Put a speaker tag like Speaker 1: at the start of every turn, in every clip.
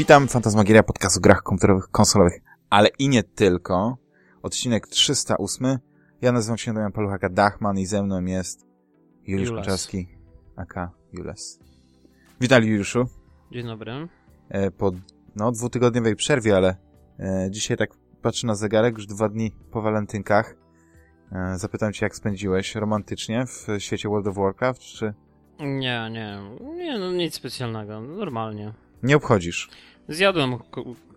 Speaker 1: Witam, Fantasmagieria, podcast o grach komputerowych, konsolowych, ale i nie tylko. Odcinek 308. Ja nazywam się Damian Paluchaka-Dachman i ze mną jest Juliusz. Koczarski, aka Jules. Witaj Juliuszu.
Speaker 2: Dzień dobry.
Speaker 1: E, po no, dwutygodniowej przerwie, ale e, dzisiaj tak patrzę na zegarek, już dwa dni po walentynkach. E, zapytam cię, jak spędziłeś romantycznie w świecie World of Warcraft, czy
Speaker 2: Nie, nie, nie, no nic specjalnego, normalnie.
Speaker 1: nie obchodzisz?
Speaker 2: Zjadłem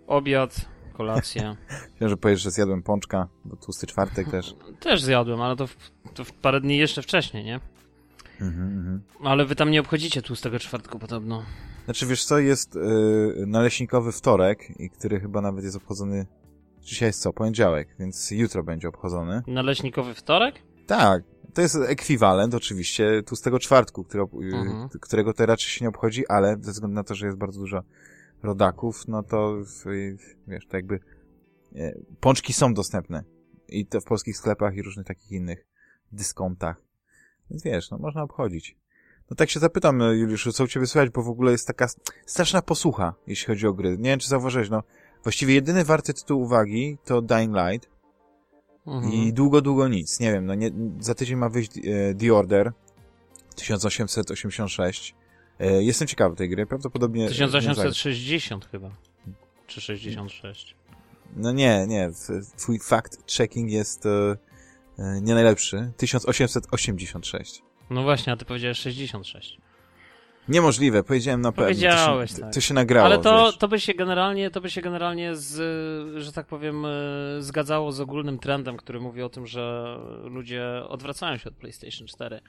Speaker 2: obiad, kolację.
Speaker 1: Wiem, że powiesz, że zjadłem pączka, bo tłusty czwartek też.
Speaker 2: Też zjadłem, ale to, w, to w parę dni jeszcze wcześniej, nie?
Speaker 1: Mhm, mhm.
Speaker 2: Ale wy tam nie obchodzicie tłustego czwartku podobno.
Speaker 1: Znaczy, wiesz co, jest yy, naleśnikowy wtorek, i który chyba nawet jest obchodzony... Dzisiaj jest co? Poniedziałek, więc jutro będzie obchodzony.
Speaker 2: Naleśnikowy wtorek?
Speaker 1: Tak, to jest ekwiwalent oczywiście tłustego czwartku, który, yy,
Speaker 2: Mhm.
Speaker 1: którego to raczej się nie obchodzi, ale ze względu na to, że jest bardzo dużo rodaków, no to wiesz, to jakby yy, pączki są dostępne. I to w polskich sklepach i różnych takich innych dyskontach. Więc wiesz, no można obchodzić. No tak się zapytam, e, Juliuszu, co u ciebie słychać, bo w ogóle jest taka straszna posłucha, jeśli chodzi o gry. Nie wiem, czy zauważyłeś, no właściwie jedyny warty tytuł uwagi to Dying Light
Speaker 2: Mhm.
Speaker 1: i długo, długo nic. Nie wiem, no nie, za tydzień ma wyjść e, The Order 1886. E, jestem ciekawy tej gry, prawdopodobnie...
Speaker 2: 1860 chyba. Czy 66.
Speaker 1: No nie, nie, twój fact-checking jest e, e, nie najlepszy. 1886.
Speaker 2: No właśnie, a ty powiedziałeś 66.
Speaker 1: Niemożliwe, powiedziałem na pewno.
Speaker 2: Powiedziałeś,
Speaker 1: to się,
Speaker 2: tak.
Speaker 1: to się nagrało,
Speaker 2: Ale to,
Speaker 1: wiesz.
Speaker 2: to by się generalnie, to by się generalnie z, że tak powiem, zgadzało z ogólnym trendem, który mówi o tym, że ludzie odwracają się od PlayStation 4.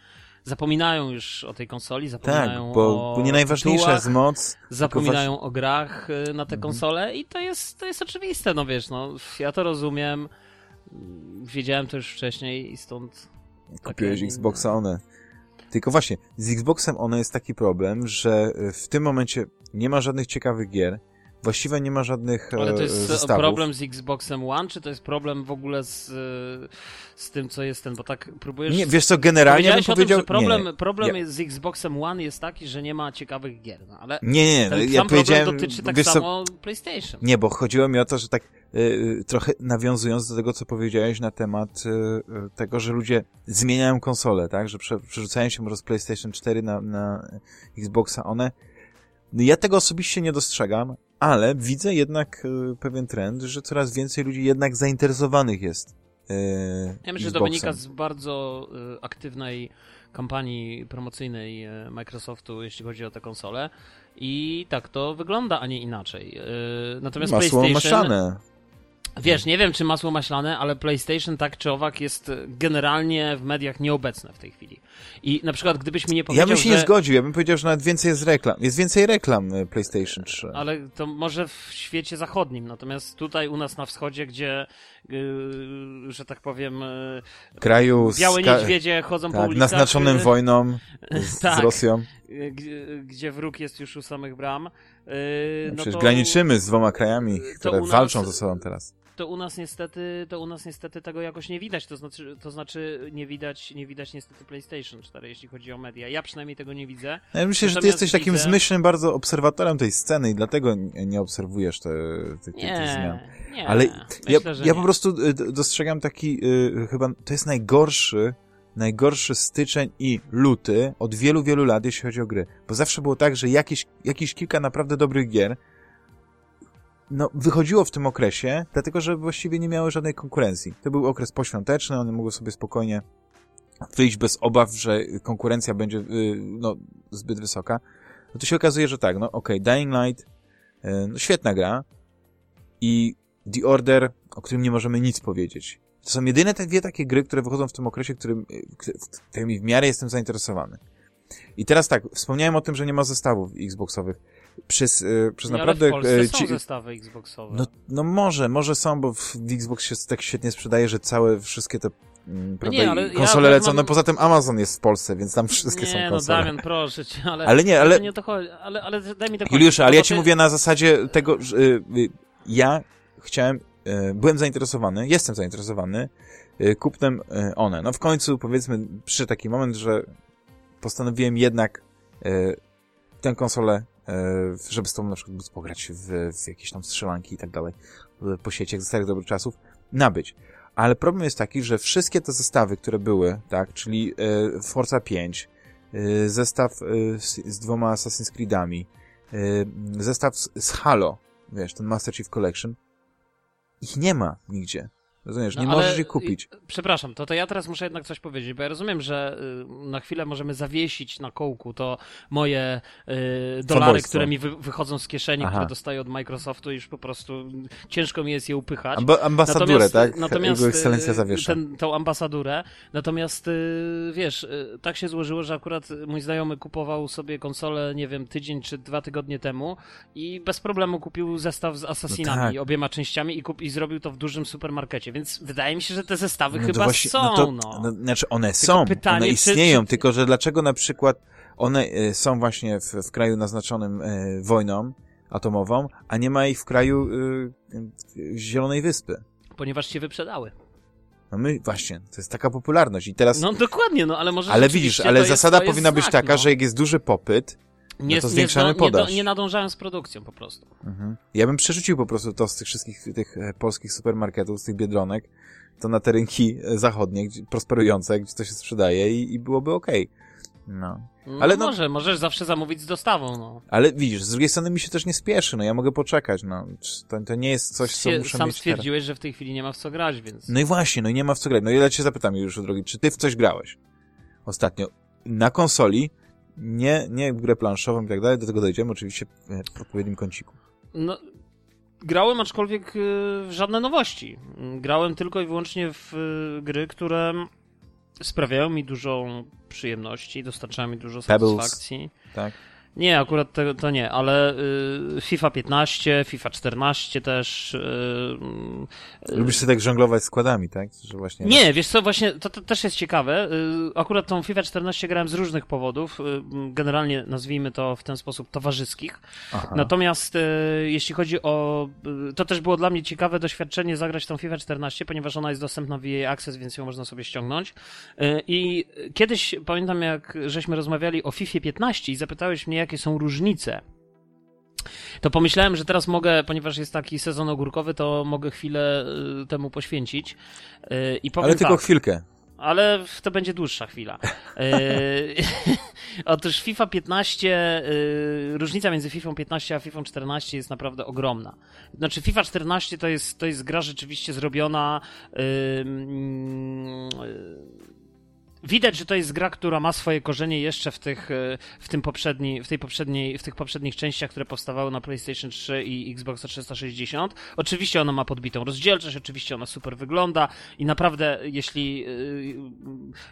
Speaker 2: Zapominają już o tej konsoli,
Speaker 1: Tak,
Speaker 2: zapominają
Speaker 1: bo,
Speaker 2: o
Speaker 1: bo nie najważniejsza
Speaker 2: tytułach,
Speaker 1: jest moc,
Speaker 2: zapominają o grach e, na te
Speaker 1: Mhm.
Speaker 2: konsole i to jest, to jest oczywiste, no wiesz, no, ja to rozumiem, wiedziałem to już wcześniej i stąd...
Speaker 1: kupiłeś
Speaker 2: takie-
Speaker 1: Xboxa One. Tylko właśnie, z Xboxem One jest taki problem, że e, w tym momencie nie ma żadnych ciekawych gier, właściwie nie ma żadnych
Speaker 2: Ale to
Speaker 1: e,
Speaker 2: jest
Speaker 1: zestawów.
Speaker 2: problem z Xboxem One, czy to jest problem w ogóle z, e, z tym, co jest ten, bo tak próbujesz...
Speaker 1: Nie, wiesz co, generalnie bym powiedział...
Speaker 2: tym, problem,
Speaker 1: nie,
Speaker 2: problem
Speaker 1: Ja-
Speaker 2: z Xboxem One jest taki, że nie ma ciekawych gier, no ale
Speaker 1: nie, nie,
Speaker 2: ten
Speaker 1: nie,
Speaker 2: sam
Speaker 1: ja
Speaker 2: problem
Speaker 1: powiedziałem...
Speaker 2: dotyczy tak
Speaker 1: co,
Speaker 2: samo PlayStation.
Speaker 1: Nie, bo chodziło mi o to, że tak y, trochę nawiązując do tego, co powiedziałeś na temat y, y, tego, że ludzie zmieniają konsole, tak? Że prze, przerzucają się może z PlayStation 4 na, na Xboxa One. No Ja tego osobiście nie dostrzegam, ale widzę jednak y, pewien trend, że coraz więcej ludzi jednak zainteresowanych jest y,
Speaker 2: Ja myślę, że to wynika z bardzo e, aktywnej kampanii promocyjnej e, Microsoftu, jeśli chodzi o tę konsolę. I tak to wygląda, a nie inaczej. Natomiast
Speaker 1: Masło
Speaker 2: PlayStation...
Speaker 1: maślane.
Speaker 2: Wiesz, nie wiem czy masło maślane, ale PlayStation tak czy owak jest generalnie w mediach nieobecne w tej chwili. I na przykład gdybyś mi nie
Speaker 1: Ja
Speaker 2: powiedział,
Speaker 1: bym się
Speaker 2: że...
Speaker 1: nie zgodził, ja bym powiedział, że nawet więcej jest reklam. Jest więcej reklam y, PlayStation 3.
Speaker 2: Ale to może w świecie zachodnim, natomiast tutaj u nas na wschodzie, gdzie, yy, że tak powiem, yy,
Speaker 1: kraju
Speaker 2: białe
Speaker 1: ka-
Speaker 2: niedźwiedzie chodzą po
Speaker 1: tak,
Speaker 2: ulicach,
Speaker 1: naznaczonym
Speaker 2: yy,
Speaker 1: wojną z,
Speaker 2: tak.
Speaker 1: z Rosją.
Speaker 2: gdzie, gdzie wróg jest już u samych bram. Yy, no
Speaker 1: Przecież
Speaker 2: to,
Speaker 1: graniczymy z dwoma krajami, które
Speaker 2: nas-
Speaker 1: walczą ze sobą teraz.
Speaker 2: To u nas niestety, to u nas niestety tego jakoś nie widać, to znaczy, to znaczy nie widać, nie widać niestety PlayStation 4, jeśli chodzi o media. Ja przynajmniej tego nie widzę.
Speaker 1: No Ja myślę, że ty
Speaker 2: Natomiast
Speaker 1: jesteś takim
Speaker 2: widzę-
Speaker 1: zmyślnym bardzo obserwatorem tej sceny i dlatego nie nie obserwujesz te, te, te, tych zmian.
Speaker 2: Nie, nie.
Speaker 1: Ale ja,
Speaker 2: Myślę,
Speaker 1: ja
Speaker 2: nie.
Speaker 1: po prostu y, dostrzegam taki, y, chyba, to jest najgorszy, najgorszy styczeń i luty od wielu, wielu lat, jeśli chodzi o gry. Bo zawsze było tak, że jakieś, jakieś kilka naprawdę dobrych gier no, wychodziło w tym okresie, dlatego że właściwie nie miały żadnej konkurencji. To był okres poświąteczny, one mogły sobie spokojnie wyjść bez obaw, że konkurencja będzie y, no, zbyt wysoka. No to się okazuje, że tak, no okej, Dying Light, y, no, świetna gra i The Order, o którym nie możemy nic powiedzieć. To są jedyne te dwie takie gry, które wychodzą w tym okresie, którym, y, którymi w miarę jestem zainteresowany. I teraz tak, wspomniałem o tym, że nie ma zestawów Xboxowych. Przez, y, przez
Speaker 2: Nie,
Speaker 1: naprawdę...
Speaker 2: Ale w
Speaker 1: y,
Speaker 2: są
Speaker 1: ci-
Speaker 2: zestawy Xboxowe.
Speaker 1: no, no może, może są, bo w w Xbox się tak świetnie sprzedaje, że całe, wszystkie te mm, prawda,
Speaker 2: nie, ale ja
Speaker 1: konsole
Speaker 2: tak
Speaker 1: lecą,
Speaker 2: mam-
Speaker 1: no poza tym Amazon jest w Polsce, więc tam wszystkie
Speaker 2: nie,
Speaker 1: są
Speaker 2: no
Speaker 1: konsole.
Speaker 2: Damian, proszę cię, ale...
Speaker 1: Ale nie, ale
Speaker 2: nie o to chodzi, ale, ale daj mi to
Speaker 1: Juliusz, ale ja ci
Speaker 2: ty-
Speaker 1: mówię na zasadzie tego, że y, ja chciałem, byłem zainteresowany, jestem zainteresowany kupnem one. No w końcu, powiedzmy, przyszedł taki moment, że postanowiłem jednak tę konsolę żeby z tobą na przykład móc pograć w, w jakieś tam strzelanki i tak dalej, po sieci, jak ze starych dobrych czasów, nabyć. Ale problem jest taki, że wszystkie te zestawy, które były, tak, czyli e, Forza 5, e, zestaw e, z, z, dwoma Assassin's Creedami, e, zestaw z, z Halo, wiesz, ten Master Chief Collection, ich nie ma nigdzie. Rozumiesz, nie no, możesz ich kupić.
Speaker 2: Przepraszam, to, to ja teraz muszę jednak coś powiedzieć, bo ja rozumiem, że y, na chwilę możemy zawiesić na kołku to moje y, dolary, które mi wy, wychodzą z kieszeni, Aha. które dostaję od Microsoftu i już po prostu ciężko mi jest je upychać.
Speaker 1: Amba ambasadurę, natomiast, tak? Natomiast Jego ekscelencja y, zawiesza.
Speaker 2: Ten, tą ambasadurę. Natomiast y, wiesz, y, tak się złożyło, że akurat mój znajomy kupował sobie konsolę, nie wiem, tydzień czy dwa tygodnie temu i bez problemu kupił zestaw z Assassinami, no tak. obiema częściami i, kup i zrobił to w dużym supermarkecie więc wydaje mi się, że te zestawy no chyba właśnie, są. No to, no.
Speaker 1: no. znaczy one tylko są, pytanie, one istnieją, czy, czy... tylko że dlaczego na przykład one y, są właśnie w, w kraju naznaczonym y, wojną atomową, a nie ma ich w kraju y, Zielonej Wyspy?
Speaker 2: Ponieważ się wyprzedały.
Speaker 1: No my, właśnie, to jest taka popularność i teraz...
Speaker 2: No dokładnie, no ale może
Speaker 1: Ale widzisz, ale zasada jest, powinna być taka, no. że jak jest duży popyt, nie, no to zwiększamy nie, podaż.
Speaker 2: Nie, nie nadążają z produkcją po prostu.
Speaker 1: Mhm. Ja bym przerzucił po prostu to z tych wszystkich tych e, polskich supermarketów, z tych biedronek, to na te rynki e, zachodnie, gdzie, prosperujące, gdzie to się sprzedaje i, i byłoby okej. Okay. No.
Speaker 2: no. Ale no, może, możesz zawsze zamówić z dostawą, no.
Speaker 1: Ale widzisz, z drugiej strony mi się też nie spieszy, no ja mogę poczekać, no. To, to nie jest coś, co muszę
Speaker 2: Sam
Speaker 1: mieć
Speaker 2: stwierdziłeś,
Speaker 1: teraz.
Speaker 2: że w tej chwili nie ma w co grać, więc...
Speaker 1: No i właśnie, no i nie ma w co grać. No i ja cię zapytam już, drogi, czy ty w coś grałeś? Ostatnio. Na konsoli nie, nie w grę planszową i tak dalej, do tego dojdziemy oczywiście w odpowiednim kąciku.
Speaker 2: No, grałem aczkolwiek y, w żadne nowości. Grałem tylko i wyłącznie w y, gry, które sprawiają mi dużo przyjemności, dostarczają mi dużo Pebbles, satysfakcji.
Speaker 1: Tak.
Speaker 2: Nie, akurat to, to nie, ale y, FIFA 15, FIFA 14 też.
Speaker 1: Y, Lubisz sobie tak żonglować składami, tak?
Speaker 2: Że właśnie... Nie, wiesz co, właśnie to, to też jest ciekawe. Y, akurat tą FIFA 14 grałem z różnych powodów, y, generalnie nazwijmy to w ten sposób towarzyskich. Aha. Natomiast y, jeśli chodzi o. Y, to też było dla mnie ciekawe doświadczenie zagrać tą FIFA 14, ponieważ ona jest dostępna w EA Access, więc ją można sobie ściągnąć. I kiedyś pamiętam, jak żeśmy rozmawiali o FIFA 15 i zapytałeś mnie, jakie są różnice. To pomyślałem, że teraz mogę, ponieważ jest taki sezon ogórkowy, to mogę chwilę y, temu poświęcić. Y, I powiem
Speaker 1: Ale tylko
Speaker 2: tak,
Speaker 1: chwilkę.
Speaker 2: Ale to będzie dłuższa chwila. Y, otóż FIFA 15, różnica między FIFA 15 a FIFA 14 jest naprawdę ogromna. Znaczy FIFA 14 to jest, to jest gra rzeczywiście zrobiona widać, że to jest gra, która ma swoje korzenie jeszcze w tych, e, w tym poprzedni, w tej poprzedniej, w tych poprzednich częściach, które powstawały na PlayStation 3 i Xbox 360. Oczywiście ona ma podbitą rozdzielczość, oczywiście ona super wygląda i naprawdę, jeśli, e,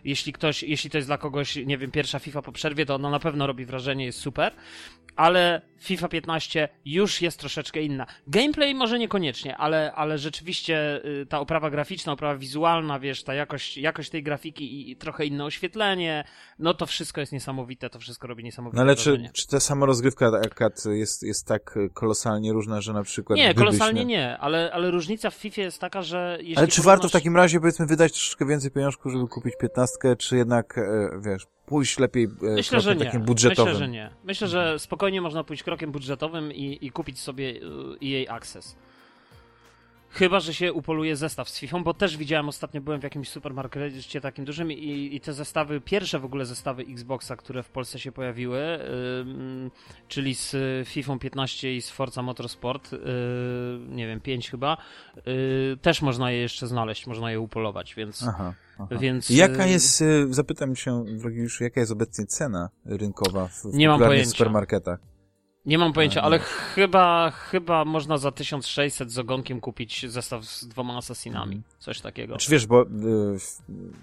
Speaker 2: jeśli ktoś, jeśli to jest dla kogoś, nie wiem, pierwsza FIFA po przerwie, to ona na pewno robi wrażenie, jest super, ale FIFA 15 już jest troszeczkę inna. Gameplay może niekoniecznie, ale, ale rzeczywiście y, ta oprawa graficzna, oprawa wizualna, wiesz, ta jakość, jakość tej grafiki i, i trochę inne oświetlenie, no to wszystko jest niesamowite, to wszystko robi niesamowite
Speaker 1: No ale
Speaker 2: wrażenie.
Speaker 1: czy, czy ta sama rozgrywka akad jest, jest tak kolosalnie różna, że na przykład...
Speaker 2: Nie, kolosalnie nie, ale, ale różnica w FIFA jest taka, że jeśli
Speaker 1: Ale czy warto w takim razie, powiedzmy, wydać troszeczkę więcej pieniążków, żeby kupić piętnastkę, czy jednak, e, wiesz, pójść lepiej e, Myślę, nie. takim budżetowym?
Speaker 2: Myślę, że nie. Myślę, że spokojnie można pójść krokiem budżetowym i, i kupić sobie EA Access. Chyba, że się upoluje zestaw z FIFA, bo też widziałem ostatnio, byłem w jakimś supermarkecie takim dużym i, i te zestawy, pierwsze w ogóle zestawy Xboxa, które w Polsce się pojawiły, yy, czyli z FIFA 15 i z Forza Motorsport, yy, nie wiem, 5 chyba, yy, też można je jeszcze znaleźć, można je upolować, więc... Aha. Aha. Więc...
Speaker 1: Jaka y, jest, y, zapytam się, drogi już, jaka jest obecnie cena rynkowa w, w
Speaker 2: nie mam pojęcia.
Speaker 1: supermarketach?
Speaker 2: Nie mam pojęcia, ale chyba, chyba można za 1600 z ogonkiem kupić zestaw z dwoma Assassinami. Mhm. Coś takiego.
Speaker 1: Czy wiesz, bo y,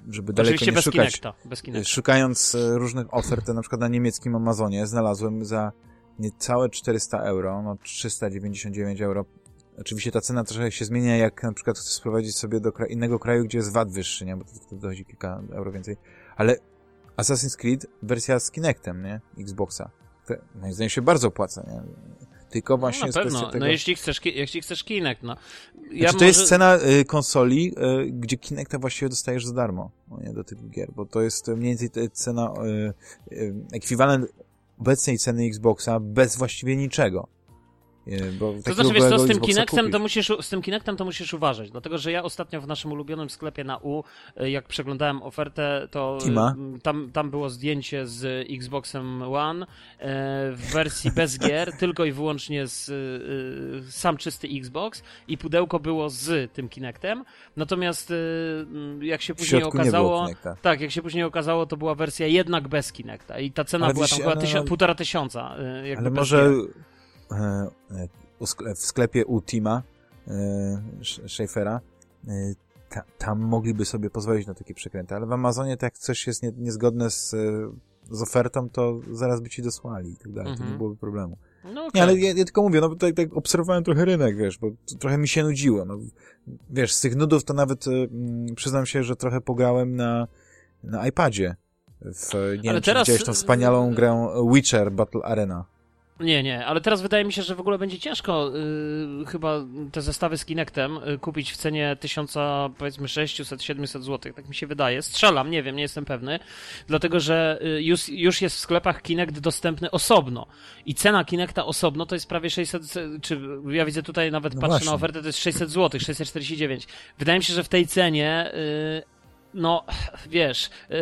Speaker 1: żeby daleko
Speaker 2: Oczywiście
Speaker 1: nie
Speaker 2: bez
Speaker 1: szukać,
Speaker 2: Kinecta, bez Kinecta.
Speaker 1: szukając różnych ofert, na przykład na niemieckim Amazonie znalazłem za niecałe 400 euro, no 399 euro. Oczywiście ta cena trochę się zmienia, jak na przykład chcesz sprowadzić sobie do innego kraju, gdzie jest VAT wyższy, nie? Bo to wtedy dochodzi kilka euro więcej. Ale Assassin's Creed, wersja z Kinectem, nie? Xboxa moim zdaniem się bardzo opłaca, nie? Tylko właśnie
Speaker 2: no, na pewno. Tego... No jeśli chcesz, jeśli chcesz Kinect, no.
Speaker 1: Ja znaczy, to jest cena y, konsoli, y, gdzie Kinecta właściwie dostajesz za darmo, no nie, do tych gier, bo to jest mniej więcej cena y, y ekwiwalent obecnej ceny Xboxa bez właściwie niczego. Bo
Speaker 2: To znaczy, wiesz co, z tym, Kinectem to musisz, z tym Kinectem to musisz uważać, dlatego że ja ostatnio w naszym ulubionym sklepie na U, y, jak przeglądałem ofertę, to y,
Speaker 1: Tima?
Speaker 2: tam, tam było zdjęcie z Xboxem One y, w wersji bez gier, tylko i wyłącznie z sam czysty Xbox i pudełko było z tym Kinectem, natomiast jak się później okazało... Tak, jak się później okazało, to była wersja jednak bez Kinecta i ta cena
Speaker 1: Ale
Speaker 2: była tam chyba
Speaker 1: ale-
Speaker 2: półtora tysiąca.
Speaker 1: Ale może
Speaker 2: gier.
Speaker 1: E, w sklepie u Tima e, Sch- Schaeffera e, ta, tam mogliby sobie pozwolić na takie przekręty, ale w Amazonie to jak coś jest nie, niezgodne z, z ofertą, to zaraz by ci dosłali i tak dalej, to
Speaker 2: Mhm.
Speaker 1: nie byłoby problemu.
Speaker 2: No,
Speaker 1: Nie,
Speaker 2: okej.
Speaker 1: ale ja, ja tylko mówię, no bo tak, tak obserwowałem trochę rynek, wiesz, bo trochę mi się nudziło, no. Wiesz, z tych nudów to nawet e, mm, przyznam się, że trochę pograłem na, na iPadzie. W, nie
Speaker 2: Ale
Speaker 1: wiem,
Speaker 2: teraz-
Speaker 1: widziałeś tą wspaniałą grę Witcher Battle Arena.
Speaker 2: Nie, nie, ale teraz wydaje mi się, że w ogóle będzie ciężko y, chyba te zestawy z Kinectem y, kupić w cenie 1000, powiedzmy 600-700 zł, tak mi się wydaje. Strzelam, nie wiem, nie jestem pewny, dlatego że y, już, już jest w sklepach Kinect dostępny osobno i cena Kinecta osobno to jest prawie 600, czy ja widzę tutaj nawet
Speaker 1: No
Speaker 2: patrzę
Speaker 1: właśnie.
Speaker 2: na ofertę, to jest 600 zł, 649. Wydaje mi się, że w tej cenie y, no, wiesz, y,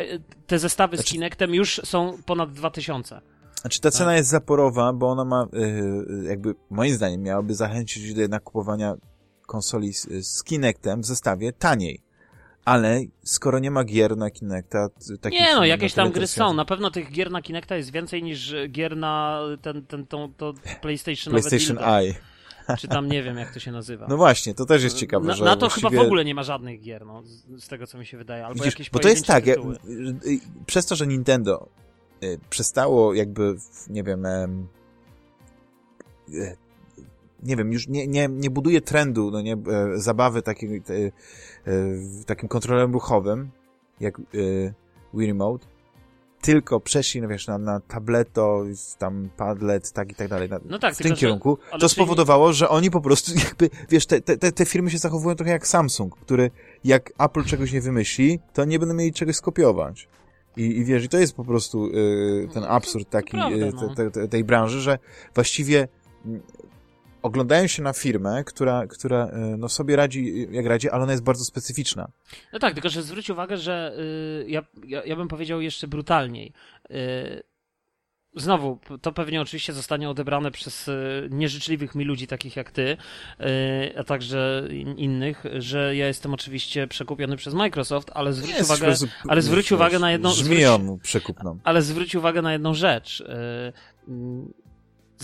Speaker 2: y, te zestawy z
Speaker 1: Znaczy-
Speaker 2: Kinectem już są ponad 2000.
Speaker 1: Znaczy ta
Speaker 2: Tak.
Speaker 1: cena jest zaporowa, bo ona ma, yy, jakby moim zdaniem miałaby zachęcić do jednak kupowania konsoli z, z Kinectem w zestawie taniej. Ale skoro nie ma gier na Kinecta, takich
Speaker 2: Nie no, jakieś tam gry są. Na pewno tych gier na Kinecta jest więcej niż gier na ten, ten, tą, to PlayStation,
Speaker 1: PlayStation. Eye.
Speaker 2: Czy tam nie wiem, jak to się nazywa.
Speaker 1: No właśnie, to też jest ciekawe,
Speaker 2: na,
Speaker 1: że
Speaker 2: na to
Speaker 1: właściwie...
Speaker 2: chyba w ogóle nie ma żadnych gier, no, z, z tego co mi się wydaje. Albo
Speaker 1: Widzisz,
Speaker 2: jakieś
Speaker 1: bo to jest tak, y, y, przez to, że Nintendo y, przestało jakby, nie wiem, em, y, nie wiem, już nie, nie, nie buduje trendu, no nie, e, zabawy takiej, e, takim kontrolerem ruchowym, jak y, Wii Remote, tylko przeszli, no wiesz, na, na tableto, tam padlet, tak i tak dalej, na,
Speaker 2: No tak,
Speaker 1: w tym
Speaker 2: że-
Speaker 1: kierunku,
Speaker 2: ale
Speaker 1: to spowodowało, że oni po prostu jakby, wiesz, te, te, te- te firmy się zachowują trochę jak Samsung, który jak Apple czegoś nie wymyśli, to nie będą mieli czegoś skopiować. I, i wiesz, i to jest po prostu y, ten absurd taki
Speaker 2: prawda,
Speaker 1: y,
Speaker 2: no.
Speaker 1: te, te, tej branży, że właściwie mm, oglądają się na firmę, która, która y, no sobie radzi jak radzi, ale ona jest bardzo specyficzna.
Speaker 2: No tak, tylko że zwróć uwagę, że y, ja, ja, ja bym powiedział jeszcze brutalniej. Y, znowu, to pewnie oczywiście zostanie odebrane przez y, nieżyczliwych mi ludzi, takich jak ty, y, a także in, innych, że ja jestem oczywiście przekupiony przez Microsoft, ale zwróć
Speaker 1: Jest
Speaker 2: uwagę, ale zwróć uwagę na jedną-
Speaker 1: Żmiją przekupną.
Speaker 2: ale zwróć uwagę na jedną rzecz.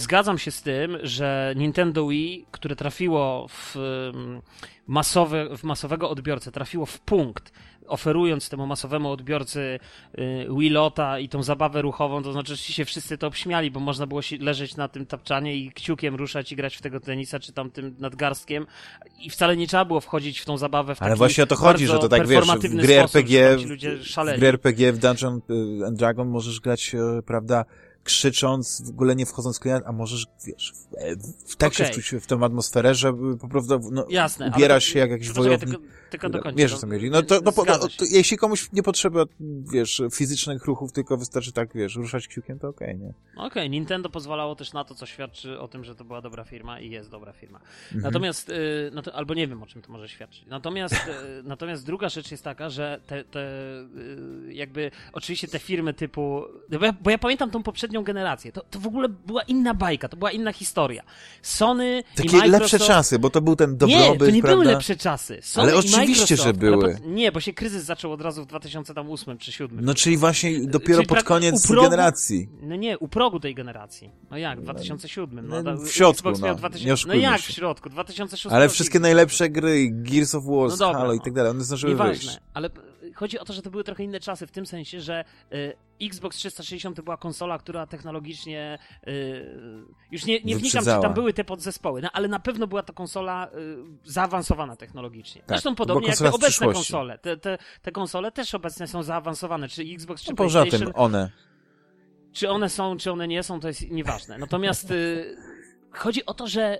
Speaker 2: Y, Zgadzam się z tym, że Nintendo Wii, które trafiło w, ym, masowe, w masowego odbiorcę, trafiło w punkt, oferując temu masowemu odbiorcy y, Wii Lota i tą zabawę ruchową, to znaczy się wszyscy to obśmiali, bo można było się leżeć na tym tapczanie i kciukiem ruszać i grać w tego tenisa, czy tam tym nadgarstkiem. I wcale nie trzeba było wchodzić w tą zabawę w
Speaker 1: Ale właśnie o to chodzi, że to tak wiesz, w gry
Speaker 2: sposób,
Speaker 1: RPG,
Speaker 2: że
Speaker 1: w gry RPG w Dungeon y, and Dragon możesz grać, e, prawda, krzycząc, w ogóle nie wchodząc w klient, a możesz, wiesz, w, w, tak się
Speaker 2: Okej.
Speaker 1: wczuć w tą atmosferę, że y, po prostu no,
Speaker 2: Jasne,
Speaker 1: ubierasz się jak jakiś wojownik.
Speaker 2: Tylko, tylko dokończę.
Speaker 1: Wiesz,
Speaker 2: no.
Speaker 1: co mi chodzi. No to, no, po- no,
Speaker 2: się.
Speaker 1: to, jeśli komuś nie potrzeba, wiesz, fizycznych ruchów, tylko wystarczy tak, wiesz, ruszać kciukiem, to okej, nie?
Speaker 2: Okej, Nintendo pozwalało też na to, co świadczy o tym, że to była dobra firma i jest dobra firma.
Speaker 1: Mhm.
Speaker 2: Natomiast, y, no to, albo nie wiem, o czym to może świadczyć. Natomiast, y, natomiast druga rzecz jest taka, że te, te y, jakby, oczywiście te firmy typu, no bo ja, bo ja pamiętam tą poprzednią generację, to, to w ogóle była inna bajka, to była inna historia. Sony i
Speaker 1: Takie
Speaker 2: Microsoft...
Speaker 1: lepsze czasy, bo to był ten
Speaker 2: Nie,
Speaker 1: dobrobyt,
Speaker 2: to nie
Speaker 1: prawda?
Speaker 2: były lepsze czasy. Sony
Speaker 1: Ale
Speaker 2: i
Speaker 1: oczywiście, że były.
Speaker 2: Nie, bo się kryzys zaczął od razu w 2008 czy 2007.
Speaker 1: No czyli właśnie dopiero
Speaker 2: Czyli
Speaker 1: pod
Speaker 2: prak-
Speaker 1: koniec
Speaker 2: progu-
Speaker 1: generacji.
Speaker 2: No nie, u progu tej generacji. No jak, w 2007. No,
Speaker 1: no, w środku,
Speaker 2: Xbox
Speaker 1: no,
Speaker 2: 2000
Speaker 1: nie
Speaker 2: no jak w środku? 2006
Speaker 1: Ale wszystkie najlepsze gry, Gears of War,
Speaker 2: No dobra,
Speaker 1: Halo i
Speaker 2: no.
Speaker 1: tak dalej, one zdążyły wyjść.
Speaker 2: ale chodzi o to, że to były trochę inne czasy w tym sensie, że y, Xbox 360 to była konsola, która technologicznie y, już nie, nie wnikam, czy tam były te podzespoły, no, ale na pewno była to konsola y, zaawansowana technologicznie. Zresztą
Speaker 1: to
Speaker 2: podobnie jak te obecne konsole. Te, te, te konsole też obecnie są zaawansowane, czy Xbox, czy
Speaker 1: No poza
Speaker 2: PlayStation.
Speaker 1: tym one.
Speaker 2: Czy one są, czy one nie są, to jest nieważne. Natomiast y, chodzi o to, że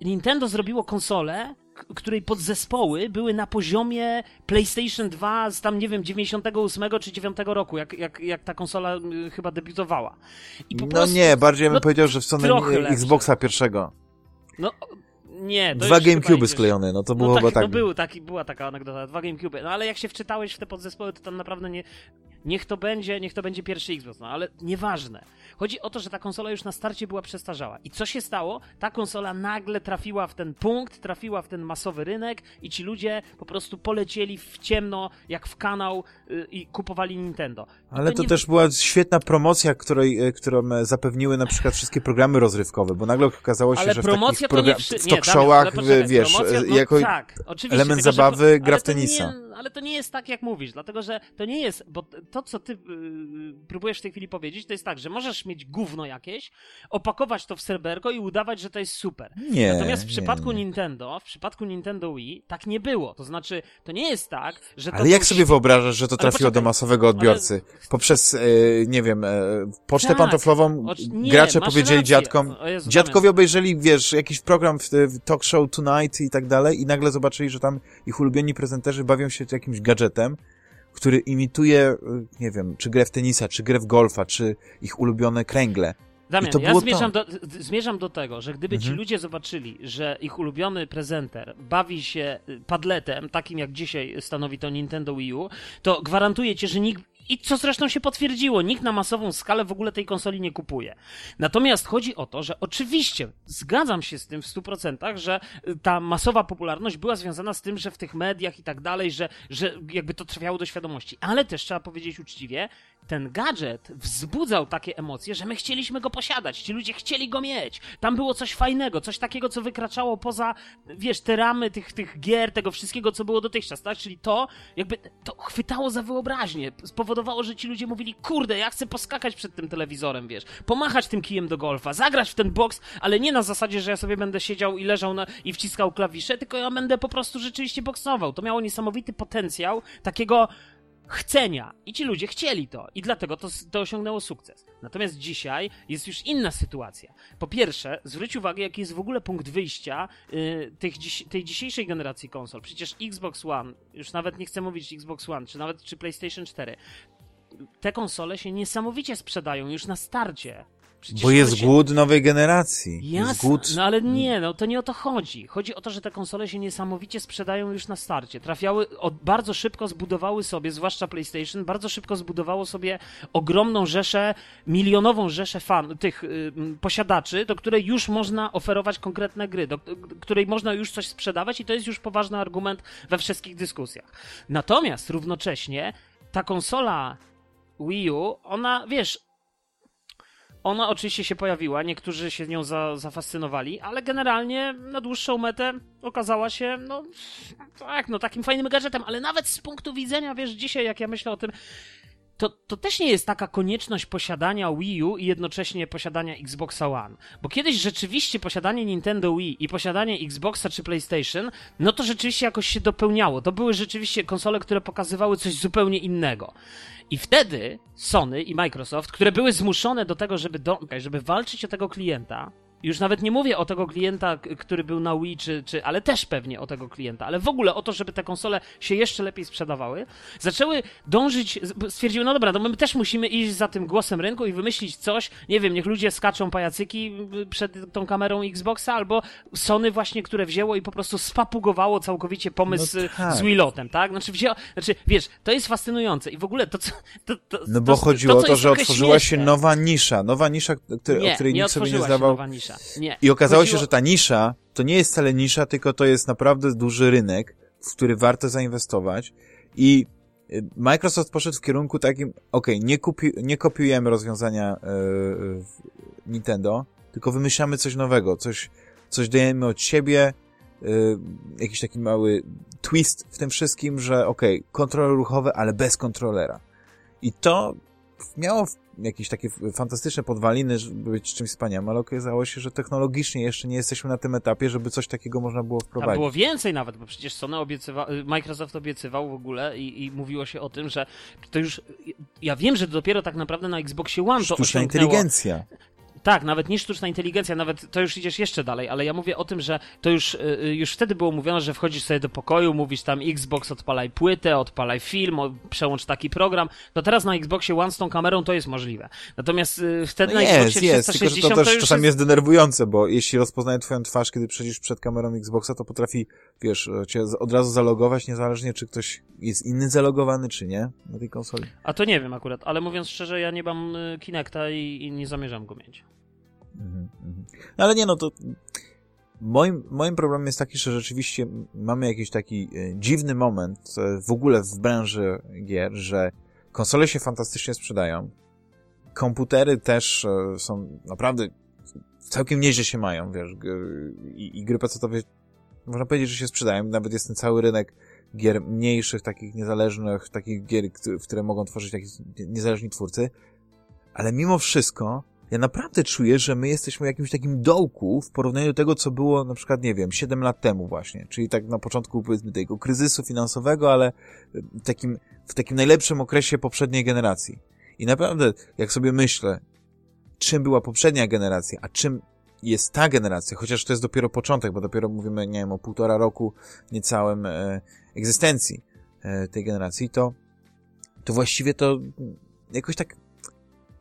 Speaker 2: Nintendo zrobiło konsolę, której podzespoły były na poziomie PlayStation 2 z tam, nie wiem, 98 czy 9 roku, jak, jak, jak ta konsola y, chyba debiutowała.
Speaker 1: no prostu, nie, bardziej bym no, powiedział, że w stronę Xboxa pierwszego.
Speaker 2: No, nie,
Speaker 1: Dwa GameCube sklejone, no to było
Speaker 2: no, tak,
Speaker 1: tak.
Speaker 2: No był taki, była taka anegdota, dwa GameCube. No ale jak się wczytałeś w te podzespoły, to tam naprawdę nie. Niech to będzie, niech to będzie pierwszy Xbox, no ale nieważne. Chodzi o to, że ta konsola już na starcie była przestarzała. I co się stało? Ta konsola nagle trafiła w ten punkt, trafiła w ten masowy rynek i ci ludzie po prostu polecieli w ciemno, jak w kanał yy, i kupowali Nintendo. I
Speaker 1: Ale to, to nie... też była świetna promocja, której, y, którą e, zapewniły na przykład wszystkie programy rozrywkowe, bo nagle okazało się,
Speaker 2: ale
Speaker 1: że w
Speaker 2: takich
Speaker 1: program... w talk showach, wiesz, promocja, no, jako tak, element zabawy że... gra w tenisa.
Speaker 2: Nie, ale to nie jest tak, jak mówisz, dlatego że to nie jest, bo to, co ty yy, próbujesz w tej chwili powiedzieć, to jest tak, że możesz mieć gówno jakieś, opakować to w serberko i udawać, że to jest super.
Speaker 1: Nie,
Speaker 2: Natomiast w przypadku
Speaker 1: nie.
Speaker 2: Nintendo, w przypadku Nintendo Wii, tak nie było. To znaczy, to nie jest tak, że.
Speaker 1: Ale jak sobie wyobrażasz, że to trafiło do masowego odbiorcy? Ale... Poprzez, e, nie wiem, e, pocztę tak, pantoflową nie, gracze powiedzieli rację. dziadkom, Jezu, dziadkowie obejrzeli, wiesz, jakiś program w, w Talk Show Tonight i tak dalej i nagle zobaczyli, że tam ich ulubieni prezenterzy bawią się jakimś gadżetem, który imituje, y, nie wiem, czy grę w tenisa, czy grę w golfa, czy ich ulubione kręgle.
Speaker 2: Damian, ja zmierzam do, zmierzam do tego, że gdyby mhm. ci ludzie zobaczyli, że ich ulubiony prezenter bawi się y, padletem, takim jak dzisiaj stanowi to Nintendo Wii U, to gwarantuję ci, że nikt i co zresztą się potwierdziło, nikt na masową skalę w ogóle tej konsoli nie kupuje. Natomiast chodzi o to, że oczywiście zgadzam się z tym w 100%, że ta masowa popularność była związana z tym, że w tych mediach i tak dalej, że, że jakby to trafiało do świadomości. Ale też trzeba powiedzieć uczciwie, ten gadżet wzbudzał takie emocje, że my chcieliśmy go posiadać, ci ludzie chcieli go mieć. Tam było coś fajnego, coś takiego, co wykraczało poza, wiesz, te ramy tych, tych gier, tego wszystkiego, co było dotychczas, tak? Czyli to, jakby, to chwytało za wyobraźnię, spowodowało, że ci ludzie mówili, kurde, ja chcę poskakać przed tym telewizorem, wiesz, pomachać tym kijem do golfa, zagrać w ten boks, ale nie na zasadzie, że ja sobie będę siedział i leżał na, i wciskał klawisze, tylko ja będę po prostu rzeczywiście boksował. To miało niesamowity potencjał takiego chcenia. I ci ludzie chcieli to. I dlatego to, to osiągnęło sukces. Natomiast dzisiaj jest już inna sytuacja. Po pierwsze, zwróć uwagę, jaki jest w ogóle punkt wyjścia yy, tych, tej dzisiejszej generacji konsol. Przecież Xbox One, już nawet nie chcę mówić Xbox One, czy nawet czy PlayStation 4, te konsole się niesamowicie sprzedają już na starcie.
Speaker 1: Przecież Bo jest się... głód nowej generacji.
Speaker 2: Jasne,
Speaker 1: jest głód...
Speaker 2: no ale nie, no to nie o to chodzi. Chodzi o to, że te konsole się niesamowicie sprzedają już na starcie. Trafiały, od, bardzo szybko zbudowały sobie, zwłaszcza PlayStation, bardzo szybko zbudowało sobie ogromną rzeszę, milionową rzeszę fan, tych y, posiadaczy, do której już można oferować konkretne gry, do której można już coś sprzedawać i to jest już poważny argument we wszystkich dyskusjach. Natomiast równocześnie ta konsola Wii U, ona, wiesz, ona oczywiście się pojawiła, niektórzy się nią za, zafascynowali, ale generalnie na dłuższą metę okazała się, no tak, no takim fajnym gadżetem, ale nawet z punktu widzenia, wiesz, dzisiaj jak ja myślę o tym, to, to też nie jest taka konieczność posiadania Wii U i jednocześnie posiadania Xboxa One. Bo kiedyś rzeczywiście posiadanie Nintendo Wii i posiadanie Xboxa czy PlayStation, no to rzeczywiście jakoś się dopełniało. To były rzeczywiście konsole, które pokazywały coś zupełnie innego. I wtedy Sony i Microsoft, które były zmuszone do tego, żeby, do, żeby walczyć o tego klienta, już nawet nie mówię o tego klienta, który był na Wii, czy, czy, ale też pewnie o tego klienta, ale w ogóle o to, żeby te konsole się jeszcze lepiej sprzedawały, zaczęły dążyć, stwierdziły, no dobra, no my też musimy iść za tym głosem rynku i wymyślić coś, nie wiem, niech ludzie skaczą pajacyki przed tą kamerą Xboxa, albo Sony właśnie, które wzięło i po prostu spapugowało całkowicie pomysł no tak. z Wilotem, tak? Znaczy, wzięło, znaczy, wiesz, to jest fascynujące i w ogóle to, co... To, to,
Speaker 1: no bo chodziło o to, że otworzyła się nowa nisza, nowa nisza, który, nie, o której nikt sobie nie zdawał... Nowa nisza nisza. Nie. I okazało Chodziło... się, że ta nisza to nie jest wcale nisza, tylko to jest naprawdę duży rynek, w który warto zainwestować. I y, Microsoft poszedł w kierunku takim, ok, nie, kupi, nie kopiujemy rozwiązania yy, Nintendo, tylko wymyślamy coś nowego, coś, coś dajemy od siebie, yy, jakiś taki mały twist w tym wszystkim, że ok, kontroler ruchowy, ale bez kontrolera. I to miało jakieś takie fantastyczne podwaliny, żeby być czymś wspaniałym, ale okazało się, że technologicznie jeszcze nie jesteśmy na tym etapie, żeby coś takiego można było wprowadzić.
Speaker 2: Tam było więcej nawet, bo przecież Sony obiecywa, Microsoft obiecywał w ogóle i, i, mówiło się o tym, że to już, ja wiem, że dopiero tak naprawdę na Xboxie One to
Speaker 1: Sztuczna inteligencja.
Speaker 2: Tak, nawet niż sztuczna inteligencja, nawet to już idziesz jeszcze dalej, ale ja mówię o tym, że to już, y, już wtedy było mówione, że wchodzisz sobie do pokoju, mówisz tam Xbox odpalaj płytę, odpalaj film, przełącz taki program. No teraz na Xboxie One z tą kamerą to jest możliwe. Natomiast y, wtedy
Speaker 1: no
Speaker 2: na
Speaker 1: jest,
Speaker 2: Xboxie
Speaker 1: jest,
Speaker 2: 360
Speaker 1: tylko, że to też czasami
Speaker 2: jest...
Speaker 1: jest denerwujące, bo jeśli rozpoznaje twoją twarz, kiedy przejdziesz przed kamerą Xboxa, to potrafi, wiesz, cię od razu zalogować, niezależnie czy ktoś jest inny zalogowany, czy nie na tej konsoli.
Speaker 2: A to nie wiem akurat, ale mówiąc szczerze, ja nie mam y, Kinecta i, i nie zamierzam go mieć.
Speaker 1: Mhm, mhm. No ale nie, no to moim, moim problemem jest taki, że rzeczywiście mamy jakiś taki e, dziwny moment e, w ogóle w branży gier, że konsole się fantastycznie sprzedają, komputery też e, są naprawdę całkiem nieźle się mają, wiesz, i, i gry pecetowe można powiedzieć, że się sprzedają, nawet jest ten cały rynek gier mniejszych, takich niezależnych, takich gier, w które mogą tworzyć takich niezależni twórcy, ale mimo wszystko ja naprawdę czuję, że my jesteśmy w jakimś takim dołku w porównaniu do tego, co było na przykład, nie wiem, 7 lat temu właśnie, czyli tak na początku powiedzmy tego kryzysu finansowego, ale w takim, w takim najlepszym okresie poprzedniej generacji. I naprawdę, jak sobie myślę, czym była poprzednia generacja, a czym jest ta generacja, chociaż to jest dopiero początek, bo dopiero mówimy, nie wiem, o półtora roku niecałym e, egzystencji e, tej generacji, to, to właściwie to jakoś tak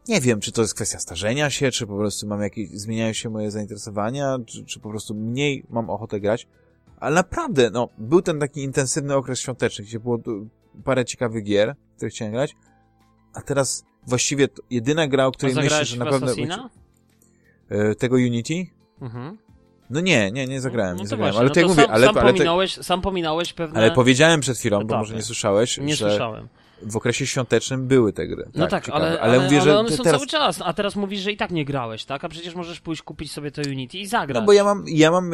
Speaker 1: nie wiem, czy to jest kwestia starzenia się, czy po prostu mam jakieś, zmieniają się moje zainteresowania, czy, czy po prostu mniej mam ochotę grać. Ale naprawdę, no, był ten taki intensywny okres świąteczny, gdzie było parę ciekawych gier, które chciałem grać, a teraz właściwie jedyna gra, o której myślę, że naprawdę... Yy, tego Unity? Mhm. No nie, nie, nie zagrałem, no, nie zagrałem. Właśnie, ale no to jak mówię,
Speaker 2: sam,
Speaker 1: ale,
Speaker 2: sam,
Speaker 1: ale,
Speaker 2: pominąłeś, sam pominąłeś pewne...
Speaker 1: Ale powiedziałem przed chwilą, etapy. bo może nie słyszałeś,
Speaker 2: Nie
Speaker 1: że
Speaker 2: słyszałem
Speaker 1: w okresie świątecznym były te gry.
Speaker 2: No tak, ale, ale, ale, mówię, ale one są teraz... cały czas, a teraz mówisz, że i tak nie grałeś, tak? A przecież możesz pójść kupić sobie to Unity i zagrać.
Speaker 1: No bo ja mam, ja mam,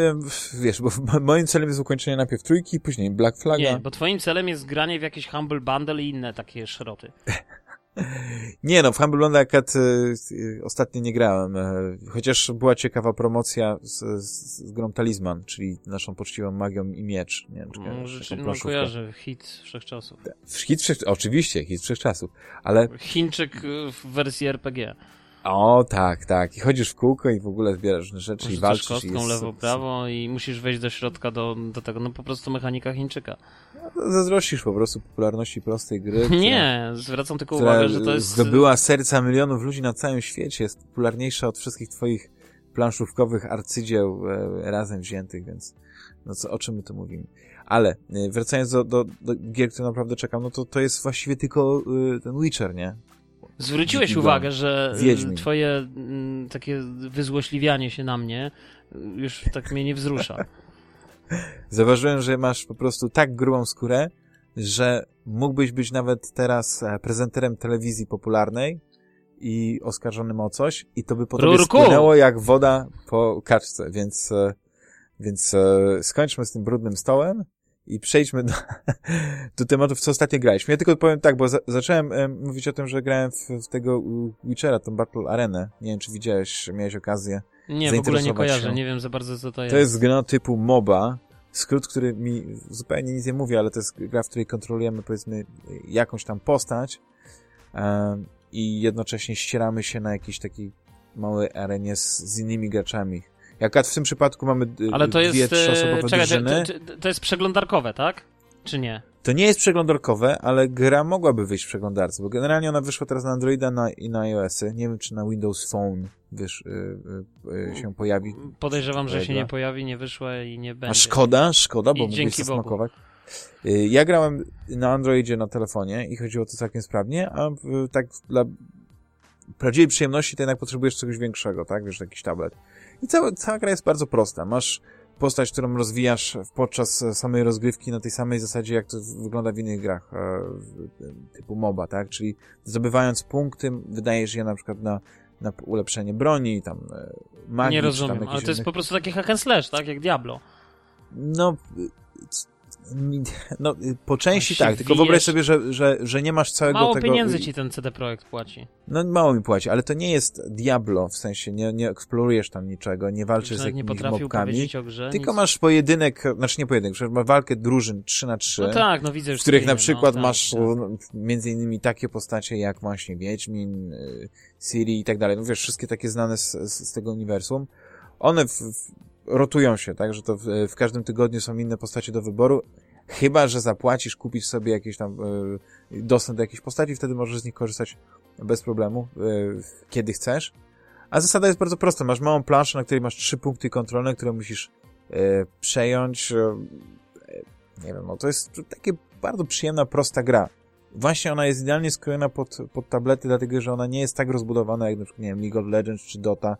Speaker 1: wiesz, bo moim celem jest ukończenie najpierw trójki, później Black Flaga.
Speaker 2: Nie, bo twoim celem jest granie w jakieś Humble Bundle i inne takie szroty.
Speaker 1: Nie no, w Humble Bundle Cat y, y, ostatnio nie grałem, y, chociaż była ciekawa promocja z, z, z grą Talizman, czyli naszą poczciwą magią i miecz. Nie wiem, czy
Speaker 2: no, rzeczy, no kojarzę, hit wszechczasów.
Speaker 1: Hit wszech, oczywiście, hit wszechczasów, ale...
Speaker 2: Chińczyk w wersji RPG.
Speaker 1: O, tak, tak. I chodzisz w kółko i w ogóle zbierasz różne rzeczy Rzucasz i walczysz.
Speaker 2: kostką
Speaker 1: jest...
Speaker 2: lewo, prawo i musisz wejść do środka do, do tego, no po prostu mechanika Chińczyka.
Speaker 1: No, zazdrościsz po prostu popularności prostej gry.
Speaker 2: Nie, zwracam tylko uwagę, że to jest...
Speaker 1: zdobyła serca milionów ludzi na całym świecie, jest popularniejsza od wszystkich twoich planszówkowych arcydzieł e, razem wziętych, więc no co, o czym my tu mówimy. Ale e, wracając do, do, do gier, które naprawdę czekam, no to to jest właściwie tylko y, ten Witcher, nie?
Speaker 2: Zwróciłeś uwagę, że y, Wiedźmin. twoje takie wyzłośliwianie się na mnie już tak mnie nie wzrusza.
Speaker 1: Zauważyłem, że masz po prostu tak grubą skórę, że mógłbyś być nawet teraz e, prezenterem telewizji popularnej i oskarżonym o coś i to by potem
Speaker 2: Rurku!
Speaker 1: spłynęło jak woda po kaczce, więc, e, więc e, skończmy z tym brudnym stołem i przejdźmy do, do tematów, co ostatnio graliśmy. Ja tylko powiem tak, bo za, zacząłem e, mówić o tym, że grałem w, w tego Witchera, tą Battle Arenę. Nie wiem, czy widziałeś, miałeś okazję
Speaker 2: Nie, w ogóle nie kojarzę, się. nie wiem za bardzo, co to jest.
Speaker 1: To jest gra typu MOBA, skrót, który mi zupełnie nic nie mówi, ale to jest gra, w której kontrolujemy, powiedzmy, jakąś tam postać e, i jednocześnie ścieramy się na jakiejś takiej małej arenie z, z innymi graczami jak w tym przypadku mamy Ale to dwie, jest, trzyosobowe czekaj, drużyny.
Speaker 2: To, to jest przeglądarkowe, tak? Czy nie?
Speaker 1: To nie jest przeglądarkowe, ale gra mogłaby wyjść w przeglądarce, bo generalnie ona wyszła teraz na Androida na, i na iOS-y. Nie wiem, czy na Windows Phone wiesz, yy, yy, się pojawi.
Speaker 2: Podejrzewam, że się nie pojawi, nie wyszła i nie będzie.
Speaker 1: A szkoda, szkoda, bo mógłbyś to smakować. Yy, ja grałem na Androidzie na telefonie i chodziło to całkiem sprawnie, a tak dla prawdziwej przyjemności to jednak potrzebujesz czegoś większego, tak? Wiesz, jakiś tablet. I cała, cała gra jest bardzo prosta. Masz postać, którą rozwijasz podczas samej rozgrywki na tej samej zasadzie, jak to wygląda w innych grach e, typu MOBA, tak? Czyli zdobywając punkty, wydajesz je na przykład na, na ulepszenie broni, tam e, magii.
Speaker 2: Nie rozumiem, ale to jest po prostu taki hack and slash, tak? Jak Diablo.
Speaker 1: No, No, y, po części tak, tylko wyobraź
Speaker 2: wijesz-
Speaker 1: sobie, że, że, że nie masz całego
Speaker 2: Mało
Speaker 1: tego...
Speaker 2: pieniędzy ci ten CD Projekt płaci.
Speaker 1: No mało mi płaci, ale to nie jest Diablo, w sensie nie, nie eksplorujesz tam niczego, nie walczysz z
Speaker 2: nie
Speaker 1: jakimiś
Speaker 2: potrafił
Speaker 1: mobkami,
Speaker 2: grze.
Speaker 1: tylko
Speaker 2: nic.
Speaker 1: masz pojedynek, znaczy nie pojedynek, masz walkę drużyn 3 na 3
Speaker 2: No tak, no widzę już
Speaker 1: w których na przykład
Speaker 2: no,
Speaker 1: masz
Speaker 2: tak,
Speaker 1: no, między innymi takie postacie jak właśnie Wiedźmin, y, Ciri i tak dalej. No wiesz, wszystkie takie znane z, z, z tego uniwersum. One w, w, rotują się, tak, że to w, w każdym tygodniu są inne postacie do wyboru. Chyba, że zapłacisz, kupisz sobie jakiś tam y, dostęp do jakiejś postaci, wtedy możesz z nich korzystać bez problemu, y, kiedy chcesz. A zasada jest bardzo prosta. Masz małą planszę, na której masz trzy punkty kontrolne, które musisz y, przejąć. Nie wiem, no to jest takie bardzo przyjemna, prosta gra. Właśnie ona jest idealnie skrojona pod, pod tablety, dlatego że ona nie jest tak rozbudowana jak na przykład, nie wiem, League of Legends czy Dota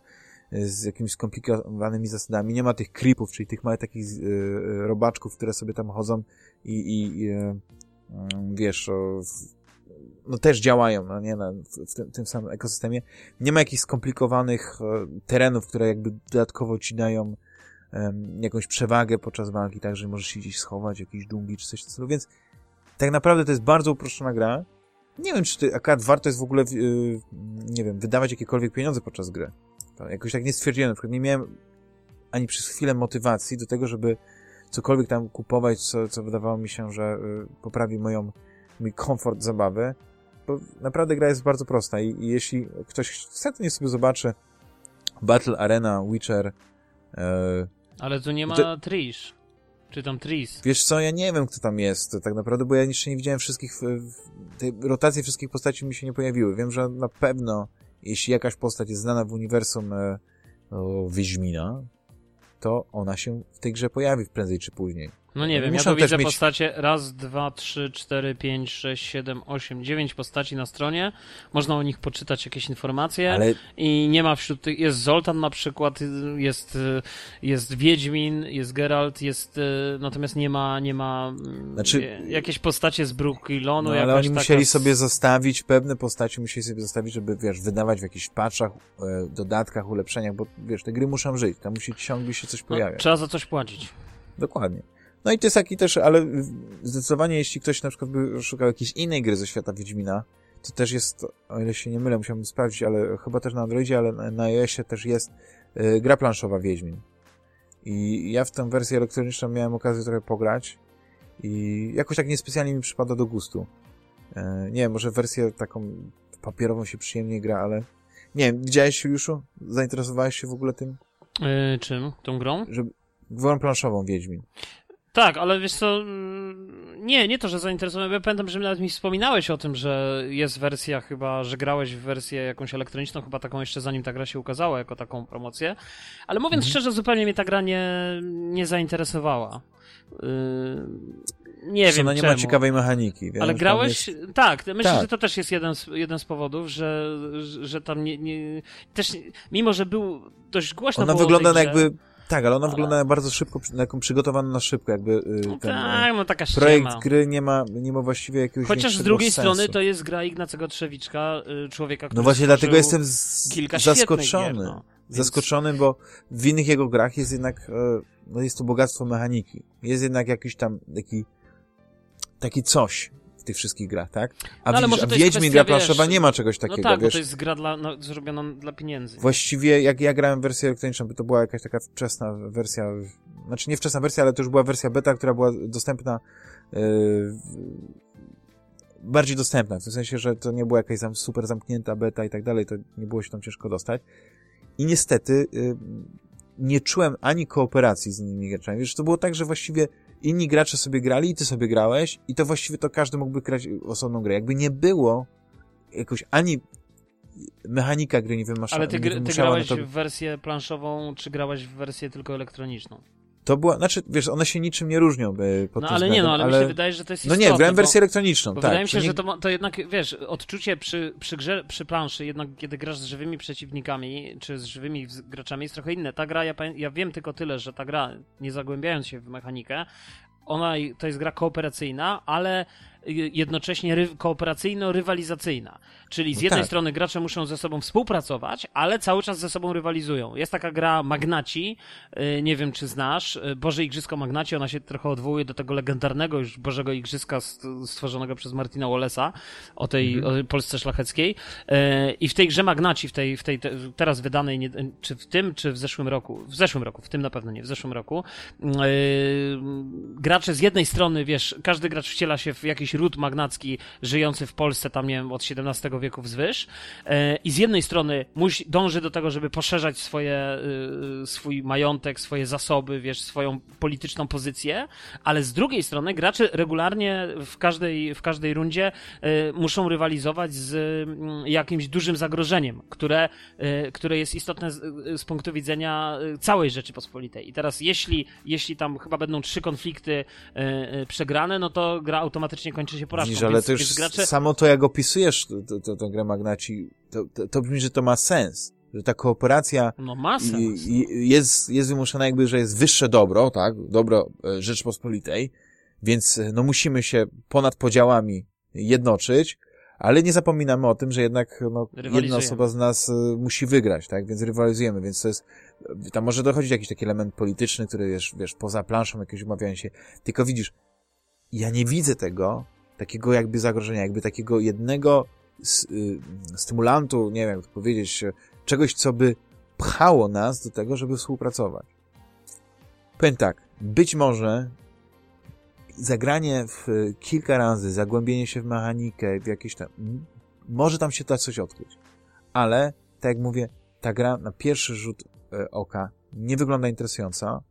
Speaker 1: z jakimiś skomplikowanymi zasadami. Nie ma tych creepów, czyli tych małych takich y, y, robaczków, które sobie tam chodzą i, i, i y, y, wiesz, no też działają, no nie, na, w, tym, tym samym ekosystemie. Nie ma jakichś skomplikowanych e, terenów, które jakby dodatkowo ci dają jakąś przewagę podczas walki, tak, że możesz się gdzieś schować, jakieś dżungli czy coś w tym stylu, więc tak naprawdę to jest bardzo uproszczona gra. Nie wiem, czy ty, akurat warto jest w ogóle, yy, nie wiem, wydawać jakiekolwiek pieniądze podczas gry. Jakoś tak nie stwierdziłem, na przykład nie miałem ani przez chwilę motywacji do tego, żeby cokolwiek tam kupować, co, co wydawało mi się, że y, poprawi moją, mój komfort zabawy, bo naprawdę gra jest bardzo prosta i, i jeśli ktoś chce, to niech sobie zobaczy Battle Arena, Witcher, e,
Speaker 2: Ale tu nie ma
Speaker 1: To-
Speaker 2: Trish. Czy tam Tris.
Speaker 1: Wiesz co, ja nie wiem, kto tam jest tak naprawdę, bo ja jeszcze nie widziałem wszystkich, tej rotacji wszystkich postaci mi się nie pojawiły. Wiem, że na pewno, jeśli jakaś postać jest znana w uniwersum e, o, Wiedźmina, to ona się w tej grze pojawi prędzej czy później.
Speaker 2: No nie wiem,
Speaker 1: Muszą
Speaker 2: ja tu widzę
Speaker 1: mieć-
Speaker 2: postacie raz, dwa, trzy, cztery, pięć, sześć, siedem, osiem, dziewięć postaci na stronie. Można o nich poczytać jakieś informacje.
Speaker 1: Ale
Speaker 2: I nie ma wśród tych, jest Zoltan na przykład, jest, jest Wiedźmin, jest Geralt, jest, y, natomiast nie ma, nie ma, mm,
Speaker 1: Znaczy-
Speaker 2: je- jakieś postacie z Brookilonu,
Speaker 1: No, ale oni
Speaker 2: taka
Speaker 1: musieli sobie zostawić, pewne postaci musieli sobie zostawić, żeby, wiesz, wydawać w jakichś patchach, e, dodatkach, ulepszeniach, bo, wiesz, te gry muszą żyć, tam musi ciągle się coś
Speaker 2: no,
Speaker 1: pojawiać.
Speaker 2: trzeba za coś płacić.
Speaker 1: Dokładnie. No i to jest taki też, ale zdecydowanie jeśli ktoś na przykład by szukał jakiejś innej gry ze świata Wiedźmina, to też jest, o ile się nie mylę, musiałbym sprawdzić, ale chyba też na Androidzie, ale na- na iOSie też jest y, gra planszowa Wiedźmin. I ja w tę wersję elektroniczną miałem okazję trochę pograć i jakoś tak niespecjalnie mi przypada do gustu. E, nie wiem, może wersję taką papierową się przyjemnie gra, ale nie wiem, widziałeś Juliuszu? Zainteresowałeś się w ogóle tym?
Speaker 2: Yy, czym? Tą grą?
Speaker 1: Że grą planszową Wiedźmin.
Speaker 2: Tak, ale wiesz co, mm, nie, nie to, że zainteresowałem, ja pamiętam, że nawet mi wspominałeś o tym, że jest wersja chyba, że grałeś w wersję jakąś elektroniczną, chyba taką jeszcze zanim ta gra się ukazała, jako taką promocję, ale mówiąc
Speaker 1: Mhm.
Speaker 2: szczerze, zupełnie mnie ta gra nie, nie zainteresowała. Yy, nie
Speaker 1: co,
Speaker 2: wiem
Speaker 1: no nie
Speaker 2: czemu.
Speaker 1: ma ciekawej mechaniki. Wiem,
Speaker 2: Ale grałeś?
Speaker 1: jest-
Speaker 2: Tak, myślę,
Speaker 1: Tak.
Speaker 2: że to też jest jeden z, jeden z powodów, że, że tam nie, nie. Też, mimo że był dość głośno.
Speaker 1: Ona wygląda jakby... Tak, ale ona
Speaker 2: Ale-
Speaker 1: wygląda bardzo szybko, na jaką przygotowaną na szybko, jakby y,
Speaker 2: No
Speaker 1: ten
Speaker 2: tak, no taka
Speaker 1: y, projekt
Speaker 2: ściema.
Speaker 1: gry nie ma, nie ma właściwie jakiegoś
Speaker 2: Chociaż z drugiej
Speaker 1: sensu.
Speaker 2: strony to jest gra Ignacego Trzewiczka, y, człowieka, który
Speaker 1: No właśnie dlatego jestem z...
Speaker 2: kilka
Speaker 1: zaskoczony.
Speaker 2: Gier, no. Więc-
Speaker 1: Zaskoczony, bo w innych jego grach jest jednak, e, no jest to bogactwo mechaniki. Jest jednak jakiś tam taki, taki coś w tych wszystkich grach, tak? A,
Speaker 2: No ale
Speaker 1: widzisz, a Wiedźmin gra planszowa nie ma czegoś
Speaker 2: No
Speaker 1: takiego,
Speaker 2: tak, bo
Speaker 1: wiesz?
Speaker 2: to jest gra dla, no, zrobiona dla pieniędzy.
Speaker 1: Właściwie jak ja grałem wersję elektroniczną, bo to była jakaś taka wczesna wersja, znaczy nie wczesna wersja, ale to już była wersja beta, która była dostępna yy, bardziej dostępna, w tym sensie, że to nie była jakaś super zamknięta beta i tak dalej, to nie było się tam ciężko dostać. I niestety yy, nie czułem ani kooperacji z innymi graczami. Wiesz, to było tak, że właściwie inni gracze sobie grali i ty sobie grałeś i to właściwie to każdy mógłby grać osobną grę. Jakby nie było jakoś ani mechanika gry nie wymusza,
Speaker 2: Ale ty, gr- ty grałeś
Speaker 1: to,
Speaker 2: w wersję planszową, czy grałeś w wersję tylko elektroniczną?
Speaker 1: To była, znaczy, wiesz, one się niczym nie różnią by, pod
Speaker 2: No ale nie, no
Speaker 1: względem,
Speaker 2: ale, mi się wydaje, że to jest
Speaker 1: No
Speaker 2: istotne.
Speaker 1: nie, grałem wersję elektroniczną,
Speaker 2: Bo
Speaker 1: tak.
Speaker 2: wydaje mi się,
Speaker 1: nie-
Speaker 2: że to, to jednak, wiesz, odczucie przy, przy grze, przy planszy, jednak kiedy grasz z żywymi przeciwnikami, czy z żywymi graczami jest trochę inne. Ta gra, ja, ja wiem tylko tyle, że ta gra, nie zagłębiając się w mechanikę, ona, to jest gra kooperacyjna, ale jednocześnie ry kooperacyjno-rywalizacyjna. Czyli z
Speaker 1: No
Speaker 2: jednej
Speaker 1: tak.
Speaker 2: strony gracze muszą ze sobą współpracować, ale cały czas ze sobą rywalizują. Jest taka gra Magnaci, y, nie wiem czy znasz, y, Boże Igrzysko Magnaci, ona się trochę odwołuje do tego legendarnego już Bożego Igrzyska st- stworzonego przez Martina Wallace'a o tej
Speaker 1: Mhm.
Speaker 2: o Polsce szlacheckiej. Y, I w tej grze Magnaci, w tej, w tej te, teraz wydanej, nie, czy w tym, czy w zeszłym roku, w zeszłym roku, w tym na pewno nie, w zeszłym roku, gracze z jednej strony, wiesz, każdy gracz wciela się w jakiś ród magnacki żyjący w Polsce, tam nie wiem, od XVII wieku wzwyż yy, i z jednej strony musi, dąży do tego, żeby poszerzać swoje, yy, swój majątek, swoje zasoby, wiesz, swoją polityczną pozycję, ale z drugiej strony gracze regularnie w każdej, w każdej rundzie yy, muszą rywalizować z mm, jakimś dużym zagrożeniem, które, które jest istotne z, z punktu widzenia całej Rzeczypospolitej. I teraz jeśli, jeśli tam chyba będą trzy konflikty przegrane, no to gra automatycznie kończy się porażką.
Speaker 1: Widzisz, ale
Speaker 2: więc,
Speaker 1: to już
Speaker 2: gracze...
Speaker 1: samo to, jak opisujesz tę grę Magnaci, to, to, to brzmi, że to ma sens. Że ta kooperacja
Speaker 2: No ma sens.
Speaker 1: jest, jest wymuszona jakby, że jest wyższe dobro, tak? Dobro e, Rzeczpospolitej, więc e, no musimy się ponad podziałami jednoczyć, ale nie zapominamy o tym, że jednak no, jedna osoba z nas e, musi wygrać, tak? Więc rywalizujemy, więc to jest, tam może dochodzić jakiś taki element polityczny, który jest, wiesz, poza planszą jakiegoś umawiania się. Tylko widzisz, ja nie widzę tego, takiego jakby zagrożenia, jakby takiego jednego stymulantu, nie wiem jak powiedzieć, e, czegoś, co by pchało nas do tego, żeby współpracować. Powiem tak, być może zagranie w e, kilka razy, zagłębienie się w mechanikę, w jakieś tam, może tam się da coś odkryć. Ale, tak jak mówię, ta gra na pierwszy rzut e, oka nie wygląda interesująco,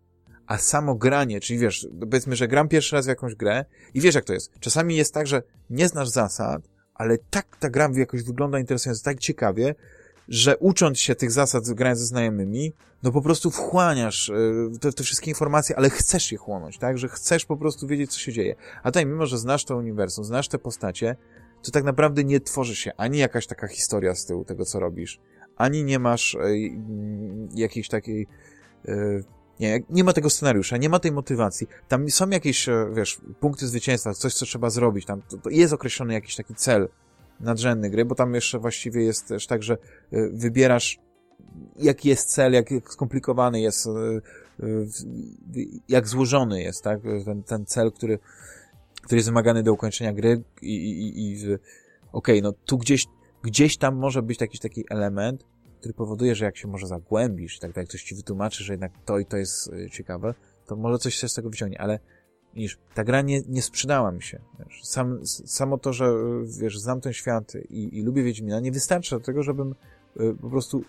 Speaker 1: a samo granie, czyli wiesz, powiedzmy, że gram pierwszy raz w jakąś grę i wiesz jak to jest. Czasami jest tak, że nie znasz zasad, ale tak ta gra jakoś wygląda interesująco, tak ciekawie, że ucząc się tych zasad, grając ze znajomymi, no po prostu wchłaniasz e, te, te wszystkie informacje, ale chcesz je chłonąć, tak? Że chcesz po prostu wiedzieć, co się dzieje. A tutaj, mimo że znasz to uniwersum, znasz te postacie, to tak naprawdę nie tworzy się ani jakaś taka historia z tyłu tego, co robisz, ani nie masz e, jakiejś takiej e, nie, nie ma tego scenariusza, nie ma tej motywacji. Tam są jakieś, e, wiesz, punkty zwycięstwa, coś, co trzeba zrobić. Tam to, to jest określony jakiś taki cel nadrzędny gry, bo tam jeszcze właściwie jest też tak, że e, wybierasz jaki jest cel, jak, skomplikowany jest, e, jak złożony jest, tak, ten, ten cel, który, który jest wymagany do ukończenia gry i, i, i- okej, no tu gdzieś, gdzieś tam może być jakiś taki element, który powoduje, że jak się może zagłębisz, tak jak ktoś ci wytłumaczy, że jednak to i to jest e, ciekawe, to może coś się z tego wyciągnie, ale niż ta gra nie, nie sprzedała mi się. Wiesz, sam, samo to, że e, wiesz, znam ten świat i, i lubię Wiedźmina, nie wystarcza do tego, żebym e, po prostu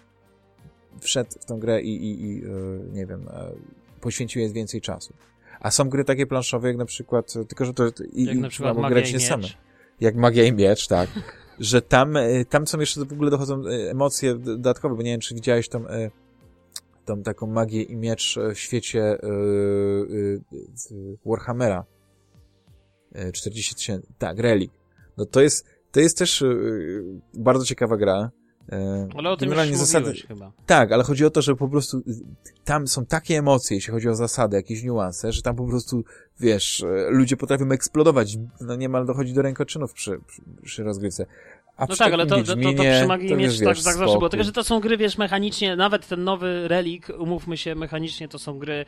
Speaker 1: wszedł w tę grę i, i, i e, nie wiem, e, poświęcił jej więcej czasu. A są gry takie planszowe, jak na przykład, tylko że to i,
Speaker 2: Jak
Speaker 1: i
Speaker 2: na przykład
Speaker 1: grać
Speaker 2: i
Speaker 1: nie same. Jak Magia i Miecz, tak. Że tam, e, tam są jeszcze w ogóle dochodzą e, emocje dodatkowe, bo nie wiem, czy widziałeś tą, e, tą taką magię i miecz w świecie Warhammera. E, 40 tysięcy, tak, Relik. No to jest, to jest też bardzo ciekawa gra. E,
Speaker 2: Ale o tym już
Speaker 1: generalnie
Speaker 2: mówiłeś chyba.
Speaker 1: tak, ale chodzi o to, że po prostu y, tam są takie emocje, jeśli chodzi o zasady, jakieś niuanse, że tam po prostu, wiesz, e, ludzie potrafią eksplodować, no niemal dochodzi do rękoczynów przy, przy, przy rozgrywce. A
Speaker 2: No tak, ale to, to, to, to
Speaker 1: Wiedźminie,
Speaker 2: przy Magii
Speaker 1: to
Speaker 2: Miecz
Speaker 1: już,
Speaker 2: tak, tak zawsze było. Tylko, że to są gry, wiesz, mechanicznie, nawet ten nowy Relik, umówmy się, mechanicznie to są gry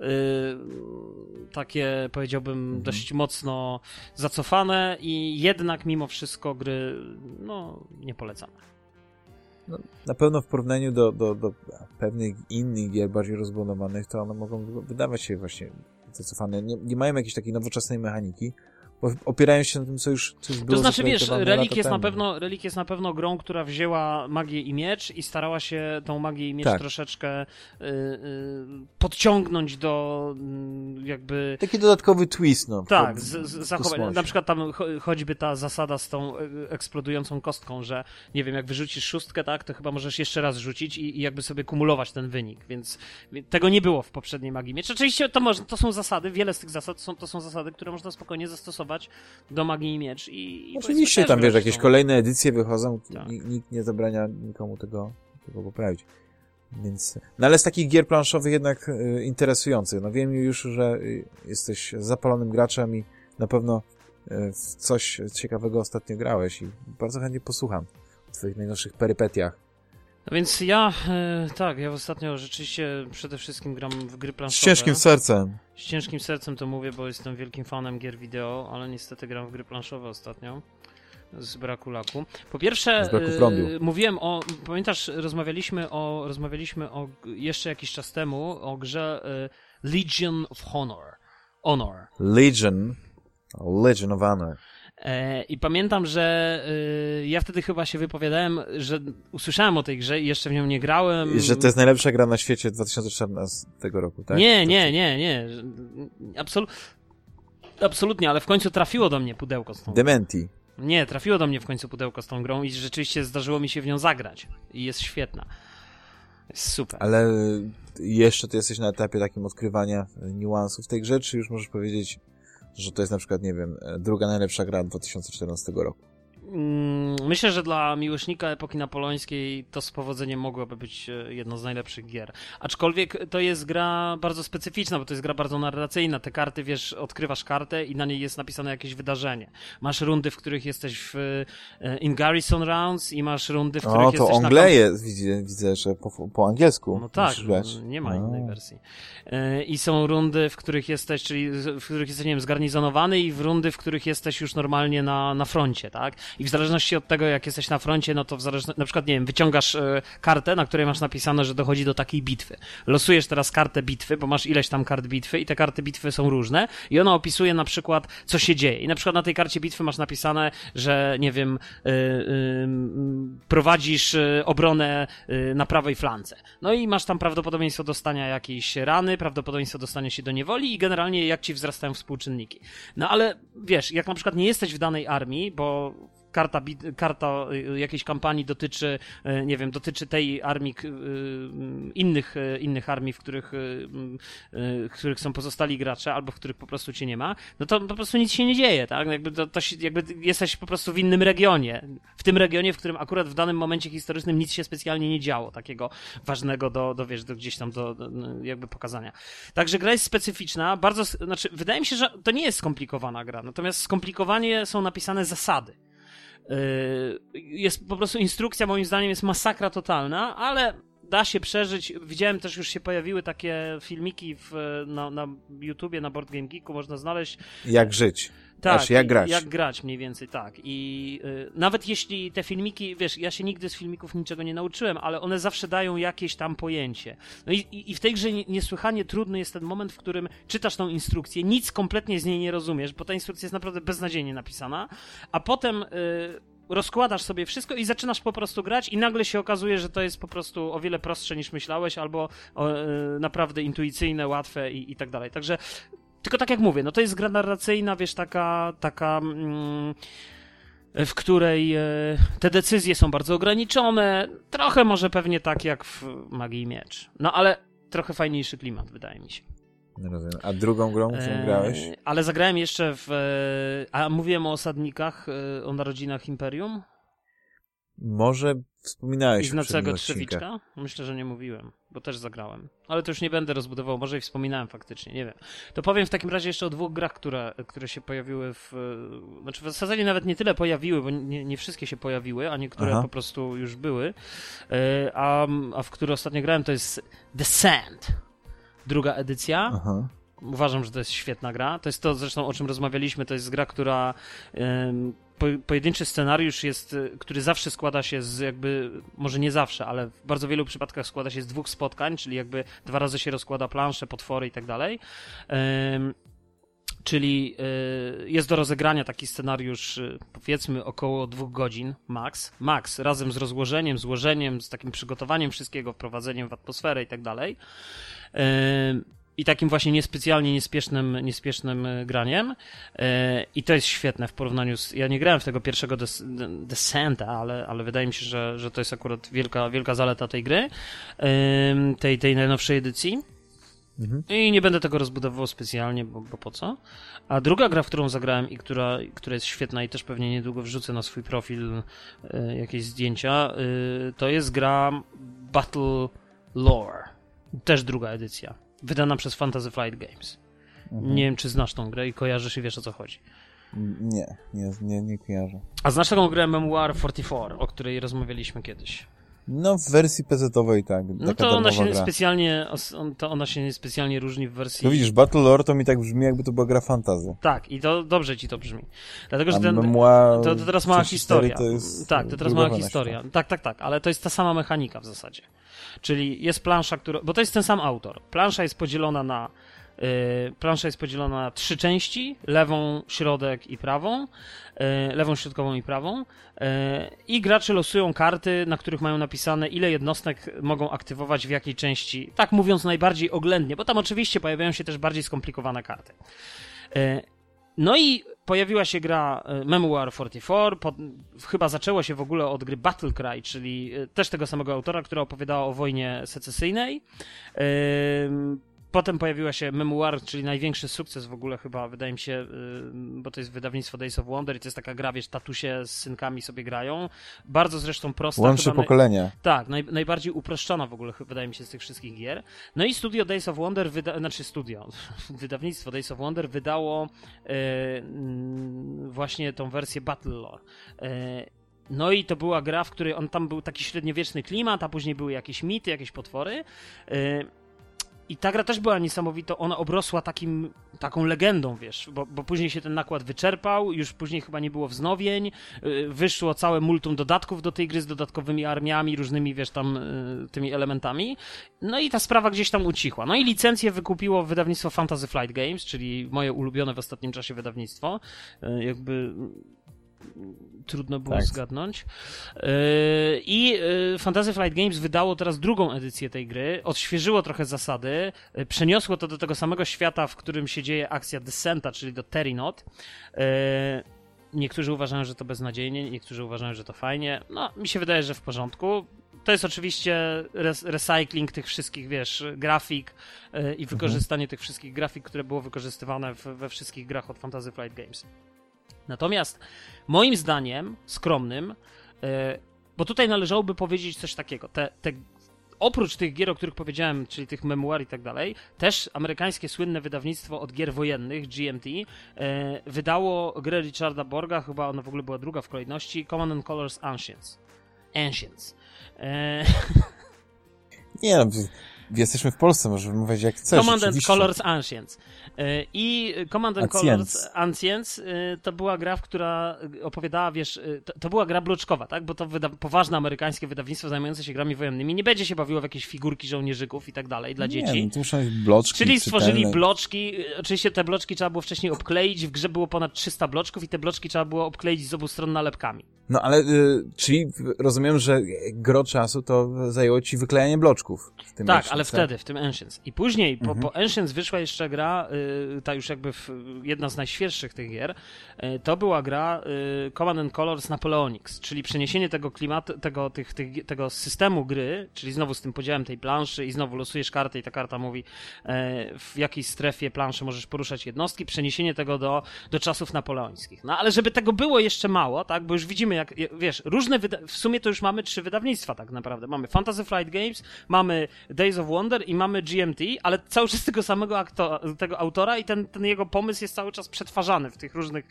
Speaker 2: yy, takie, powiedziałbym,
Speaker 1: Mhm.
Speaker 2: dość mocno zacofane i jednak mimo wszystko gry, no, nie polecamy.
Speaker 1: No, na pewno w porównaniu do, do, do pewnych innych gier bardziej rozbudowanych, to one mogą wy- wydawać się właśnie zacofane. Nie, nie mają jakiejś takiej nowoczesnej mechaniki, opierają się na tym, co już, co już było
Speaker 2: To znaczy, wiesz, Relik jest, na pewno, Relik jest na pewno grą, która wzięła magię i miecz i starała się tą magię i miecz
Speaker 1: Tak.
Speaker 2: troszeczkę y, y, podciągnąć do y, jakby
Speaker 1: Taki dodatkowy twist, no.
Speaker 2: Tak, z, z. Na przykład tam cho- choćby ta zasada z tą e, eksplodującą kostką, że nie wiem, jak wyrzucisz szóstkę, tak, to chyba możesz jeszcze raz rzucić i, i jakby sobie kumulować ten wynik, więc więc tego nie było w poprzedniej Magii Miecz. Oczywiście to, może, to są zasady, wiele z tych zasad są, to są zasady, które można spokojnie zastosować do Magii i Miecz. I, i
Speaker 1: Oczywiście tam, wiesz, jakieś kolejne edycje wychodzą,
Speaker 2: Tak.
Speaker 1: ni- nikt nie zabrania nikomu tego, tego poprawić. Więc, no ale z takich gier planszowych jednak y, interesujących. No wiem już, że y, jesteś zapalonym graczem i na pewno w coś ciekawego ostatnio grałeś i bardzo chętnie posłucham o twoich najnowszych perypetiach.
Speaker 2: No więc ja, e, tak, ja ostatnio rzeczywiście przede wszystkim gram w gry planszowe.
Speaker 1: Z ciężkim sercem.
Speaker 2: Z ciężkim sercem to mówię, bo jestem wielkim fanem gier wideo, ale niestety gram w gry planszowe ostatnio. Z braku laku. Po pierwsze,
Speaker 1: Z braku prądu.
Speaker 2: e, mówiłem o. Pamiętasz, rozmawialiśmy o. Rozmawialiśmy o jeszcze jakiś czas temu o grze e, Legion of Honor. Honor.
Speaker 1: Legion. Legion of Honor.
Speaker 2: E, I pamiętam, że e, ja wtedy chyba się wypowiadałem, że usłyszałem o tej grze i jeszcze w nią nie grałem.
Speaker 1: I że to jest najlepsza gra na świecie 2014 roku, tak?
Speaker 2: Nie, nie, nie, nie. Absolu... Absolutnie, ale w końcu trafiło do mnie pudełko z tą
Speaker 1: Dementi.
Speaker 2: Nie, trafiło do mnie w końcu pudełko z tą grą i rzeczywiście zdarzyło mi się w nią zagrać. I jest świetna. Jest super.
Speaker 1: Ale jeszcze ty jesteś na etapie takim odkrywania niuansów tej grze, czy już możesz powiedzieć, że to jest na przykład, nie wiem, druga najlepsza gra 2014 roku?
Speaker 2: Mm, Myślę, że dla miłośnika epoki napoleońskiej to z powodzeniem mogłaby być e, jedną z najlepszych gier. Aczkolwiek to jest gra bardzo specyficzna, bo to jest gra bardzo narracyjna. Te karty, wiesz, odkrywasz kartę i na niej jest napisane jakieś wydarzenie. Masz rundy, w których jesteś w e, in Garrison Rounds i masz rundy, w których
Speaker 1: O, to
Speaker 2: jesteś na
Speaker 1: Angleje, widzę, widzę, że po, po angielsku
Speaker 2: No tak,
Speaker 1: grać.
Speaker 2: nie ma
Speaker 1: A.
Speaker 2: innej wersji. E, I są rundy, w których jesteś, czyli w których jesteś, nie wiem, zgarnizonowany i w rundy, w których jesteś już normalnie na, na froncie, tak? I w zależności od tego, jak jesteś na froncie, no to w zależności, na przykład, nie wiem, wyciągasz e, kartę, na której masz napisane, że dochodzi do takiej bitwy. Losujesz teraz kartę bitwy, bo masz ileś tam kart bitwy i te karty bitwy są różne i ona opisuje na przykład, co się dzieje. I na przykład na tej karcie bitwy masz napisane, że, nie wiem, y, prowadzisz y, obronę na prawej flance. No i masz tam prawdopodobieństwo dostania jakiejś rany, prawdopodobieństwo dostania się do niewoli i generalnie jak ci wzrastają współczynniki. No ale wiesz, jak na przykład nie jesteś w danej armii, bo karta, karta y, jakiejś kampanii dotyczy, y, nie wiem, dotyczy tej armii, y, y, innych, innych armii, w których, y, w których są pozostali gracze, albo w których po prostu cię nie ma, no to po prostu nic się nie dzieje, tak? Jakby, to, to jakby jesteś po prostu w innym regionie. W tym regionie, w którym akurat w danym momencie historycznym nic się specjalnie nie działo, takiego ważnego do, do wiesz, do gdzieś tam do, do jakby pokazania. Także gra jest specyficzna, bardzo, znaczy, wydaje mi się, że to nie jest skomplikowana gra, natomiast skomplikowanie są napisane zasady. Yy, Jest po prostu instrukcja, moim zdaniem, jest masakra totalna, ale da się przeżyć. Widziałem też już się pojawiły takie filmiki w, na, na YouTubie, na Board Game Geeku, można znaleźć.
Speaker 1: Jak żyć.
Speaker 2: Tak,
Speaker 1: Znaczy, jak grać.
Speaker 2: Jak grać mniej więcej, tak. I y, nawet jeśli te filmiki, wiesz, ja się nigdy z filmików niczego nie nauczyłem, ale one zawsze dają jakieś tam pojęcie. No i, i, i w tej grze nie- niesłychanie trudny jest ten moment, w którym czytasz tą instrukcję, nic kompletnie z niej nie rozumiesz, bo ta instrukcja jest naprawdę beznadziejnie napisana, a potem. Y, Rozkładasz sobie wszystko i zaczynasz po prostu grać, i nagle się okazuje, że to jest po prostu o wiele prostsze niż myślałeś, albo o, y, naprawdę intuicyjne, łatwe i, i tak dalej. Także tylko tak jak mówię, no to jest gra narracyjna, wiesz, taka, taka mm, w której e, te decyzje są bardzo ograniczone, trochę może pewnie tak jak w Magii Miecz. No ale trochę fajniejszy klimat, wydaje mi się.
Speaker 1: Rozumiem. A drugą grą, którą
Speaker 2: E,
Speaker 1: grałeś?
Speaker 2: Ale zagrałem jeszcze w... e, A mówiłem o osadnikach, e, o narodzinach Imperium?
Speaker 1: Może wspominałeś poprzednich odcinkach.
Speaker 2: Trzewiczka? Myślę, że nie mówiłem, bo też zagrałem. Ale to już nie będę rozbudował, może i wspominałem faktycznie, nie wiem. To powiem w takim razie jeszcze o dwóch grach, które, które się pojawiły w... e, Znaczy w zasadzie nawet nie tyle pojawiły, bo nie, nie wszystkie się pojawiły, a niektóre
Speaker 1: Aha.
Speaker 2: po prostu już były. A, a w które ostatnio grałem to jest The Sand. Druga edycja.
Speaker 1: Aha.
Speaker 2: Uważam, że to jest świetna gra. To jest to zresztą, o czym rozmawialiśmy. To jest gra, która. po, pojedynczy scenariusz jest, y, który zawsze składa się z jakby, może nie zawsze, ale w bardzo wielu przypadkach składa się z dwóch spotkań, czyli jakby dwa razy się rozkłada plansze, potwory i tak dalej. Czyli y, jest do rozegrania taki scenariusz, y, powiedzmy, około dwóch godzin max. Max, razem z rozłożeniem, złożeniem, z takim przygotowaniem wszystkiego, wprowadzeniem w atmosferę i tak dalej. Ym, I takim właśnie niespecjalnie niespiesznym, niespiesznym graniem. I to jest świetne w porównaniu z. Ja nie grałem w tego pierwszego Des- Descenta, ale, ale wydaje mi się, że, że to jest akurat wielka, wielka zaleta tej gry, tej, tej najnowszej edycji.
Speaker 1: Mhm.
Speaker 2: I nie będę tego rozbudowywał specjalnie, bo, bo po co. A druga gra, w którą zagrałem i która, która jest świetna i też pewnie niedługo wrzucę na swój profil e, jakieś zdjęcia, e, to jest gra Battle Lore. Też druga edycja. Wydana przez Fantasy Flight Games.
Speaker 1: Mhm.
Speaker 2: Nie wiem, czy znasz tą grę i kojarzysz i wiesz o co chodzi.
Speaker 1: Nie, nie, nie, nie kojarzę.
Speaker 2: A znasz taką grę Memoir 44, o której rozmawialiśmy kiedyś?
Speaker 1: No, w wersji PC-owej tak.
Speaker 2: No to ona się gra. specjalnie, to ona się specjalnie różni w wersji...
Speaker 1: No widzisz, Battle Lore to mi tak brzmi, jakby to była gra fantazy.
Speaker 2: Tak, i to dobrze ci to brzmi. Dlatego, że ten... Memoir to, to teraz mała historia. To jest tak, to teraz mała historia. Tak, tak, tak, ale to jest ta sama mechanika w zasadzie. Czyli jest plansza, która... Bo to jest ten sam autor. Plansza jest podzielona na plansza jest podzielona na trzy części: lewą, środek i prawą, y, lewą, środkową i prawą. Y, I gracze losują karty, na których mają napisane, ile jednostek mogą aktywować w jakiej części. Tak mówiąc najbardziej oględnie, bo tam oczywiście pojawiają się też bardziej skomplikowane karty. No i pojawiła się gra Memoir 44, pod, chyba zaczęło się w ogóle od gry Battle Cry, czyli też tego samego autora, która opowiadała o wojnie secesyjnej. Potem pojawiła się Memoir, czyli największy sukces w ogóle chyba, wydaje mi się, y, bo to jest wydawnictwo Days of Wonder i to jest taka gra, wiesz, tatusie z synkami sobie grają. Bardzo zresztą prosta.
Speaker 1: Łączy pokolenia. Naj...
Speaker 2: Tak, naj... najbardziej uproszczona w ogóle, wydaje mi się, z tych wszystkich gier. No i studio Days of Wonder, wyda... znaczy studio, wydawnictwo Days of Wonder wydało yy, właśnie tą wersję Battle Lore. Yy, no i to była gra, w której on tam był taki średniowieczny klimat, a później były jakieś mity, jakieś potwory. Yy, i ta gra też była niesamowita, ona obrosła takim, taką legendą, wiesz, bo, bo później się ten nakład wyczerpał, już później chyba nie było wznowień, y, wyszło całe multum dodatków do tej gry z dodatkowymi armiami, różnymi, wiesz, tam y, tymi elementami. No i ta sprawa gdzieś tam ucichła. No i licencję wykupiło wydawnictwo Fantasy Flight Games, czyli moje ulubione w ostatnim czasie wydawnictwo. Y, jakby trudno było tak. zgadnąć. E, I e, Fantasy Flight Games wydało teraz drugą edycję tej gry, odświeżyło trochę zasady, e, przeniosło to do tego samego świata, w którym się dzieje akcja Descenta, czyli do Terinot. Niektórzy uważają, że to beznadziejnie, niektórzy uważają, że to fajnie. No, mi się wydaje, że w porządku. To jest oczywiście recycling tych wszystkich, wiesz, grafik i wykorzystanie mhm. tych wszystkich grafik, które było wykorzystywane we wszystkich grach od Fantasy Flight Games. Natomiast moim zdaniem, skromnym, e, bo tutaj należałoby powiedzieć coś takiego. Te, te, oprócz tych gier, o których powiedziałem, czyli tych memuar i tak dalej, też amerykańskie słynne wydawnictwo od gier wojennych, GMT, e, wydało grę Richarda Borga, chyba ona w ogóle była druga w kolejności, Command and Colors Ancients. Ancients. E...
Speaker 1: Nie no, jesteśmy w Polsce, możemy mówić jak chcesz.
Speaker 2: Command and Colors Ancients. E, I Command and Colors Ancients e, to była gra, która opowiadała, wiesz, e, to, to była gra bloczkowa, tak? Bo to wyda poważne amerykańskie wydawnictwo zajmujące się grami wojennymi nie będzie się bawiło w jakieś figurki żołnierzyków i tak dalej dla dzieci.
Speaker 1: Nie, to muszą być bloczki.
Speaker 2: Czyli stworzyli bloczki. Oczywiście te bloczki trzeba było wcześniej obkleić. W grze było ponad 300 bloczków i te bloczki trzeba było obkleić z obu stron nalepkami.
Speaker 1: No ale, czyli rozumiem, że gro czasu to zajęło ci wyklejanie bloczków.
Speaker 2: W tym tak, Ancients, ale wtedy, w tym Ancients. I później, mhm. po, po Ancients wyszła jeszcze gra, y, ta już jakby w, jedna z najświeższych tych gier, y, to była gra y, Command and Colors Napoleonics, czyli przeniesienie tego klimatu, tego, tych, tych, tego systemu gry, czyli znowu z tym podziałem tej planszy i znowu losujesz kartę i ta karta mówi y, w jakiej strefie planszy możesz poruszać jednostki, przeniesienie tego do, do czasów napoleońskich. No ale żeby tego było jeszcze mało, tak, bo już widzimy jak, wiesz, różne, w sumie to już mamy trzy wydawnictwa tak naprawdę. Mamy Fantasy Flight Games, mamy Days of Wonder i mamy GMT, ale cały czas tego samego aktora, tego autora i ten, ten jego pomysł jest cały czas przetwarzany w tych różnych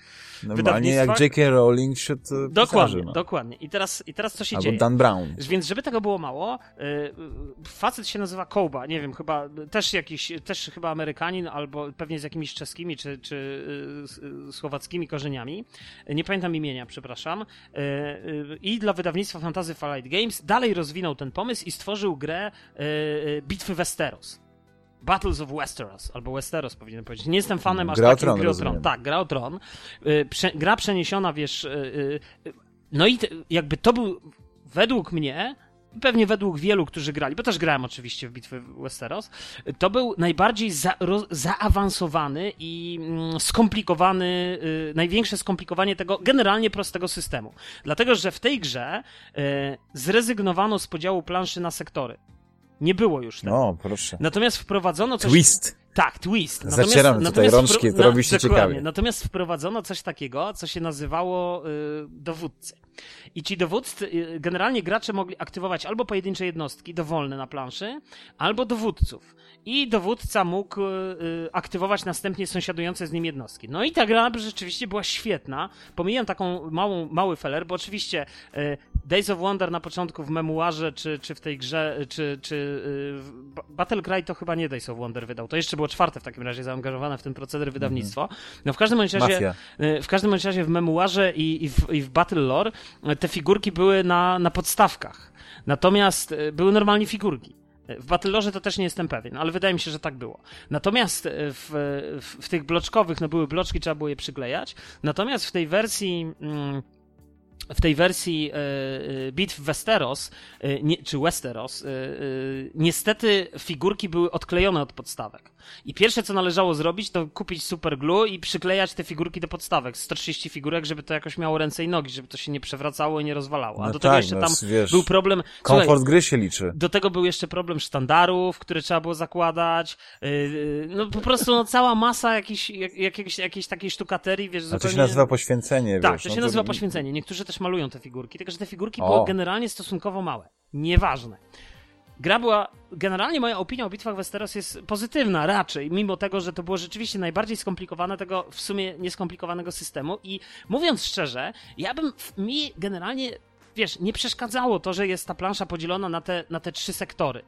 Speaker 1: Normalnie
Speaker 2: wydawnictwach.
Speaker 1: jak J.K. Rowling wśród
Speaker 2: Dokładnie,
Speaker 1: pisarzy, no.
Speaker 2: dokładnie. I teraz, I teraz co się
Speaker 1: Albo
Speaker 2: dzieje?
Speaker 1: Dan Brown.
Speaker 2: Więc żeby tego było mało, yy, facet się nazywa Koba, nie wiem, chyba też jakiś, też chyba Amerykanin, albo pewnie z jakimiś czeskimi czy, czy yy, słowackimi korzeniami. Nie pamiętam imienia, przepraszam. I dla wydawnictwa Fantasy Flight Games dalej rozwinął ten pomysł i stworzył grę Bitwy Westeros. Battles of Westeros, albo Westeros powinien powiedzieć. Nie jestem fanem aż gra takim gry o Tron. Tak, gra o Tron. E, prze, gra przeniesiona, wiesz, no i jakby to był według mnie pewnie według wielu, którzy grali, bo też grałem oczywiście w bitwy Westeros, to był najbardziej za, ro, zaawansowany i mm, skomplikowany, y, największe skomplikowanie tego generalnie prostego systemu. Dlatego, że w tej grze y, zrezygnowano z podziału planszy na sektory. Nie było już tego.
Speaker 1: No, proszę.
Speaker 2: Natomiast wprowadzono coś...
Speaker 1: Twist.
Speaker 2: Tak, twist.
Speaker 1: Zacieramy tutaj
Speaker 2: natomiast
Speaker 1: rączki, to robi się
Speaker 2: dokładnie.
Speaker 1: ciekawie.
Speaker 2: Natomiast wprowadzono coś takiego, co się nazywało y, dowódcy. I ci dowódcy, y, generalnie gracze mogli aktywować albo pojedyncze jednostki dowolne na planszy, albo dowódców. I dowódca mógł y, y, aktywować następnie sąsiadujące z nim jednostki. No i ta gra rzeczywiście była świetna. Pomijam taką małą, mały feller, bo oczywiście y, Days of Wonder na początku w memuarze, czy, czy w tej grze, czy, czy y, Ba- Battle Cry to chyba nie Days of Wonder wydał. To jeszcze było czwarte w takim razie zaangażowane w ten proceder wydawnictwo. No w każdym razie,
Speaker 1: Mafia.
Speaker 2: y, w każdym razie w memuarze i, i, w, i w Battle Lore y, te figurki były na, na podstawkach. Natomiast y, były normalnie figurki. W Battlelorze to też nie jestem pewien, ale wydaje mi się, że tak było. Natomiast w, w, w tych bloczkowych, no były bloczki, trzeba było je przyklejać. Natomiast w tej wersji. Mm, w tej wersji e, e, bitw Westeros, e, czy Westeros, niestety figurki były odklejone od podstawek. I pierwsze, co należało zrobić, to kupić super glue i przyklejać te figurki do podstawek. 130 figurek, żeby to jakoś miało ręce i nogi, żeby to się nie przewracało i nie rozwalało. A
Speaker 1: No
Speaker 2: do tego
Speaker 1: tak,
Speaker 2: jeszcze
Speaker 1: no,
Speaker 2: tam
Speaker 1: wiesz,
Speaker 2: był problem... Słuchaj,
Speaker 1: Komfort gry się liczy.
Speaker 2: do tego był jeszcze problem sztandarów, które trzeba było zakładać. No po prostu no, cała masa jakiejś, jak, jakiejś, jakiejś takiej sztukaterii, wiesz,
Speaker 1: A to
Speaker 2: zupełnie...
Speaker 1: się nazywa poświęcenie,
Speaker 2: Tak,
Speaker 1: wiesz.
Speaker 2: to
Speaker 1: no
Speaker 2: się nazywa poświęcenie. Niektórzy też malują te figurki, tylko że te figurki
Speaker 1: O.
Speaker 2: były generalnie stosunkowo małe. Nieważne. Gra była, generalnie moja opinia o bitwach Westeros jest pozytywna raczej, mimo tego, że to było rzeczywiście najbardziej skomplikowane tego w sumie nieskomplikowanego systemu i mówiąc szczerze, ja bym, mi generalnie wiesz, nie przeszkadzało to, że jest ta plansza podzielona na te, na te trzy sektory.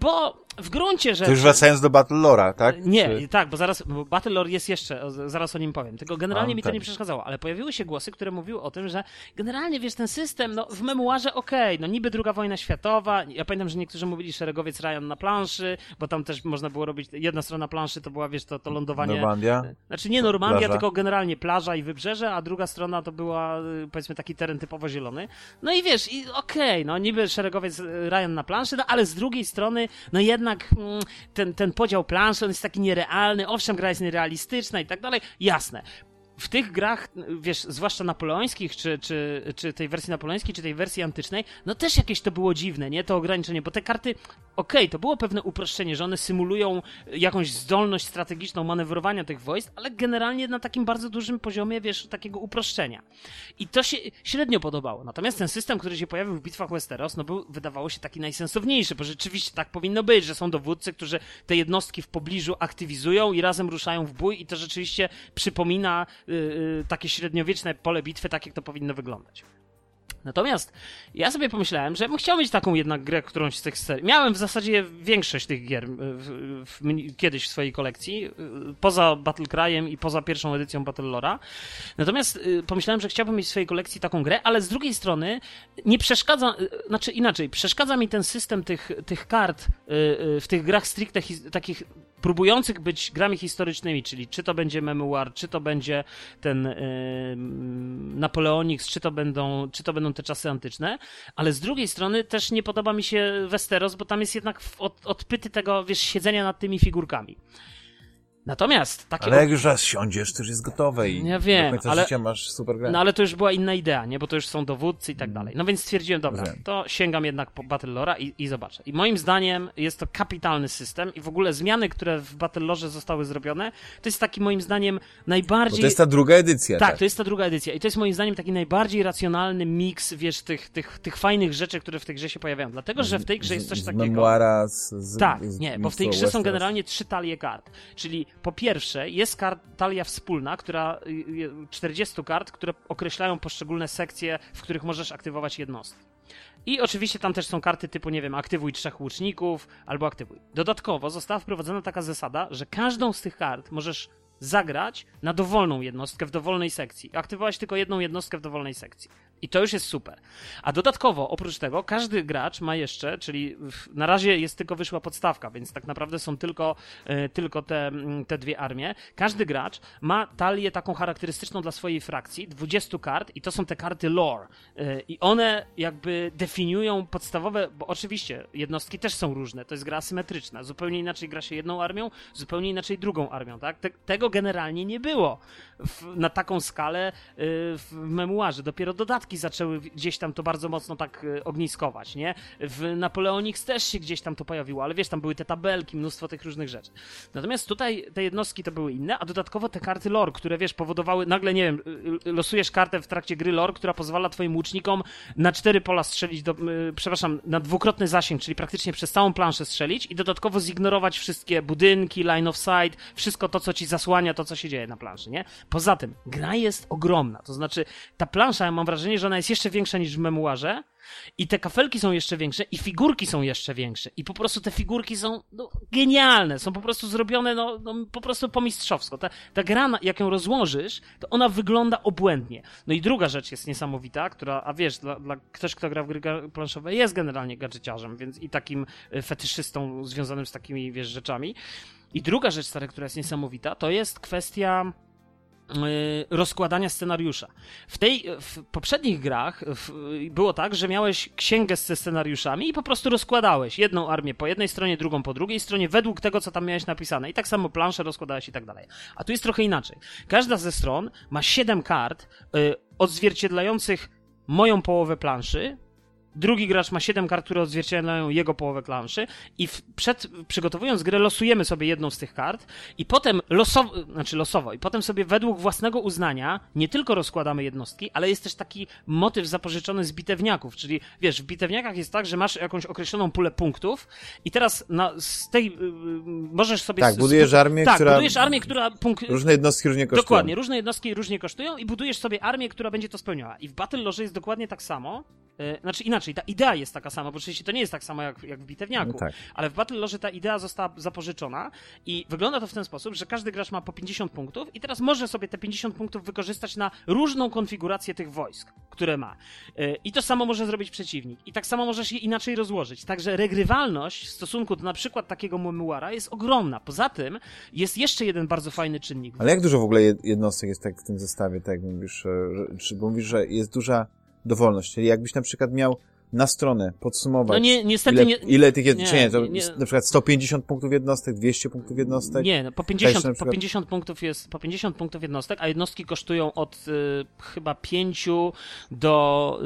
Speaker 2: Bo w gruncie rzeczy...
Speaker 1: To już wracając do Battle Lora, tak?
Speaker 2: Nie,
Speaker 1: Czy...
Speaker 2: tak, bo zaraz, bo Battle Lore jest jeszcze, zaraz o nim powiem. Tylko generalnie mi to
Speaker 1: tak.
Speaker 2: nie przeszkadzało, ale pojawiły się głosy, które mówiły o tym, że generalnie, wiesz, ten system, no w memuarze okej, no niby druga wojna światowa, ja pamiętam, że niektórzy mówili szeregowiec Ryan na planszy, bo tam też można było robić, jedna strona planszy to była, wiesz, to, to lądowanie...
Speaker 1: Normandia?
Speaker 2: Znaczy nie Normandia,
Speaker 1: Plaża.
Speaker 2: tylko generalnie plaża i wybrzeże, a druga strona to była, y, powiedzmy, taki teren typowo zielony. No i wiesz, i okej, no niby szeregowiec y, Ryan na planszy, no ale z drugiej strony, no jednak mm, ten, ten podział planszy, on jest taki nierealny, owszem, gra jest nierealistyczna i tak dalej, jasne. W tych grach, wiesz, zwłaszcza napoleońskich, czy, czy, czy tej wersji napoleońskiej, czy tej wersji antycznej, no też jakieś to było dziwne, nie? To ograniczenie, bo te karty, okej, to było pewne uproszczenie, że one symulują jakąś zdolność strategiczną manewrowania tych wojsk, ale generalnie na takim bardzo dużym poziomie, wiesz, takiego uproszczenia. I to się średnio podobało. Natomiast ten system, który się pojawił w bitwach Westeros, no był, wydawało się taki najsensowniejszy, bo rzeczywiście tak powinno być, że są dowódcy, którzy te jednostki w pobliżu aktywizują i razem ruszają w bój i to rzeczywiście przypomina takie średniowieczne pole bitwy, tak jak to powinno wyglądać. Natomiast ja sobie pomyślałem, że bym chciał mieć taką jednak grę, którąś z tych serii. Miałem w zasadzie większość tych gier y, w, w, kiedyś w swojej kolekcji, y, poza Battle Cryem i poza pierwszą edycją Battle Lora. Natomiast y, pomyślałem, że chciałbym mieć w swojej kolekcji taką grę, ale z drugiej strony nie przeszkadza, y, znaczy inaczej, przeszkadza mi ten system tych, tych kart y, y, w tych grach stricte takich próbujących być grami historycznymi, czyli czy to będzie Memoir, czy to będzie ten y, Napoleonix, czy to będą, czy to będą te czasy antyczne, ale z drugiej strony też nie podoba mi się Westeros, bo tam jest jednak od, odpyty tego, wiesz, siedzenia nad tymi figurkami. Natomiast takie
Speaker 1: Ale jak już raz siądziesz, to już jest gotowe i
Speaker 2: Ja wiem,
Speaker 1: do końca
Speaker 2: ale-
Speaker 1: życia masz super grę.
Speaker 2: No ale to już była inna idea, nie? Bo to już są dowódcy i tak dalej. No więc stwierdziłem, dobra,
Speaker 1: Rozumiem.
Speaker 2: to sięgam jednak po Battle Lora i, i zobaczę. I moim zdaniem jest to kapitalny system i w ogóle zmiany, które w Battle Lorze zostały zrobione, to jest taki moim zdaniem
Speaker 1: Bo
Speaker 2: najbardziej...
Speaker 1: to jest ta druga edycja.
Speaker 2: Tak, to jest ta druga edycja i to jest moim zdaniem taki najbardziej racjonalny miks, wiesz, tych, tych, tych fajnych rzeczy, które w tej grze się pojawiają. Dlatego, że w tej grze jest coś
Speaker 1: z,
Speaker 2: takiego...
Speaker 1: Z memuara, z, z,
Speaker 2: Tak, nie, bo w tej grze są generalnie trzy talie kart. Czyli po pierwsze jest kart, talia wspólna, która y, y, 40 kart, które określają poszczególne sekcje, w których możesz aktywować jednostki. I oczywiście tam też są karty typu, nie wiem, aktywuj trzech łuczników albo aktywuj. Dodatkowo została wprowadzona taka zasada, że każdą z tych kart możesz zagrać na dowolną jednostkę w dowolnej sekcji. Aktywować tylko jedną jednostkę w dowolnej sekcji. I to już jest super. A dodatkowo, oprócz tego, każdy gracz ma jeszcze, czyli na razie jest tylko wyszła podstawka, więc tak naprawdę są tylko, e, tylko te, te dwie armie. Każdy gracz ma talię taką charakterystyczną dla swojej frakcji, 20 kart i to są te karty lore. E, I one jakby definiują podstawowe, bo oczywiście jednostki też są różne, to jest gra asymetryczna. Zupełnie inaczej gra się jedną armią, zupełnie inaczej drugą armią, tak? Te, tego generalnie nie było w, na taką skalę y, w memuarze. Dopiero dodatki zaczęły gdzieś tam to bardzo mocno tak e, ogniskować, nie? W Napoleonix też się gdzieś tam to pojawiło, ale wiesz, tam były te tabelki, mnóstwo tych różnych rzeczy. Natomiast tutaj te jednostki to były inne, a dodatkowo te karty lore, które wiesz, powodowały, nagle nie wiem, losujesz kartę w trakcie gry lore, która pozwala twoim łucznikom na cztery pola strzelić, do, yy, przepraszam, na dwukrotny zasięg, czyli praktycznie przez całą planszę strzelić i dodatkowo zignorować wszystkie budynki, line of sight, wszystko to, co ci zasłania to, co się dzieje na planszy, nie? Poza tym, gra jest ogromna, to znaczy ta plansza, ja mam wrażenie, że ona jest jeszcze większa niż w memuarze, i te kafelki są jeszcze większe, i figurki są jeszcze większe. I po prostu te figurki są no, genialne, są po prostu zrobione no, no, po prostu po mistrzowsko. Ta, ta gra, jak ją rozłożysz, to ona wygląda obłędnie. No i druga rzecz jest niesamowita, która, a wiesz, dla, dla ktoś, kto gra w gry planszowe, jest generalnie gadżeciarzem, więc i takim e, fetyszystą związanym z takimi, wiesz, rzeczami. I druga rzecz, stary, która jest niesamowita, to jest kwestia rozkładania scenariusza. W tej, w poprzednich grach w, było tak, że miałeś księgę ze scenariuszami i po prostu rozkładałeś jedną armię po jednej stronie, drugą po drugiej stronie, według tego, co tam miałeś napisane. I tak samo plansze rozkładałeś i tak dalej. A tu jest trochę inaczej. Każda ze stron ma siedem kart y, odzwierciedlających moją połowę planszy, drugi gracz ma 7 kart, które odzwierciedlają jego połowę planszy i w, przed, przygotowując grę losujemy sobie jedną z tych kart i potem losowo, znaczy losowo, i potem sobie według własnego uznania nie tylko rozkładamy jednostki, ale jest też taki motyw zapożyczony z bitewniaków, czyli wiesz, w bitewniakach jest tak, że masz jakąś określoną pulę punktów i teraz na, z tej yy, możesz sobie...
Speaker 1: Tak, budujesz armię,
Speaker 2: tak,
Speaker 1: która...
Speaker 2: budujesz armię, która... Punkt...
Speaker 1: Różne jednostki różnie kosztują.
Speaker 2: Dokładnie, różne jednostki różnie kosztują i budujesz sobie armię, która będzie to spełniała. I w Battle Lore jest dokładnie tak samo, yy, znaczy inaczej, inaczej, ta idea jest taka sama, bo oczywiście to nie jest tak samo jak, jak w bitewniaku, no tak. ale w Battle Lore ta idea została zapożyczona i wygląda to w ten sposób, że każdy gracz ma po 50 punktów i teraz może sobie te 50 punktów wykorzystać na różną konfigurację tych wojsk, które ma. Y, I to samo może zrobić przeciwnik. I tak samo możesz je inaczej rozłożyć. Także regrywalność w stosunku do na przykład takiego memuara jest ogromna. Poza tym jest jeszcze jeden bardzo fajny czynnik.
Speaker 1: Ale jak dużo w ogóle jednostek jest tak w tym zestawie, tak jak mówisz, że, bo mówisz, że jest duża dowolność. Czyli jakbyś na przykład miał na stronę podsumować. No nie, niestety ile, nie, ile tych jednostek, nie, to nie, na przykład 150 punktów jednostek, 200 punktów jednostek?
Speaker 2: Nie, no po 50, przykład... po 50 punktów jest, po 50 punktów jednostek, a jednostki kosztują od y, chyba 5 do,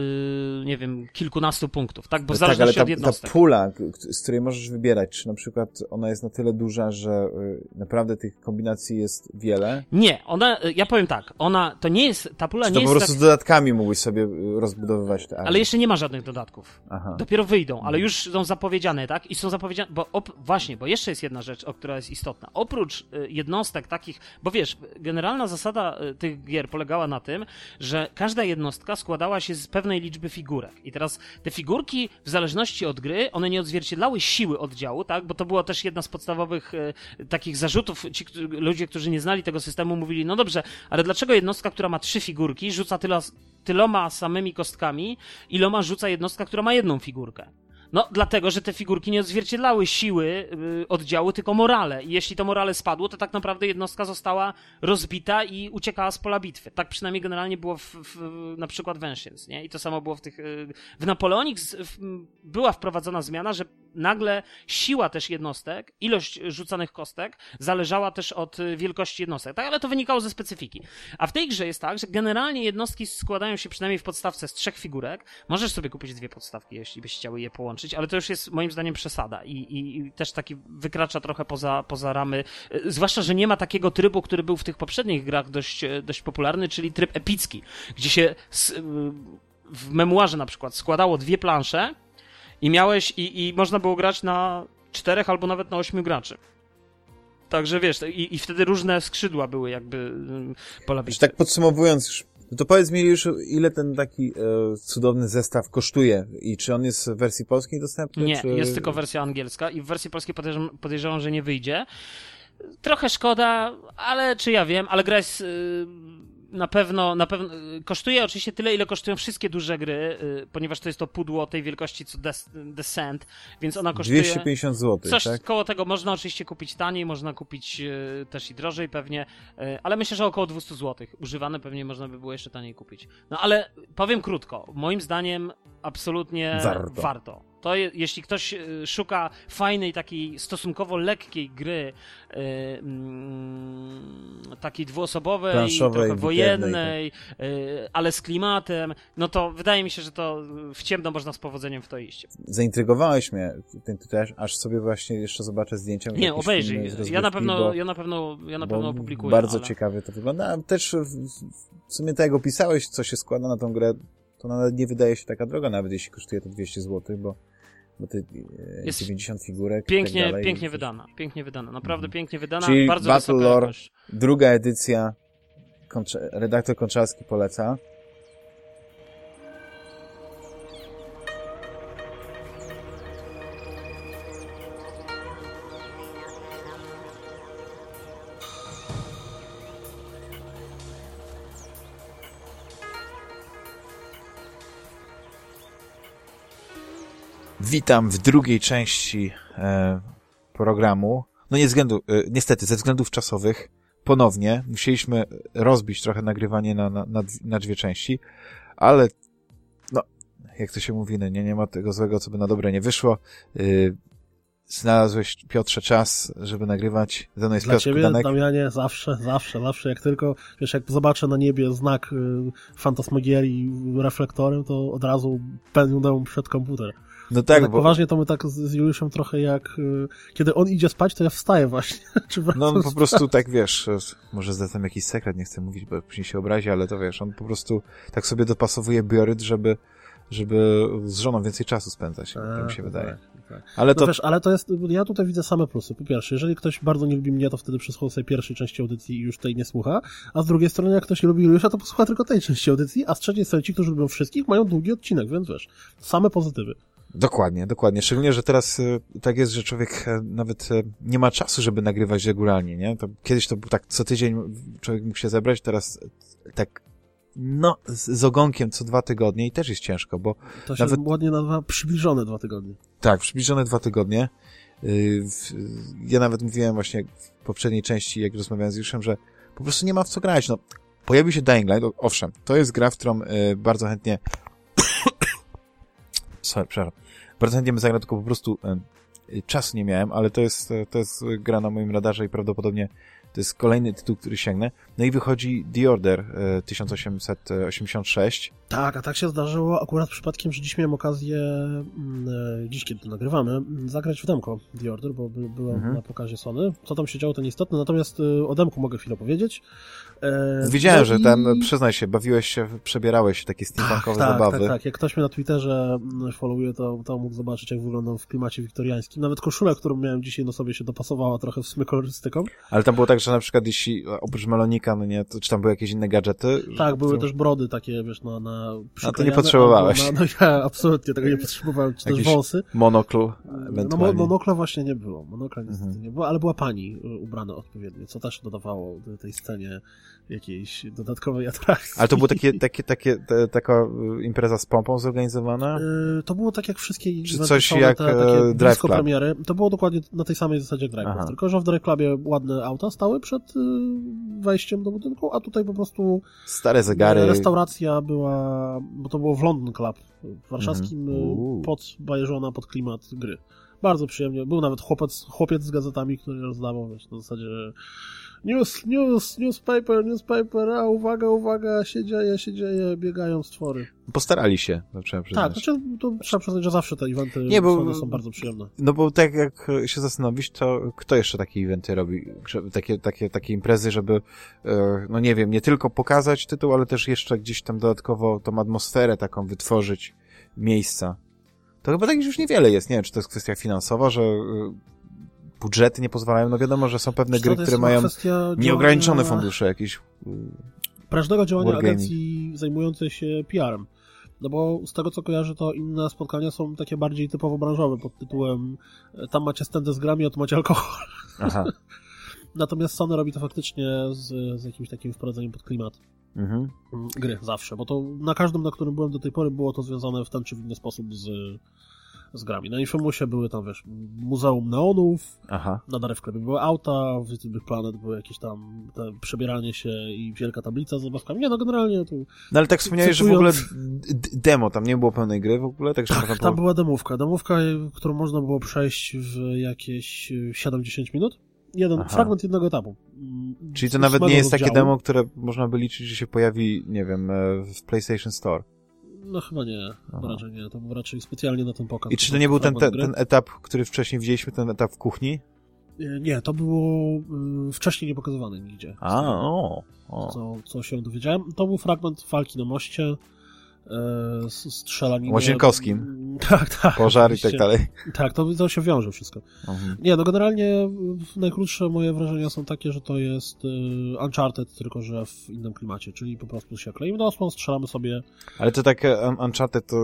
Speaker 2: y, nie wiem, kilkunastu punktów, tak? Bo w tak, ale ta, od jednostek.
Speaker 1: ta pula, z której możesz wybierać, czy na przykład ona jest na tyle duża, że y, naprawdę tych kombinacji jest wiele?
Speaker 2: Nie, ona, ja powiem tak, ona, to nie jest, ta pula
Speaker 1: czy
Speaker 2: nie
Speaker 1: jest
Speaker 2: po
Speaker 1: prostu
Speaker 2: tak...
Speaker 1: z dodatkami mógłbyś sobie y, rozbudowywać te
Speaker 2: armie? Ale jeszcze nie ma żadnych dodatków dodatków. Aha. Dopiero wyjdą, ale już są zapowiedziane, tak? I są zapowiedziane, bo op, właśnie, bo jeszcze jest jedna rzecz, o która jest istotna. Oprócz y, jednostek takich, bo wiesz, generalna zasada y, tych gier polegała na tym, że każda jednostka składała się z pewnej liczby figurek. I teraz te figurki, w zależności od gry, one nie odzwierciedlały siły oddziału, tak? Bo to była też jedna z podstawowych y, takich zarzutów. Ci ludzie, którzy nie znali tego systemu, mówili, no dobrze, ale dlaczego jednostka, która ma trzy figurki, rzuca tyloma samymi kostkami, iloma rzuca jednostka, która ma jedną figurkę. No, dlatego, że te figurki nie odzwierciedlały siły y, oddziału, tylko morale. I jeśli to morale spadło, to tak naprawdę jednostka została rozbita i uciekała z pola bitwy. Tak przynajmniej generalnie było w, w, na przykład Ancients, nie? I to samo było w tych... Y, w Napoleonix była wprowadzona zmiana, że nagle siła też jednostek, ilość rzucanych kostek zależała też od wielkości jednostek, tak? Ale to wynikało ze specyfiki. A w tej grze jest tak, że generalnie jednostki składają się przynajmniej w podstawce z trzech figurek. Możesz sobie kupić dwie podstawki, jeśli byś chciały je połączyć, ale to już jest moim zdaniem przesada i, i, i też taki wykracza trochę poza, poza ramy. Zwłaszcza, że nie ma takiego trybu, który był w tych poprzednich grach dość, dość popularny, czyli tryb epicki, gdzie się w memuarze na przykład składało dwie plansze, i miałeś, i, i można było grać na czterech albo nawet na ośmiu graczy. Także wiesz, i, i wtedy różne skrzydła były jakby mm, pola bitwy.
Speaker 1: Tak podsumowując, to powiedz mi już, ile ten taki e, cudowny zestaw kosztuje i czy on jest w wersji polskiej dostępny?
Speaker 2: Nie,
Speaker 1: czy...
Speaker 2: jest tylko wersja angielska i w wersji polskiej podejrzewam, podejrzewam, że nie wyjdzie. Trochę szkoda, ale czy ja wiem, ale gra jest... Y, na pewno, na pewno kosztuje oczywiście tyle, ile kosztują wszystkie duże gry, y, ponieważ to jest to pudło tej wielkości co Descent, więc ona kosztuje
Speaker 1: 250 zł.
Speaker 2: Coś
Speaker 1: tak?
Speaker 2: koło tego można oczywiście kupić taniej, można kupić y, też i drożej pewnie, y, ale myślę, że około 200 zł. Używane pewnie można by było jeszcze taniej kupić. No ale powiem krótko, moim zdaniem absolutnie warto. warto To je, jeśli ktoś y, szuka fajnej, takiej stosunkowo lekkiej gry, y, mm, takiej dwuosobowej,
Speaker 1: Planszowej,
Speaker 2: trochę wojennej, y, ale z klimatem, no to wydaje mi się, że to w ciemno można z powodzeniem w to iść.
Speaker 1: Zaintrygowałeś mnie tym tytułem, aż sobie właśnie jeszcze zobaczę zdjęcia.
Speaker 2: Nie, obejrzyj. Ja na pewno,
Speaker 1: bo-
Speaker 2: ja na pewno, ja na pewno opublikuję.
Speaker 1: Bardzo
Speaker 2: ale...
Speaker 1: ciekawie to wygląda. Też w, w sumie tak jak opisałeś, co się składa na tą grę, to nawet nie wydaje się taka droga, nawet jeśli kosztuje to 200 zł, bo, bo te e,
Speaker 2: Jest
Speaker 1: 90 figurek i
Speaker 2: Pięknie,
Speaker 1: tak dalej.
Speaker 2: pięknie wydana. Pięknie wydana. Naprawdę
Speaker 1: Mhm.
Speaker 2: pięknie wydana.
Speaker 1: Czyli
Speaker 2: bardzo
Speaker 1: Battle Lore. Druga edycja, Koncze- redaktor Konczalski poleca. Witam w drugiej części e, programu. No nie względu, e, niestety, ze względów czasowych ponownie musieliśmy rozbić trochę nagrywanie na, na, na, na dwie części, ale no, jak to się mówi, no, nie, nie ma tego złego, co by na dobre nie wyszło. Yy, znalazłeś, Piotrze, czas, żeby nagrywać. Ze mną jest
Speaker 3: Dla
Speaker 1: Piotr
Speaker 3: ciebie. Damianie, zawsze, zawsze, zawsze, jak tylko, wiesz, jak zobaczę na niebie znak y, fantasmagierii reflektorem, to od razu pędzę przed komputer.
Speaker 1: No
Speaker 3: Tak,
Speaker 1: tak, bo
Speaker 3: poważnie to my tak z, Juliuszem trochę jak, y, kiedy on idzie spać, to ja wstaję właśnie.
Speaker 1: No on po
Speaker 3: spać.
Speaker 1: prostu tak, wiesz, może zdradzam jakiś sekret, nie chcę mówić, bo później się obrazi, ale to wiesz, on po prostu tak sobie dopasowuje biorytm, żeby żeby z żoną więcej czasu spędzać, tak mi się
Speaker 3: A,
Speaker 1: wydaje.
Speaker 3: tak, tak.
Speaker 1: Ale
Speaker 3: No
Speaker 1: to
Speaker 3: wiesz, ale to jest, ja tutaj widzę same plusy. Po pierwsze, jeżeli ktoś bardzo nie lubi mnie, to wtedy przesłuchał sobie pierwszej części audycji i już tej nie słucha, a z drugiej strony, jak ktoś nie lubi Juliusza, to posłucha tylko tej części audycji, a z trzeciej strony ci, którzy lubią wszystkich, mają długi odcinek, więc wiesz, same pozytywy.
Speaker 1: Dokładnie, dokładnie. Szczególnie, że teraz y, tak jest, że człowiek e, nawet e, nie ma czasu, żeby nagrywać regularnie, nie? To kiedyś to było tak co tydzień człowiek mógł się zebrać, teraz tak no, z, ogonkiem co dwa tygodnie i też jest ciężko, bo
Speaker 3: To się
Speaker 1: Nawet-
Speaker 3: ładnie nazywa przybliżone dwa tygodnie.
Speaker 1: tak, przybliżone dwa tygodnie. y, Ja nawet mówiłem właśnie w poprzedniej części, jak rozmawiałem z Juszem, że po prostu nie ma w co grać. No, pojawił się Dying Light, owszem, to jest gra, w którą y, bardzo chętnie Sorry, przepraszam. Bym zagrał, tylko po prostu y, czasu nie miałem, ale to jest, to jest gra na moim radarze i prawdopodobnie to jest kolejny tytuł, który sięgnę. No i wychodzi The Order y, 1886.
Speaker 3: Tak, a tak się zdarzyło akurat przypadkiem, że dziś miałem okazję, mm, e, dziś kiedy to nagrywamy, mm, zagrać w demko The Order, bo by, byłem
Speaker 1: Mhm.
Speaker 3: na pokazie Sony. Co tam się działo, to nieistotne, natomiast e, o demku mogę chwilę powiedzieć. E,
Speaker 1: Widziałem,
Speaker 3: no
Speaker 1: że
Speaker 3: i-
Speaker 1: tam, przyznaj się, bawiłeś się, przebierałeś się, takie steampunkowe
Speaker 3: tak,
Speaker 1: zabawy.
Speaker 3: Tak, tak, jak ktoś mnie na Twitterze mm, followuje, to, to mógł zobaczyć, jak wyglądam w klimacie wiktoriańskim. Nawet koszulę, którą miałem dzisiaj na sobie się dopasowała trochę w sumie kolorystyką.
Speaker 1: Ale tam było tak, że na przykład jeśli oprócz melonika, no nie, to czy tam były jakieś inne gadżety?
Speaker 3: Tak, były
Speaker 1: To-
Speaker 3: też brody takie, wiesz, na, na przyklejane,
Speaker 1: potrzebowałeś.
Speaker 3: albo Na, no ja absolutnie tego nie potrzebowałem, czy też wąsy.
Speaker 1: Monokl
Speaker 3: No monokla właśnie nie było. Monokla niestety
Speaker 1: Mhm.
Speaker 3: nie było, ale była pani y, ubrana odpowiednio, co też dodawało do tej scenie jakiejś dodatkowej atrakcji.
Speaker 1: Ale to było takie, takie, takie, te, taka y, impreza z pompą zorganizowana?
Speaker 3: Y, To było tak jak wszystkie
Speaker 1: Czy coś jak,
Speaker 3: te,
Speaker 1: e,
Speaker 3: takie
Speaker 1: Drive Club?
Speaker 3: premiery. To było dokładnie na tej samej zasadzie jak Drive. Club, tylko że w Drive Clubie ładne auta stały przed y, wejściem do budynku, a tutaj po prostu
Speaker 1: Stare zegary.
Speaker 3: restauracja była, bo to było w London Club warszawskim,
Speaker 1: Mhm.
Speaker 3: y, pod bajeżona, pod klimat gry. Bardzo przyjemnie. Był nawet chłopiec, chłopiec z gazetami, który rozdawał wiesz, na zasadzie news, news, newspaper, newspaper, a uwaga, uwaga, się dzieje, się dzieje, biegają stwory.
Speaker 1: Postarali się, no, trzeba przyznać.
Speaker 3: Tak, znaczy, to trzeba przyznać, że zawsze te eventy
Speaker 1: Nie, bo-
Speaker 3: są bardzo przyjemne.
Speaker 1: No bo tak jak się zastanowić, to kto jeszcze takie eventy robi? Takie, takie, takie imprezy, żeby, e, no nie wiem, nie tylko pokazać tytuł, ale też jeszcze gdzieś tam dodatkowo tą atmosferę taką wytworzyć, miejsca. To chyba takich już niewiele jest. Nie wiem, czy to jest kwestia finansowa, że e, budżety nie pozwalają. No wiadomo, że są pewne gry, które mają nieograniczone
Speaker 3: działania
Speaker 1: fundusze jakieś. y,
Speaker 3: Prężnego działania
Speaker 1: Wargaming.
Speaker 3: agencji zajmującej się PR-em. No bo z tego co kojarzę, to inne spotkania są takie bardziej typowo branżowe pod tytułem e, tam macie stędy z grami, a tu macie alkohol.
Speaker 1: Aha.
Speaker 3: Natomiast Sony robi to faktycznie z, z jakimś takim wprowadzeniem pod klimat
Speaker 1: Mhm.
Speaker 3: mm, gry zawsze, bo to na każdym, na którym byłem do tej pory, było to związane w ten czy w inny sposób z, z grami. Na Infamousie były tam, wiesz, Muzeum Neonów,
Speaker 1: Aha.
Speaker 3: na Darewklepie były auta, w Little Big Planet były jakieś tam te przebieranie się i wielka tablica z zabawkami. Nie, no generalnie tu...
Speaker 1: No ale tak wspomniałeś, że w ogóle
Speaker 3: Cytując-
Speaker 1: demo, tam nie było pełnej gry w ogóle,
Speaker 3: Tak,
Speaker 1: można
Speaker 3: tam
Speaker 1: było...
Speaker 3: była demówka. Demówka, którą można było przejść w jakieś y, 7-10 minut. Jeden,
Speaker 1: Aha.
Speaker 3: fragment jednego etapu.
Speaker 1: Czyli to nawet nie jest takie
Speaker 3: rozdziału.
Speaker 1: demo, które można by liczyć, że się pojawi, nie wiem, e, w PlayStation Store.
Speaker 3: No chyba nie,
Speaker 1: Aha.
Speaker 3: raczej nie. To był raczej specjalnie na ten pokaz.
Speaker 1: I czy to nie był ten, ten, ten etap, który wcześniej widzieliśmy, ten etap w kuchni?
Speaker 3: Y, Nie, to było y, wcześniej nie pokazywane nigdzie.
Speaker 1: A, o, o.
Speaker 3: Co, co się dowiedziałem. To był fragment walki na moście. E, z- strzelaninie.
Speaker 1: Łazienkowskim.
Speaker 3: Tak, tak.
Speaker 1: Pożar i tak
Speaker 3: oczywiście.
Speaker 1: dalej.
Speaker 3: Tak, to, to się wiąże wszystko.
Speaker 1: Mhm.
Speaker 3: Nie, no generalnie najkrótsze moje wrażenia są takie, że to jest y, Uncharted, tylko że w innym klimacie, czyli po prostu się kleimy na osłon, strzelamy sobie.
Speaker 1: Ale to tak e, Un- Uncharted to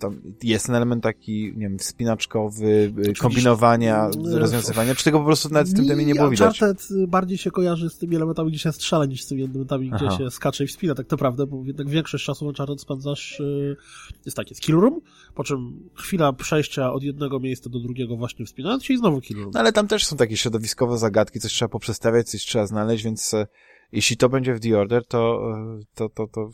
Speaker 1: tam jest ten element taki, nie wiem, wspinaczkowy, e, kombinowania,
Speaker 3: Mm,
Speaker 1: rozwiązywania, czy tego po prostu nawet w tym temie nie było widać?
Speaker 3: Uncharted y, bardziej się kojarzy z tymi elementami, gdzie się strzela, niż z tymi elementami, gdzie
Speaker 1: Aha.
Speaker 3: się skacze i wspina, tak naprawdę, bo jednak większość czasu Uncharted spędzasz, y, jest takie, skill room, po czym chwila przejścia od jednego miejsca do drugiego właśnie wspinając się i znowu kill room.
Speaker 1: No ale tam też są takie środowiskowe zagadki, coś trzeba poprzestawiać, coś trzeba znaleźć, więc e, jeśli to będzie w The Order, to, e, to, to, to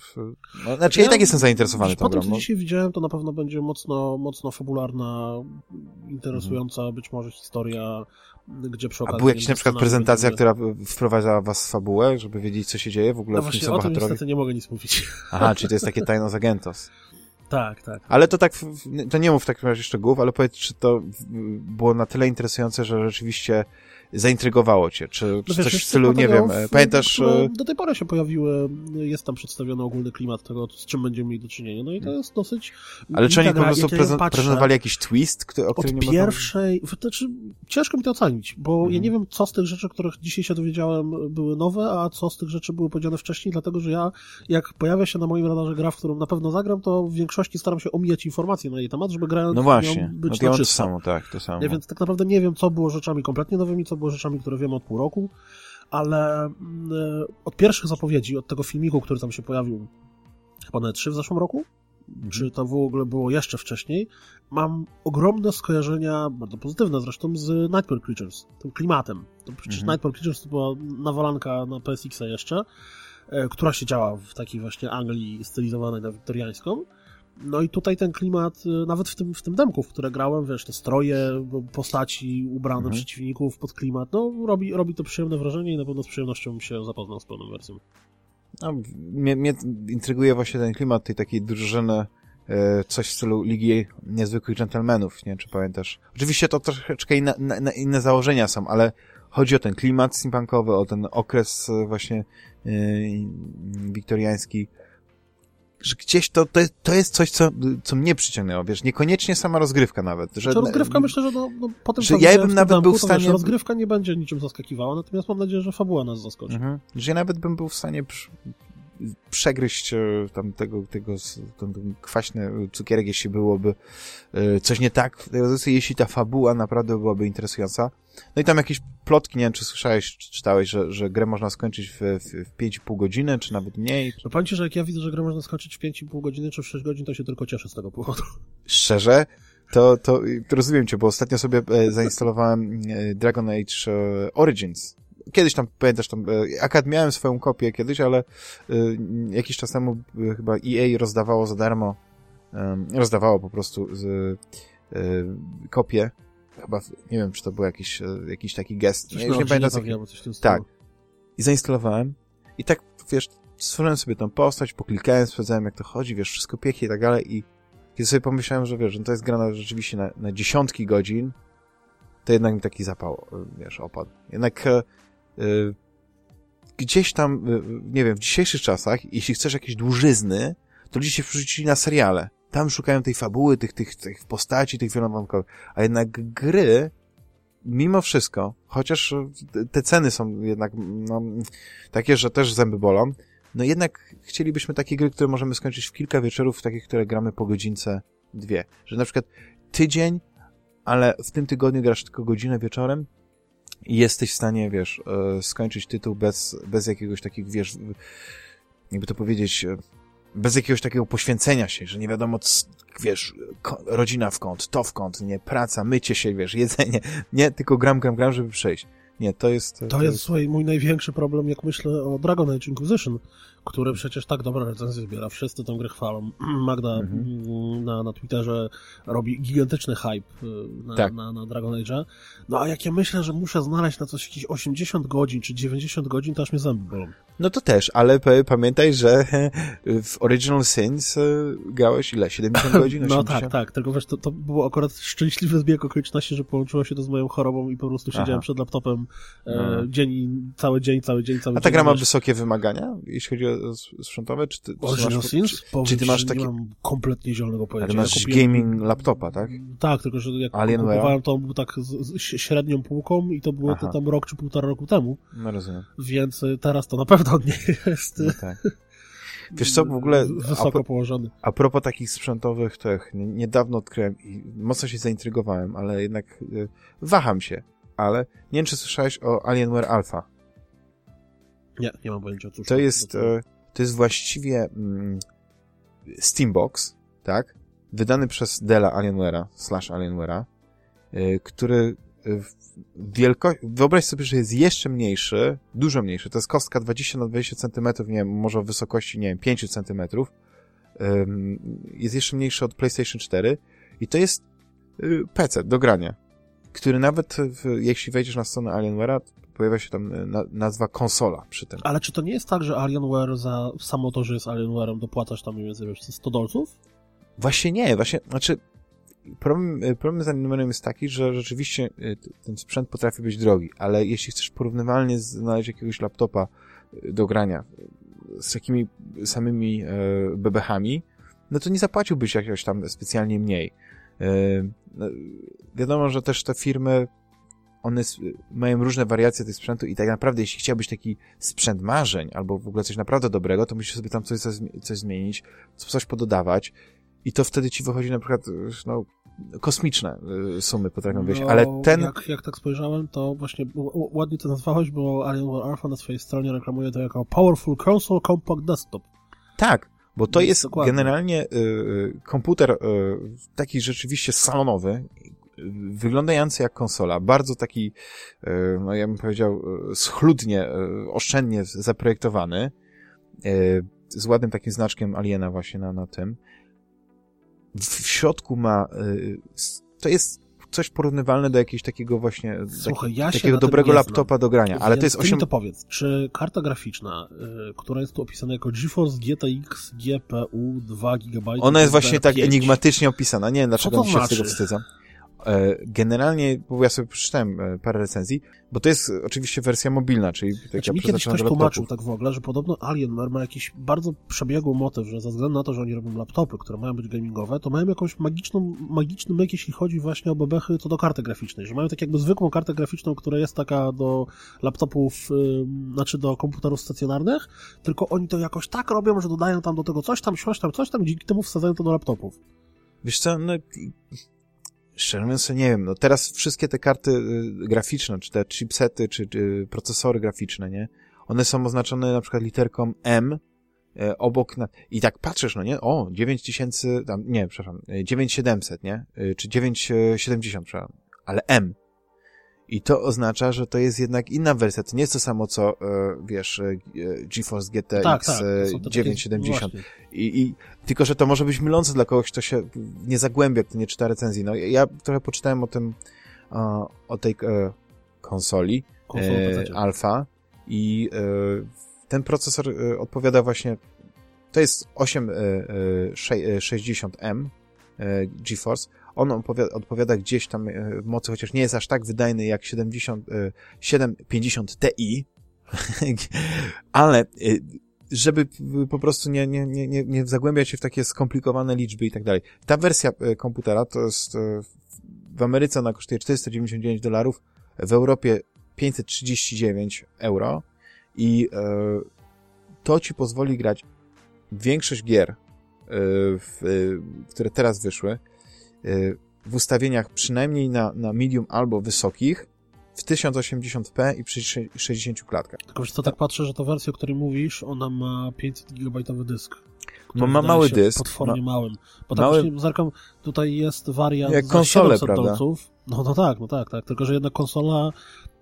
Speaker 1: no, znaczy ja, i tak jestem zainteresowany tą
Speaker 3: Po tym,
Speaker 1: grą.
Speaker 3: co
Speaker 1: No.
Speaker 3: dzisiaj widziałem, to na pewno będzie mocno, mocno fabularna, interesująca być może historia, gdzie przy
Speaker 1: A była jakaś na przykład prezentacja, która wprowadzała was w fabułę, żeby wiedzieć, co się dzieje w ogóle,
Speaker 3: No
Speaker 1: w
Speaker 3: właśnie,
Speaker 1: są
Speaker 3: o tym niestety nie mogę nic mówić.
Speaker 1: Aha, czyli to jest takie tajno z Agentos.
Speaker 3: tak, tak.
Speaker 1: Ale to tak, to nie mów w takim razie szczegółów, ale powiedz, czy to było na tyle interesujące, że rzeczywiście zaintrygowało cię, czy,
Speaker 3: No
Speaker 1: czy
Speaker 3: wiesz,
Speaker 1: coś w stylu, nie wiem, pamiętasz...
Speaker 3: które
Speaker 1: e,
Speaker 3: Do tej pory się pojawiły, jest tam przedstawiony ogólny klimat tego, z czym będziemy mieli do czynienia. No i to jest dosyć...
Speaker 1: Ale czy oni po prostu prezen-
Speaker 3: patrzę,
Speaker 1: prezentowali jakiś twist, który, o którym nie można...
Speaker 3: pierwszej, znaczy ciężko mi to ocenić, bo
Speaker 1: Mhm.
Speaker 3: ja nie wiem, co z tych rzeczy, których dzisiaj się dowiedziałem, były nowe, a co z tych rzeczy były powiedziane wcześniej, dlatego że ja, jak pojawia się na moim radarze gra, w którą na pewno zagram, to w większości staram się omijać informacje na jej temat, żeby grając
Speaker 1: No właśnie, no
Speaker 3: być
Speaker 1: to ja mam to
Speaker 3: czysto.
Speaker 1: samo, tak, to samo.
Speaker 3: Ja więc tak naprawdę nie wiem, co było rzeczami kompletnie nowymi, co było rzeczami, które wiemy od pół roku, ale mm, e, od pierwszych zapowiedzi, od tego filmiku, który tam się pojawił chyba na 3 w zeszłym roku,
Speaker 1: Mhm.
Speaker 3: czy to w ogóle było jeszcze wcześniej, mam ogromne skojarzenia, bardzo pozytywne zresztą, z Nightmare Creatures, tym klimatem. To przecież
Speaker 1: Mhm.
Speaker 3: Nightmare Creatures to była nawalanka na PSX-a jeszcze, e, która się działa w takiej właśnie Anglii stylizowanej na wiktoriańską. No i tutaj ten klimat, e, nawet w tym, w tym demku, w które grałem, wiesz, te stroje, postaci ubrane
Speaker 1: Mhm.
Speaker 3: przeciwników pod klimat, no robi, robi to przyjemne wrażenie i na pewno z przyjemnością się zapoznał z pełną wersją.
Speaker 1: No, mnie, mnie intryguje właśnie ten klimat tej takiej drużyny, e, coś w stylu Ligi Niezwykłych Gentlemanów, nie wiem, czy pamiętasz. Oczywiście to troszeczkę inne, na, inne założenia są, ale chodzi o ten klimat steampunkowy, o ten okres e, właśnie e, wiktoriański, że gdzieś to, to, jest, to jest coś, co, co mnie przyciągnęło, wiesz, niekoniecznie sama rozgrywka nawet. Że,
Speaker 3: Że rozgrywka myślę, że no, no, po tym,
Speaker 1: że ja bym nawet był w
Speaker 3: to wiesz,
Speaker 1: stanie-
Speaker 3: rozgrywka nie będzie niczym zaskakiwała, natomiast mam nadzieję, że fabuła nas zaskoczy.
Speaker 1: Mhm. Że ja nawet bym był w stanie przy, przegryźć e, tam tego, tego ten, ten kwaśny cukierek, jeśli byłoby e, coś nie tak w tej rozrywce, jeśli ta fabuła naprawdę byłaby interesująca. No i tam jakieś plotki, nie wiem, czy słyszałeś, czy czytałeś, że, że grę można skończyć w, w, w 5,5 godziny, czy nawet mniej.
Speaker 3: No powiem ci, że jak ja widzę, że grę można skończyć w 5,5 godziny czy w 6 godzin, to się tylko cieszę z tego powodu.
Speaker 1: Szczerze, to, to, to rozumiem cię, bo ostatnio sobie e, zainstalowałem e, Dragon Age e, Origins. Kiedyś tam, pamiętasz, tam, akad miałem swoją kopię kiedyś, ale jakiś czas temu chyba EA rozdawało za darmo, rozdawało po prostu z, e, kopię. Chyba, nie wiem, czy to był jakiś, e, jakiś taki gest.
Speaker 3: Coś
Speaker 1: Ja już nie pamiętam, Tak. i zainstalowałem i tak, wiesz, stworzyłem sobie tą postać, poklikałem, sprawdzałem jak to chodzi, wiesz, wszystko pięknie i tak dalej i kiedy sobie pomyślałem, że wiesz, że to jest gra na, rzeczywiście na, na dziesiątki godzin, to jednak mi taki zapał, y, wiesz, opadł. Jednak e, gdzieś tam, nie wiem, w dzisiejszych czasach, jeśli chcesz jakieś dłużyzny, to ludzie się przerzucili na seriale. Tam szukają tej fabuły, tych, tych, tych postaci, tych wielowątkowych. A jednak gry, mimo wszystko, chociaż te ceny są jednak no, takie, że też zęby bolą, no jednak chcielibyśmy takie gry, które możemy skończyć w kilka wieczorów, takie, które gramy po godzince, dwie. Że na przykład tydzień, ale w tym tygodniu grasz tylko godzinę wieczorem i jesteś w stanie, wiesz, e, skończyć tytuł bez, bez jakiegoś takich, wiesz, jakby to powiedzieć, e, bez jakiegoś takiego poświęcenia się, że nie wiadomo, c- wiesz, rodzina w kąt, to w kąt, nie, praca, mycie się, wiesz, jedzenie, nie, tylko gram, gram, gram, żeby przejść. Nie, to jest...
Speaker 3: To jest, słuchaj, mój największy problem, jak myślę o Dragon Age Inquisition, który przecież tak dobre recenzje zbiera, wszyscy tę grę chwalą. Magda
Speaker 1: Mhm.
Speaker 3: mm, na, na Twitterze robi gigantyczny hype y, na,
Speaker 1: Tak.
Speaker 3: na, na Dragon Age'a. No a jak ja myślę, że muszę znaleźć na coś jakieś 80 godzin czy 90 godzin, to aż mnie zęby bolą.
Speaker 1: No to też, ale pamiętaj, że w Original Sins e, grałeś ile? 70 godzin?
Speaker 3: No
Speaker 1: 80?
Speaker 3: tak, tak, tylko wiesz, to, to było akurat szczęśliwy zbieg okoliczności, że połączyło się to z moją chorobą i po prostu siedziałem
Speaker 1: Aha.
Speaker 3: przed laptopem e,
Speaker 1: Mhm.
Speaker 3: dzień, i- cały dzień, cały dzień, cały
Speaker 1: A ta
Speaker 3: dzień.
Speaker 1: gra ma
Speaker 3: wiesz.
Speaker 1: wysokie wymagania, jeśli chodzi o sprzętowe? Czy ty,
Speaker 3: Original
Speaker 1: masz,
Speaker 3: Sins?
Speaker 1: czy, czy ty masz taki...
Speaker 3: Nie mam kompletnie zielonego pojęcia.
Speaker 1: Ale masz
Speaker 3: Ja kupiłem-
Speaker 1: gaming laptopa, tak?
Speaker 3: Tak, tylko że jak
Speaker 1: Alienware?
Speaker 3: kupowałem to on był tak z, średnią półką i to było to tam rok czy półtora roku temu,
Speaker 1: No rozumiem.
Speaker 3: więc y, teraz to na pewno nie jest
Speaker 1: No tak. Wiesz co, w ogóle
Speaker 3: wysoko położony.
Speaker 1: a propos takich sprzętowych, nie- niedawno odkryłem i mocno się zaintrygowałem, ale jednak e, waham się. Ale nie wiem, czy słyszałeś o Alienware Alpha.
Speaker 3: Nie, nie mam pojęcia. Cóż,
Speaker 1: To jest, e, to jest właściwie mm, Steambox, tak? Wydany przez Della Alienware'a, slash Alienware'a, e, który e, w wielko... Wyobraź sobie, że jest jeszcze mniejszy, dużo mniejszy. To jest kostka 20 na 20 cm, nie wiem, może o wysokości, nie wiem, 5 cm. Jest jeszcze mniejszy od PlayStation 4 i to jest y, PC do grania, który nawet, w, jeśli wejdziesz na stronę Alienware'a, pojawia się tam y, na, nazwa konsola przy tym.
Speaker 3: Ale czy to nie jest tak, że Alienware za samo to, że jest Alienware'em dopłacasz tam mniej więcej wiesz, 100 dolców?
Speaker 1: Właśnie nie, właśnie, znaczy problem, y, problem z Alienware'em jest taki, że rzeczywiście t- ten sprzęt potrafi być drogi, ale jeśli chcesz porównywalnie znaleźć jakiegoś laptopa do grania z takimi samymi e, bebechami, no to nie zapłaciłbyś jakiegoś tam specjalnie mniej. E, no, wiadomo, że też te firmy one mają różne wariacje tych sprzętu i tak naprawdę jeśli chciałbyś taki sprzęt marzeń albo w ogóle coś naprawdę dobrego, to musisz sobie tam coś, coś, zmienić, coś pododawać i to wtedy ci wychodzi na przykład no, kosmiczne y, sumy potrafią wyjść,
Speaker 3: No,
Speaker 1: ale ten...
Speaker 3: Jak, jak tak spojrzałem, to właśnie ładnie to nazwałeś, bo Alienware Alpha na swojej stronie reklamuje to jako Powerful Console Compact Desktop.
Speaker 1: Tak, bo to
Speaker 3: Jest
Speaker 1: jest
Speaker 3: dokładnie.
Speaker 1: generalnie y, y, komputer y, taki rzeczywiście salonowy, wyglądający jak konsola, bardzo taki, y, no ja bym powiedział, y, schludnie, y, oszczędnie zaprojektowany, z ładnym takim znaczkiem Aliena właśnie na, na tym. W, środku ma, to jest coś porównywalne do jakiegoś takiego właśnie,
Speaker 3: Słuchaj,
Speaker 1: taki,
Speaker 3: ja
Speaker 1: takiego dobrego laptopa do grania, ale to jest
Speaker 3: ty mi
Speaker 1: 8,
Speaker 3: to powiedz, czy karta graficzna, która jest tu opisana jako GeForce GTX GPU 2 GB
Speaker 1: Ona jest właśnie tak enigmatycznie opisana. Nie wiem, dlaczego oni się z
Speaker 3: znaczy?
Speaker 1: tego wstydzą. E, Generalnie, bo ja sobie przeczytałem e, parę recenzji, bo to jest oczywiście wersja mobilna, czyli taka
Speaker 3: Znaczy, mi kiedyś ktoś tłumaczył tak w ogóle, że podobno Alienware ma jakiś bardzo przebiegły motyw, że ze względu na to, że oni robią laptopy, które mają być gamingowe, to mają jakąś magiczną, magiczny myk, jeśli chodzi właśnie o bebechy, to do karty graficznej, że mają tak jakby zwykłą kartę graficzną, która jest taka do laptopów, ym, znaczy do komputerów stacjonarnych, tylko oni to jakoś tak robią, że dodają tam do tego coś tam, coś tam, coś tam dzięki temu wsadzają to do laptopów.
Speaker 1: Wiesz co, no szczerze mówiąc, nie wiem, no teraz wszystkie te karty y, graficzne, czy te chipsety, czy, czy procesory graficzne, nie? One są oznaczone na przykład literką M e, obok, na... i tak patrzysz, no nie? O, 9000, tam, nie, przepraszam, e, 9700, nie? E, Czy 970, przepraszam, ale M. I to oznacza, że to jest jednak inna wersja. To nie jest to samo, co, e, wiesz, e, GeForce GTX
Speaker 3: tak, tak.
Speaker 1: e,
Speaker 3: to są te takie-
Speaker 1: 970.
Speaker 3: właśnie.
Speaker 1: I, I tylko, że to może być mylące dla kogoś, kto się nie zagłębia, kto nie czyta recenzji. No, ja- trochę poczytałem o tym, o, tej e, konsoli e. Alpha i e, ten procesor e, odpowiada właśnie, to jest 860M e, GeForce. On odpowiada, odpowiada gdzieś tam e, w mocy, chociaż nie jest aż tak wydajny jak 70, e, 750 Ti, ale e, żeby po prostu nie, nie, nie, nie, zagłębiać się w takie skomplikowane liczby i tak dalej. Ta wersja e, komputera to jest e, w Ameryce ona kosztuje 499 dolarów, w Europie 539 euro i e, to ci pozwoli grać większość gier, e, e, które teraz wyszły, e, w ustawieniach przynajmniej na, na medium albo wysokich w 1080p i przy 60 klatkach.
Speaker 3: Tylko wiesz co, tak patrzę, że ta wersja, o której mówisz, ona ma 500 GB dysk.
Speaker 1: Bo ma mały dysk.
Speaker 3: Potwornie
Speaker 1: ma...
Speaker 3: małym. Bo tak
Speaker 1: mały...
Speaker 3: właśnie zerkam, tutaj jest wariant
Speaker 1: Jak
Speaker 3: za
Speaker 1: konsole,
Speaker 3: 700
Speaker 1: prawda?
Speaker 3: dolców. No, no tak, no tak, tak. Tylko, że jednak konsola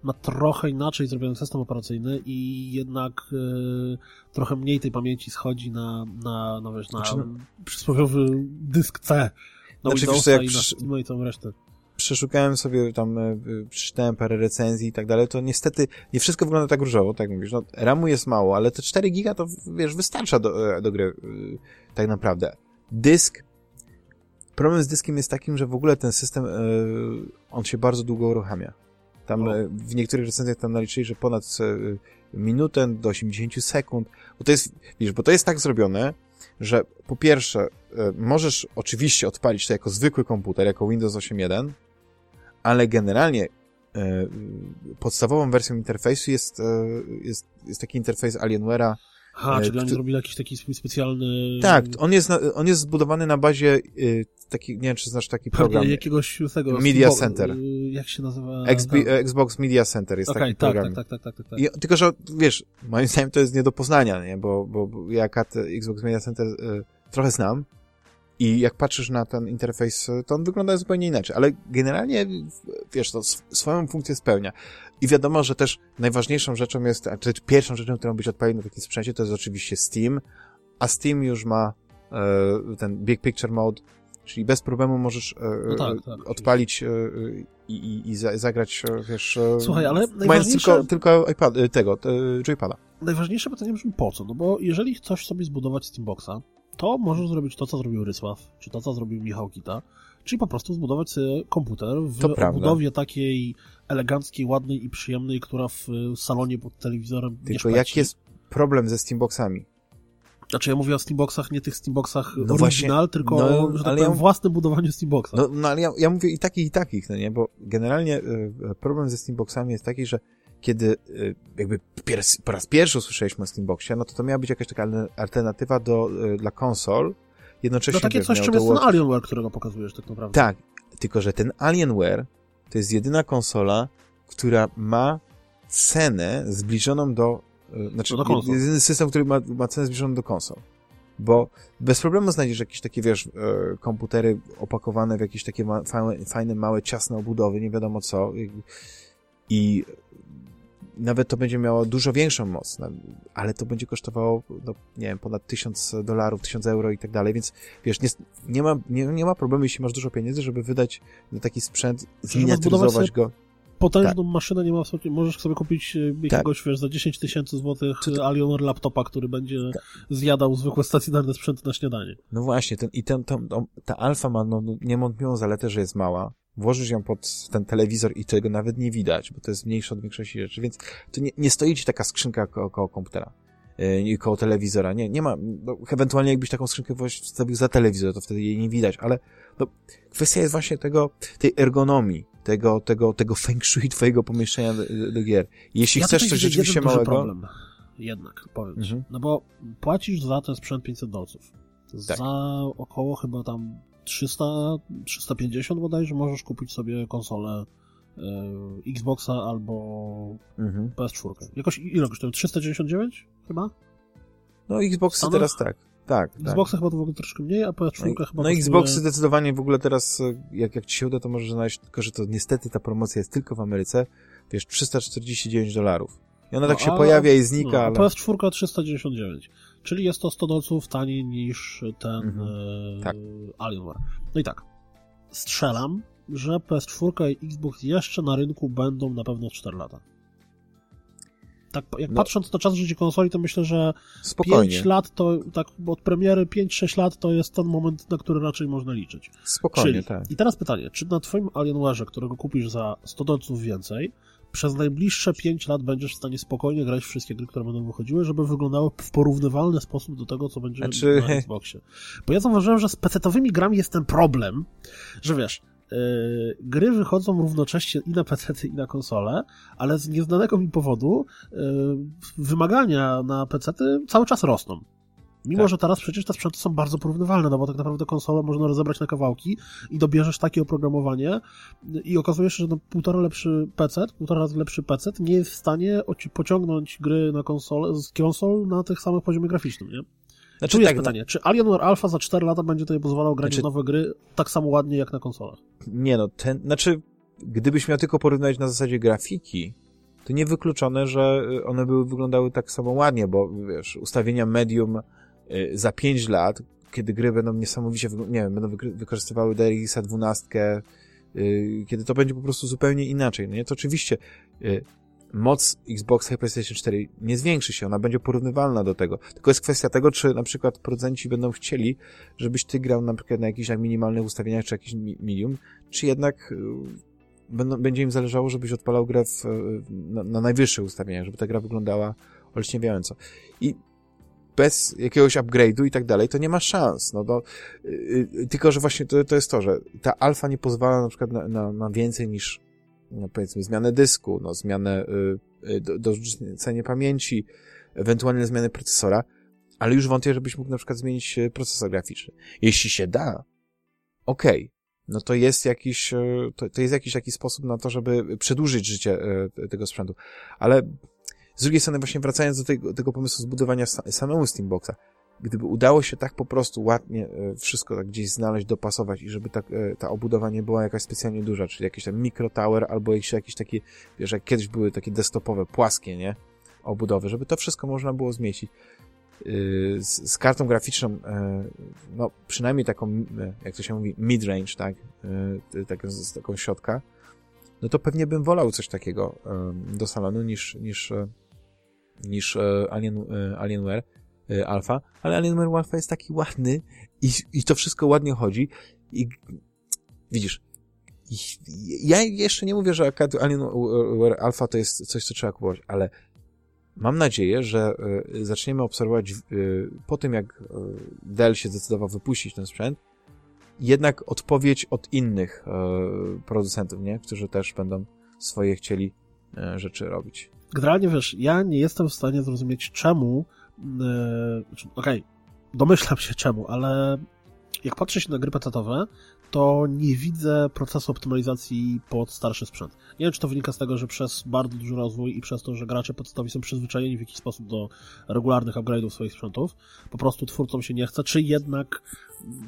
Speaker 3: ma trochę inaczej zrobiony system operacyjny i jednak y, trochę mniej tej pamięci schodzi na, na, no wiesz, na
Speaker 1: Znaczy,
Speaker 3: przysłowiowy dysk C. Na
Speaker 1: Znaczy, wiesz
Speaker 3: Windowsa
Speaker 1: co, jak
Speaker 3: i Steam i całą resztę.
Speaker 1: Przeszukałem sobie tam, przeczytałem parę recenzji i tak dalej, to niestety nie wszystko wygląda tak różowo, tak mówisz. No, RAMu jest mało, ale te 4 giga to, wiesz, wystarcza do, e, do gry y, tak naprawdę. Dysk, problem z dyskiem jest takim, że w ogóle ten system, e, on się bardzo długo uruchamia. Tam
Speaker 3: No.
Speaker 1: e, w niektórych recenzjach tam naliczyli, że ponad minutę do 80 sekund, bo to jest, wiesz, bo to jest tak zrobione, że po pierwsze, możesz oczywiście odpalić to jako zwykły komputer, jako Windows 8.1, ale generalnie e, podstawową wersją interfejsu jest, e, jest, jest taki interfejs Alienware'a.
Speaker 3: Aha,
Speaker 1: E,
Speaker 3: czyli oni zrobili jakiś taki swój specjalny...
Speaker 1: Tak, on jest, na, on jest zbudowany na bazie e, taki, nie wiem, czy znasz taki program.
Speaker 3: Jakiegoś tego...
Speaker 1: Media Center.
Speaker 3: Jak się nazywa? Tam?
Speaker 1: Xbox Media Center jest
Speaker 3: Okej,
Speaker 1: taki
Speaker 3: tak,
Speaker 1: program.
Speaker 3: tak, tak, tak, tak, tak, tak.
Speaker 1: I, tylko, że wiesz, moim zdaniem to jest nie do poznania, nie? Bo, bo, bo ja Xbox Media Center trochę znam i jak patrzysz na ten interfejs, to on wygląda zupełnie inaczej, ale generalnie, w- wiesz, to sw- swoją funkcję spełnia. I wiadomo, że też najważniejszą rzeczą jest, a czy pierwszą rzeczą, którą być odpowiednio na takim sprzęcie, to jest oczywiście Steam, a Steam już ma e, ten Big Picture Mode, czyli bez problemu możesz e,
Speaker 3: No tak, tak,
Speaker 1: odpalić e, i, i, i za, zagrać, e, wiesz... e,
Speaker 3: Słuchaj, ale
Speaker 1: Mając
Speaker 3: najważniejsze-
Speaker 1: tylko, tylko iPad, tego, joypada.
Speaker 3: Najważniejsze pytanie brzmi po co? No bo jeżeli chcesz sobie zbudować Steamboxa, to możesz zrobić to, co zrobił Rysław, czy to, co zrobił Michał Kita, czyli po prostu zbudować sobie komputer w budowie takiej eleganckiej, ładnej i przyjemnej, która w salonie pod telewizorem nie
Speaker 1: Tylko
Speaker 3: szpeci.
Speaker 1: jaki jest problem ze Steamboxami?
Speaker 3: Znaczy ja mówię o Steamboxach, nie tych Steamboxach
Speaker 1: No
Speaker 3: original,
Speaker 1: właśnie,
Speaker 3: tylko
Speaker 1: no,
Speaker 3: o, że tak
Speaker 1: ale
Speaker 3: powiem,
Speaker 1: ja-
Speaker 3: własnym budowaniu Steamboxa.
Speaker 1: No, no ale ja, ja mówię i takich, i takich, no nie? Bo generalnie y, problem ze Steamboxami jest taki, że kiedy y, jakby po raz pierwszy usłyszeliśmy o Steamboxie, no to to miała być jakaś taka al- alternatywa do, y, dla konsol, jednocześnie
Speaker 3: no takie coś, czym jest ten Alienware, którego pokazujesz tak naprawdę.
Speaker 1: Tak, tylko że ten Alienware to jest jedyna konsola, która ma cenę zbliżoną do... y, Znaczy,
Speaker 3: No do
Speaker 1: jedyny system, który ma, ma cenę zbliżoną do konsol. Bo bez problemu znajdziesz jakieś takie, wiesz, komputery opakowane w jakieś takie ma, fajne, małe, ciasne obudowy, nie wiadomo co. I nawet to będzie miało dużo większą moc, no, ale to będzie kosztowało, no, nie wiem, ponad 1000 dolarów, 1000 euro i tak dalej, więc wiesz, nie, nie, ma, nie, nie ma problemu, jeśli masz dużo pieniędzy, żeby wydać na taki sprzęt, zminiaturyzować go.
Speaker 3: Potężną
Speaker 1: Tak.
Speaker 3: maszynę nie ma absolutnie. Możesz sobie kupić e, jakiegoś, wiesz, za 10 tysięcy złotych
Speaker 1: to-
Speaker 3: Alienware laptopa, który będzie
Speaker 1: Tak.
Speaker 3: zjadał zwykłe stacjonarne sprzęty na śniadanie.
Speaker 1: No właśnie, ten, i ten, ta alfa ma no, niewątpliwą zaletę, że jest mała. Włożysz ją pod ten telewizor i tego nawet nie widać, bo to jest mniejsze od większości rzeczy, więc to nie, nie stoi ci taka skrzynka ko koło komputera yy, koło telewizora. Nie, nie ma, no, ewentualnie jakbyś taką skrzynkę wstawił za telewizor, to wtedy jej nie widać, ale no, kwestia jest właśnie tego, tej ergonomii, tego, tego, tego feng shui twojego pomieszczenia do, do gier. Jeśli
Speaker 3: ja
Speaker 1: chcesz coś rzeczywiście małego,
Speaker 3: problem. Jednak, powiem.
Speaker 1: Mhm.
Speaker 3: No bo płacisz za ten sprzęt 500 dolców.
Speaker 1: Tak.
Speaker 3: Za około chyba tam 300, 350 bodajże możesz kupić sobie konsolę e, Xboxa albo
Speaker 1: mhm.
Speaker 3: PS4. Jakoś ile kosztuje? 399 chyba?
Speaker 1: no Xboxy
Speaker 3: Stanach?
Speaker 1: teraz tak, tak, tak.
Speaker 3: Xboxa chyba to w ogóle troszkę mniej, a PS4
Speaker 1: No,
Speaker 3: chyba
Speaker 1: no
Speaker 3: kosztuje...
Speaker 1: Xboxy zdecydowanie w ogóle teraz, e, jak, jak ci się uda, to możesz znaleźć, tylko że to niestety ta promocja jest tylko w Ameryce, wiesz, 349 dolarów. I ona tak
Speaker 3: No,
Speaker 1: się
Speaker 3: a-
Speaker 1: pojawia i znika,
Speaker 3: no,
Speaker 1: ale...
Speaker 3: PS4 399, czyli jest to 100 dolców taniej niż ten
Speaker 1: Mhm.
Speaker 3: e,
Speaker 1: Tak.
Speaker 3: Alienware. No i tak, strzelam, że PS4 i Xbox jeszcze na rynku będą na pewno 4 lata. Tak, jak
Speaker 1: No.
Speaker 3: patrząc na czas życia konsoli, to myślę, że
Speaker 1: Spokojnie,
Speaker 3: 5 lat to, tak od premiery 5-6 lat to jest ten moment, na który raczej można liczyć.
Speaker 1: spokojnie,
Speaker 3: Czyli,
Speaker 1: tak.
Speaker 3: I teraz pytanie, czy na twoim Alienware'ze, którego kupisz za 100 dolców więcej, przez najbliższe 5 lat będziesz w stanie spokojnie grać wszystkie gry, które będą wychodziły, żeby wyglądały w porównywalny sposób do tego, co będzie
Speaker 1: Znaczy-
Speaker 3: na Xboxie. Bo ja zauważyłem, że z PC-towymi grami jest ten problem, że wiesz, yy, gry wychodzą równocześnie i na PC, i na konsole, ale z nieznanego mi powodu yy, wymagania na PC cały czas rosną. Mimo,
Speaker 1: Tak.
Speaker 3: że teraz przecież te sprzęty są bardzo porównywalne, no bo tak naprawdę konsolę można rozebrać na kawałki i dobierzesz takie oprogramowanie i okazuje się, że no, półtora lepszy PC, półtora razy lepszy PC nie jest w stanie oci- pociągnąć gry na konsolę, z konsol na tych samych poziomie graficznym, nie?
Speaker 1: Znaczy,
Speaker 3: Tu jest
Speaker 1: tak,
Speaker 3: pytanie, czy Alienware Alpha za 4 lata będzie tutaj pozwalał grać
Speaker 1: Znaczy-
Speaker 3: w nowe gry tak samo ładnie jak na konsolach?
Speaker 1: Nie no, ten, znaczy, gdybyś miał tylko porównać na zasadzie grafiki, to niewykluczone, że one były wyglądały tak samo ładnie, bo wiesz, ustawienia medium za 5 lat, kiedy gry będą niesamowicie, nie wiem, będą wykorzystywały DLX-a 12, y, kiedy to będzie po prostu zupełnie inaczej, no nie? To oczywiście y, moc Xboxa i PlayStation 4 nie zwiększy się, ona będzie porównywalna do tego. Tylko jest kwestia tego, czy na przykład producenci będą chcieli, żebyś ty grał na przykład na jakichś tak minimalnych ustawieniach, czy jakiś medium, czy jednak y, będą, będzie im zależało, żebyś odpalał grę w, y, na, na najwyższych ustawieniach, żeby ta gra wyglądała olśniewiająco. I bez jakiegoś upgrade'u i tak dalej, to nie ma szans. No to, y, y, tylko, że właśnie to, to jest to, że ta alfa nie pozwala na przykład na, na, na więcej niż no powiedzmy zmianę dysku, no zmianę y, y, do, pamięci, ewentualnie zmianę procesora, ale już wątpię, żebyś mógł na przykład zmienić y, procesor graficzny. Jeśli się da, okej, no to jest jakiś, to, to jest jakiś taki sposób na to, żeby przedłużyć życie tego sprzętu. Ale z drugiej strony właśnie wracając do tego, tego pomysłu zbudowania sa, samemu Steamboxa, gdyby udało się tak po prostu ładnie y, wszystko tak gdzieś znaleźć, dopasować i żeby tak, y, ta obudowa nie była jakaś specjalnie duża, czyli jakiś tam mikro tower albo jakieś, jakieś takie, wiesz, jak kiedyś były takie desktopowe, płaskie, nie? Obudowy, żeby to wszystko można było zmieścić y, z, z kartą graficzną, no przynajmniej taką, jak to się mówi, mid-range, tak? Y, tak z taką środka, no to pewnie bym wolał coś takiego do salonu niż, niż, niż y, Alien, y, Alienware y, Alpha, ale Alienware Alpha jest taki ładny i, i to wszystko ładnie chodzi i widzisz, ja jeszcze nie mówię, że Alienware Alpha to jest coś, co trzeba kupować, ale mam nadzieję, że zaczniemy obserwować po tym, jak Dell się zdecydował wypuścić ten sprzęt, jednak odpowiedź od innych producentów, nie? którzy też będą swoje chcieli rzeczy robić.
Speaker 3: Generalnie wiesz, ja nie jestem w stanie zrozumieć czemu, yy, okej, okay, domyślam się czemu, ale jak patrzę się na gry pecetowe, to nie widzę procesu optymalizacji pod starszy sprzęt. Nie wiem, czy to wynika z tego, że przez bardzo duży rozwój i przez to, że gracze pecetowi są przyzwyczajeni w jakiś sposób do regularnych upgrade'ów swoich sprzętów, po prostu twórcom się nie chce, czy jednak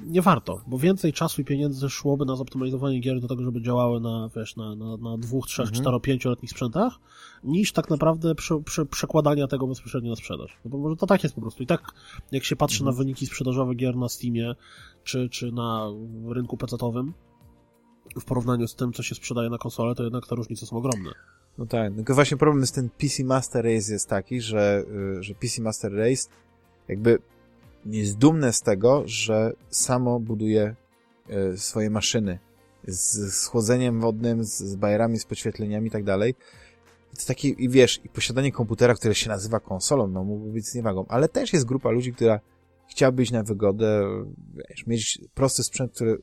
Speaker 3: nie warto, bo więcej czasu i pieniędzy szłoby na zoptymalizowanie gier do tego, żeby działały na, wiesz, na, na, na dwóch, trzech,
Speaker 1: Mhm.
Speaker 3: cztero, pięcioletnich sprzętach, niż tak naprawdę prze, prze, przekładania tego bezpośrednio na sprzedaż. No bo może to tak jest po prostu. I tak, jak się patrzy
Speaker 1: Mhm.
Speaker 3: na wyniki sprzedażowe gier na Steamie, czy, czy na rynku PC-owym, w porównaniu z tym, co się sprzedaje na konsolę, to jednak te różnice są ogromne.
Speaker 1: No tak, tylko właśnie problem z tym PC Master Race jest taki, że, y, że PC Master Race jakby jest dumne z tego, że samo buduje y, swoje maszyny z, chłodzeniem wodnym, z, bajerami, z podświetleniami i tak dalej. To taki, i wiesz, i posiadanie komputera, które się nazywa konsolą, no mógłby być zniewagą, ale też jest grupa ludzi, która chciałaby iść na wygodę, wiesz, mieć prosty sprzęt, który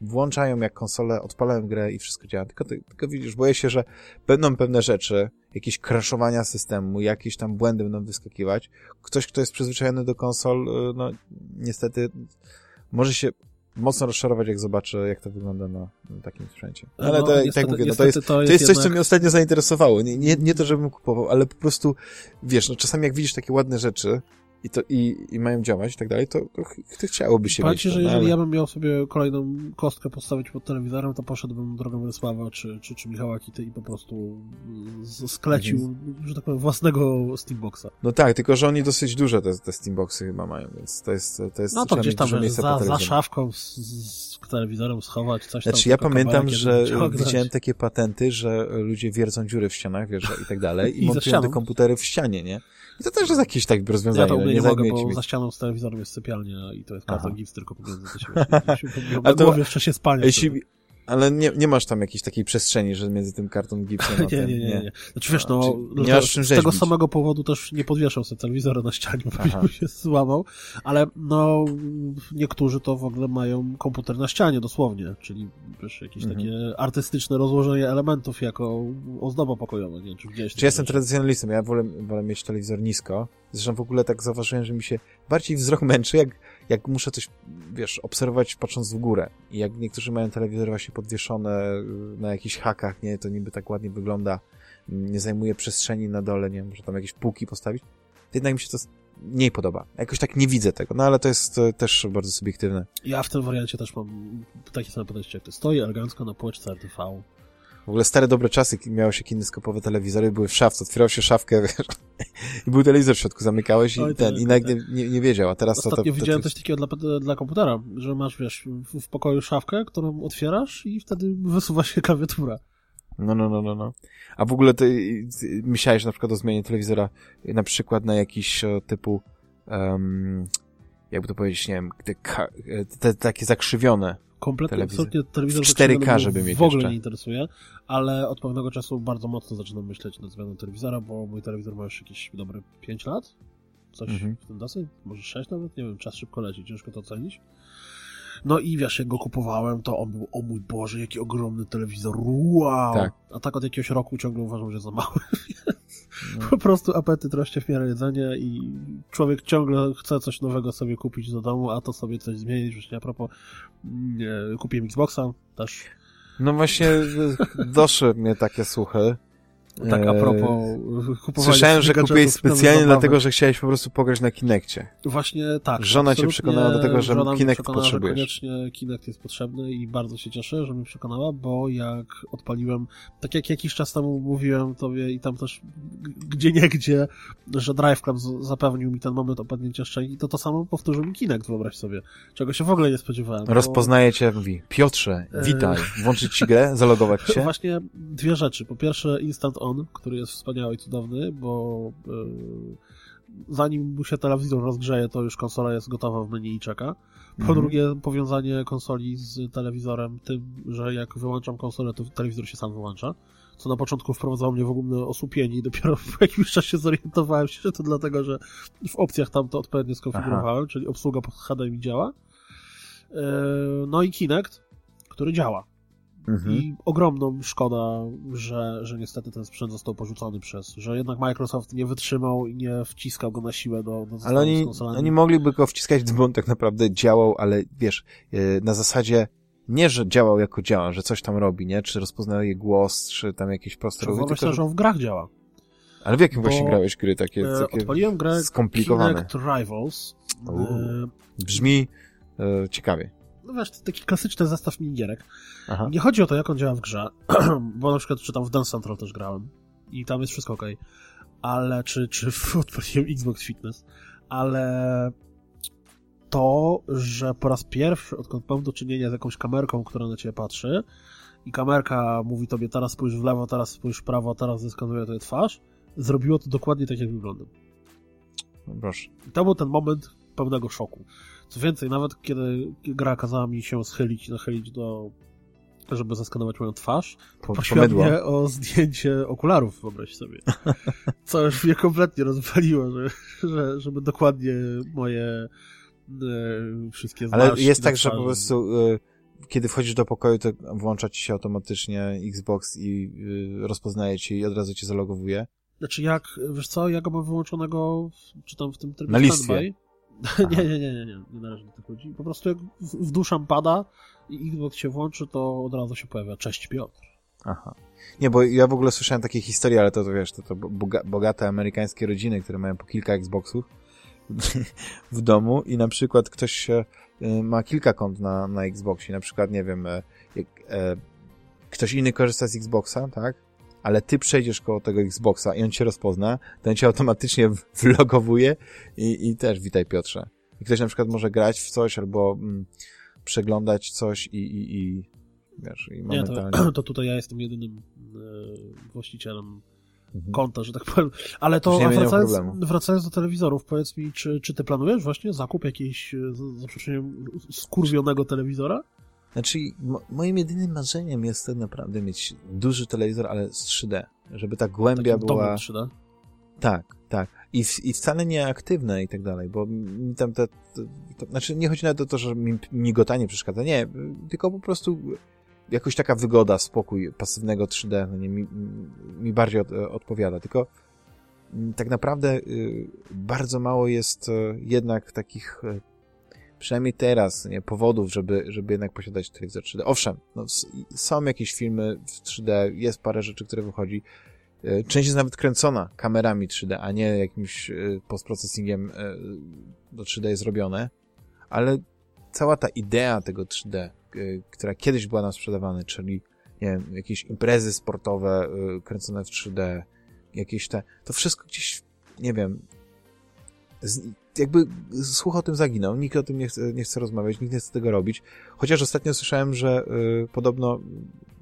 Speaker 1: włączają jak konsolę, odpalają grę i wszystko działa. Tylko, tylko widzisz, boję się, że będą pewne rzeczy, jakieś crashowania systemu, jakieś tam błędy będą wyskakiwać. Ktoś, kto jest przyzwyczajony do konsol, y, no niestety może się mocno rozczarować, jak zobaczy, jak to wygląda na, na takim sprzęcie. Ale
Speaker 3: No,
Speaker 1: to, i tak
Speaker 3: niestety-
Speaker 1: mówię, no to jest,
Speaker 3: niestety
Speaker 1: to jest coś, co mnie ostatnio zainteresowało. Nie, nie, nie to, żebym kupował, ale po prostu, wiesz, no czasami jak widzisz takie ładne rzeczy i, to, i, i mają działać i tak dalej, to, to, to chciałoby się
Speaker 3: Powiem
Speaker 1: mieć.
Speaker 3: że
Speaker 1: no,
Speaker 3: jeżeli
Speaker 1: ale-
Speaker 3: ja bym miał sobie kolejną kostkę postawić pod telewizorem, to poszedłbym drogą Wysława czy, czy, czy Michała Kity i po prostu z- sklecił,
Speaker 1: Mhm.
Speaker 3: że tak powiem, własnego Steamboxa.
Speaker 1: No tak, tylko że oni dosyć duże te, te Steamboxy chyba mają, więc to jest, to jest
Speaker 3: No to gdzieś tam
Speaker 1: miejsca
Speaker 3: za, za szafką z, z telewizorem schować coś tam.
Speaker 1: Znaczy ja
Speaker 3: tylko
Speaker 1: pamiętam, że widziałem takie patenty, że ludzie wiercą dziury w ścianach, wiesz, i tak dalej, i,
Speaker 3: I
Speaker 1: montują te komputery w ścianie, nie? I to też jest jakieś tak rozwiązanie,
Speaker 3: Ja to
Speaker 1: no, nie
Speaker 3: nie mogę, bo
Speaker 1: miejsca.
Speaker 3: za ścianą z telewizorem jest sypialnia i to jest karton gips tylko pomiędzy te siły.
Speaker 1: A
Speaker 3: Na
Speaker 1: to-
Speaker 3: głowie w czasie spania.
Speaker 1: Jeśli. Ale nie, nie masz tam jakiejś takiej przestrzeni, że między tym kartą gipsem a
Speaker 3: nie,
Speaker 1: tym,
Speaker 3: nie, nie, nie. Znaczy wiesz, no, no
Speaker 1: nie masz
Speaker 3: z tego samego powodu też nie podwieszał sobie telewizora na ścianie, bo by się złamał, ale no, niektórzy to w ogóle mają komputer na ścianie dosłownie, czyli wiesz, jakieś
Speaker 1: Mhm.
Speaker 3: takie artystyczne rozłożenie elementów jako ozdoba pokojowa, nie czy widziałeś
Speaker 1: Czy ja jestem tradycjonalistą, ja wolę, wolę mieć telewizor nisko. Zresztą w ogóle tak zauważyłem, że mi się bardziej wzrok męczy, jak, jak muszę coś, wiesz, obserwować patrząc w górę. I jak niektórzy mają telewizory właśnie podwieszone y, na jakichś hakach, nie, to niby tak ładnie wygląda, mm, nie zajmuje przestrzeni na dole, nie, może tam jakieś półki postawić. To jednak mi się to mniej podoba. Jakoś tak nie widzę tego, no ale to jest e, też bardzo subiektywne.
Speaker 3: Ja w tym wariancie też mam takie same podejście jak ty. Stoi elegancko na półeczce RTV.
Speaker 1: W ogóle stare dobre czasy, kiedy miało się kineskopowe telewizory, były w szafce, otwierał się szafkę, wiesz, i był telewizor w środku, zamykałeś i
Speaker 3: Oj,
Speaker 1: ten,
Speaker 3: tak,
Speaker 1: i
Speaker 3: tak.
Speaker 1: nie, nie, wiedział, a teraz to... to,
Speaker 3: Ostatnio
Speaker 1: to,
Speaker 3: widziałem
Speaker 1: to,
Speaker 3: coś takiego dla, dla komputera, że masz, wiesz, w, w pokoju szafkę, którą otwierasz i wtedy wysuwa się klawiatura.
Speaker 1: No, no, no, no, no. A w ogóle ty, ty myślałeś na przykład o zmianie telewizora na przykład na jakiś e, typu um, jakby to powiedzieć, nie wiem, te, e, te takie zakrzywione.
Speaker 3: Kompletnie,
Speaker 1: Telewizor.
Speaker 3: absolutnie telewizor
Speaker 1: W 4K,
Speaker 3: zakrzywiony
Speaker 1: żeby
Speaker 3: mnie w ogóle
Speaker 1: jeszcze.
Speaker 3: nie interesuje, ale od pewnego czasu bardzo mocno zaczynam myśleć nad zmianą telewizora, bo mój telewizor ma już jakieś dobre 5 lat, coś
Speaker 1: Mhm.
Speaker 3: w tym dosyć, może 6 nawet, nie wiem, czas szybko leci, ciężko to ocenić. No i wiesz, jak go kupowałem, to on był, o mój Boże, jaki ogromny telewizor, wow!
Speaker 1: Tak.
Speaker 3: A tak od jakiegoś roku ciągle uważam, że za mały.
Speaker 1: No.
Speaker 3: Po prostu apetyt rośnie w miarę jedzenia i człowiek ciągle chce coś nowego sobie kupić do domu, a to sobie coś zmienić. Właśnie a propos, nie, kupiłem Xboxa też.
Speaker 1: No właśnie doszły mnie takie słuchy.
Speaker 3: Tak, a
Speaker 1: E,
Speaker 3: propos kupowania
Speaker 1: Słyszałem, że kupiłeś specjalnie dlatego, że chciałeś po prostu pograć na Kinekcie.
Speaker 3: Właśnie tak.
Speaker 1: Żona cię przekonała do tego, że Kinect potrzebujesz.
Speaker 3: Że koniecznie Kinect jest potrzebny i bardzo się cieszę, że mnie przekonała, bo jak odpaliłem, tak jak jakiś czas temu mówiłem tobie i tam też gdzie nie gdzie, że Drive Club zapewnił mi ten moment opadnięcia szczęki, to to samo powtórzył mi Kinect, wyobraź sobie. Czego się w ogóle nie spodziewałem.
Speaker 1: Rozpoznaje cię, mówi, Piotrze,
Speaker 3: E,
Speaker 1: witaj, włączyć ci grę, zalogować się?
Speaker 3: Właśnie dwie rzeczy. Po pierwsze Instant On, który jest wspaniały i cudowny, bo yy, zanim mu się telewizor rozgrzeje, to już konsola jest gotowa w menu i czeka. Po
Speaker 1: Mhm.
Speaker 3: drugie powiązanie konsoli z telewizorem tym, że jak wyłączam konsolę, to telewizor się sam wyłącza. Co na początku wprowadzało mnie w ogóle osłupienie i dopiero po jakimś czasie zorientowałem się, że to dlatego, że w opcjach tam to odpowiednio skonfigurowałem, czyli obsługa pod HDMI działa. Yy, No i Kinect, który działa.
Speaker 1: Mhm.
Speaker 3: I ogromną szkoda, że, że niestety ten sprzęt został porzucony przez, że jednak Microsoft nie wytrzymał i nie wciskał go na siłę do, do
Speaker 1: Ale oni, oni mogliby go wciskać, gdyby on tak naprawdę działał, ale wiesz, e, na zasadzie nie, że działał jako działa, że coś tam robi, nie? Czy rozpoznaje głos, czy tam jakieś proste
Speaker 3: wyobraź
Speaker 1: tylko,
Speaker 3: że on w grach działa.
Speaker 1: Ale w jakim
Speaker 3: bo,
Speaker 1: właśnie grałeś gry takie,
Speaker 3: E,
Speaker 1: takie
Speaker 3: Odpaliłem grę
Speaker 1: skomplikowane?
Speaker 3: Kinect Rivals.
Speaker 1: Uuu.
Speaker 3: E,
Speaker 1: Brzmi e, ciekawie.
Speaker 3: No wiesz, taki klasyczny zestaw minigierek.
Speaker 1: Aha.
Speaker 3: Nie chodzi o to, jak on działa w grze, bo na przykład czy tam w Dance Central też grałem i tam jest wszystko ok, ale czy, czy w, odpaliłem Xbox Fitness, ale to, że po raz pierwszy, odkąd mam do czynienia z jakąś kamerką, która na ciebie patrzy i kamerka mówi tobie teraz spójrz w lewo, teraz spójrz w prawo, teraz zeskanuje twoją twarz, zrobiło to dokładnie tak, jak wyglądam.
Speaker 1: Proszę.
Speaker 3: I to był ten moment pełnego szoku. Co więcej, nawet kiedy gra kazała mi się schylić, nachylić do żeby zeskanować moją twarz,
Speaker 1: Po,
Speaker 3: prosiła
Speaker 1: pomydło.
Speaker 3: mnie o zdjęcie okularów, wyobraź sobie. Co już mnie kompletnie rozwaliło, że, że, żeby dokładnie moje e, wszystkie
Speaker 1: Ale jest tak, że po prostu e, kiedy wchodzisz do pokoju, to włącza ci się automatycznie Xbox i e, rozpoznaje cię i od razu cię zalogowuje.
Speaker 3: Znaczy jak, wiesz co, ja go mam wyłączonego, czy tam w tym trybie
Speaker 1: Na listwie.
Speaker 3: nie, nie, nie, nie, nie, nie należy do tych ludzi. Po prostu jak w- wduszam pada i Xbox się włączy, to od razu się pojawia cześć Piotr.
Speaker 1: Aha. Nie, bo ja w ogóle słyszałem takie historie, ale to, to wiesz, to, to boga, bogate amerykańskie rodziny, które mają po kilka Xboxów w domu i na przykład ktoś e, ma kilka kont na, na Xboxie, na przykład, nie wiem, jak, e, ktoś inny korzysta z Xboxa, tak? Ale ty przejdziesz koło tego Xboxa i on cię rozpozna, to on cię automatycznie wlogowuje i, i też witaj Piotrze. I ktoś na przykład może grać w coś albo mm, przeglądać coś i, i, i wiesz, i
Speaker 3: Nie,
Speaker 1: momentalnie...
Speaker 3: to, to tutaj ja jestem jedynym e, właścicielem
Speaker 1: Mhm.
Speaker 3: konta, że tak powiem. Ale to
Speaker 1: nie
Speaker 3: wracając, wracając do telewizorów, powiedz mi, czy, czy ty planujesz właśnie zakup jakiejś, e, z- przeproszeniem, skurwionego telewizora?
Speaker 1: Znaczy, mo moim jedynym marzeniem jest tak naprawdę mieć duży telewizor, ale z 3D. Żeby ta głębia
Speaker 3: Takim
Speaker 1: była...
Speaker 3: domem 3D.
Speaker 1: Tak, tak. I, w, I wcale nie aktywne i tak dalej, bo mi tam te, Znaczy, nie chodzi nawet o to, że mi migotanie przeszkadza, nie, tylko po prostu jakoś taka wygoda, spokój pasywnego 3D no nie, mi, mi bardziej od, odpowiada, tylko tak naprawdę y, bardzo mało jest y, jednak takich y, przynajmniej teraz, nie, powodów, żeby, żeby jednak posiadać telewizor 3D. Owszem, no, są jakieś filmy w 3D, jest parę rzeczy, które wychodzi. Część jest nawet kręcona kamerami 3D, a nie jakimś postprocessingiem do 3D jest robione, ale cała ta idea tego 3D, która kiedyś była nam sprzedawana, czyli nie wiem, jakieś imprezy sportowe kręcone w 3D, jakieś te, to wszystko gdzieś, nie wiem, z, jakby słuch o tym zaginął, nikt o tym nie chce, nie chce rozmawiać, nikt nie chce tego robić, chociaż ostatnio słyszałem, że y, podobno,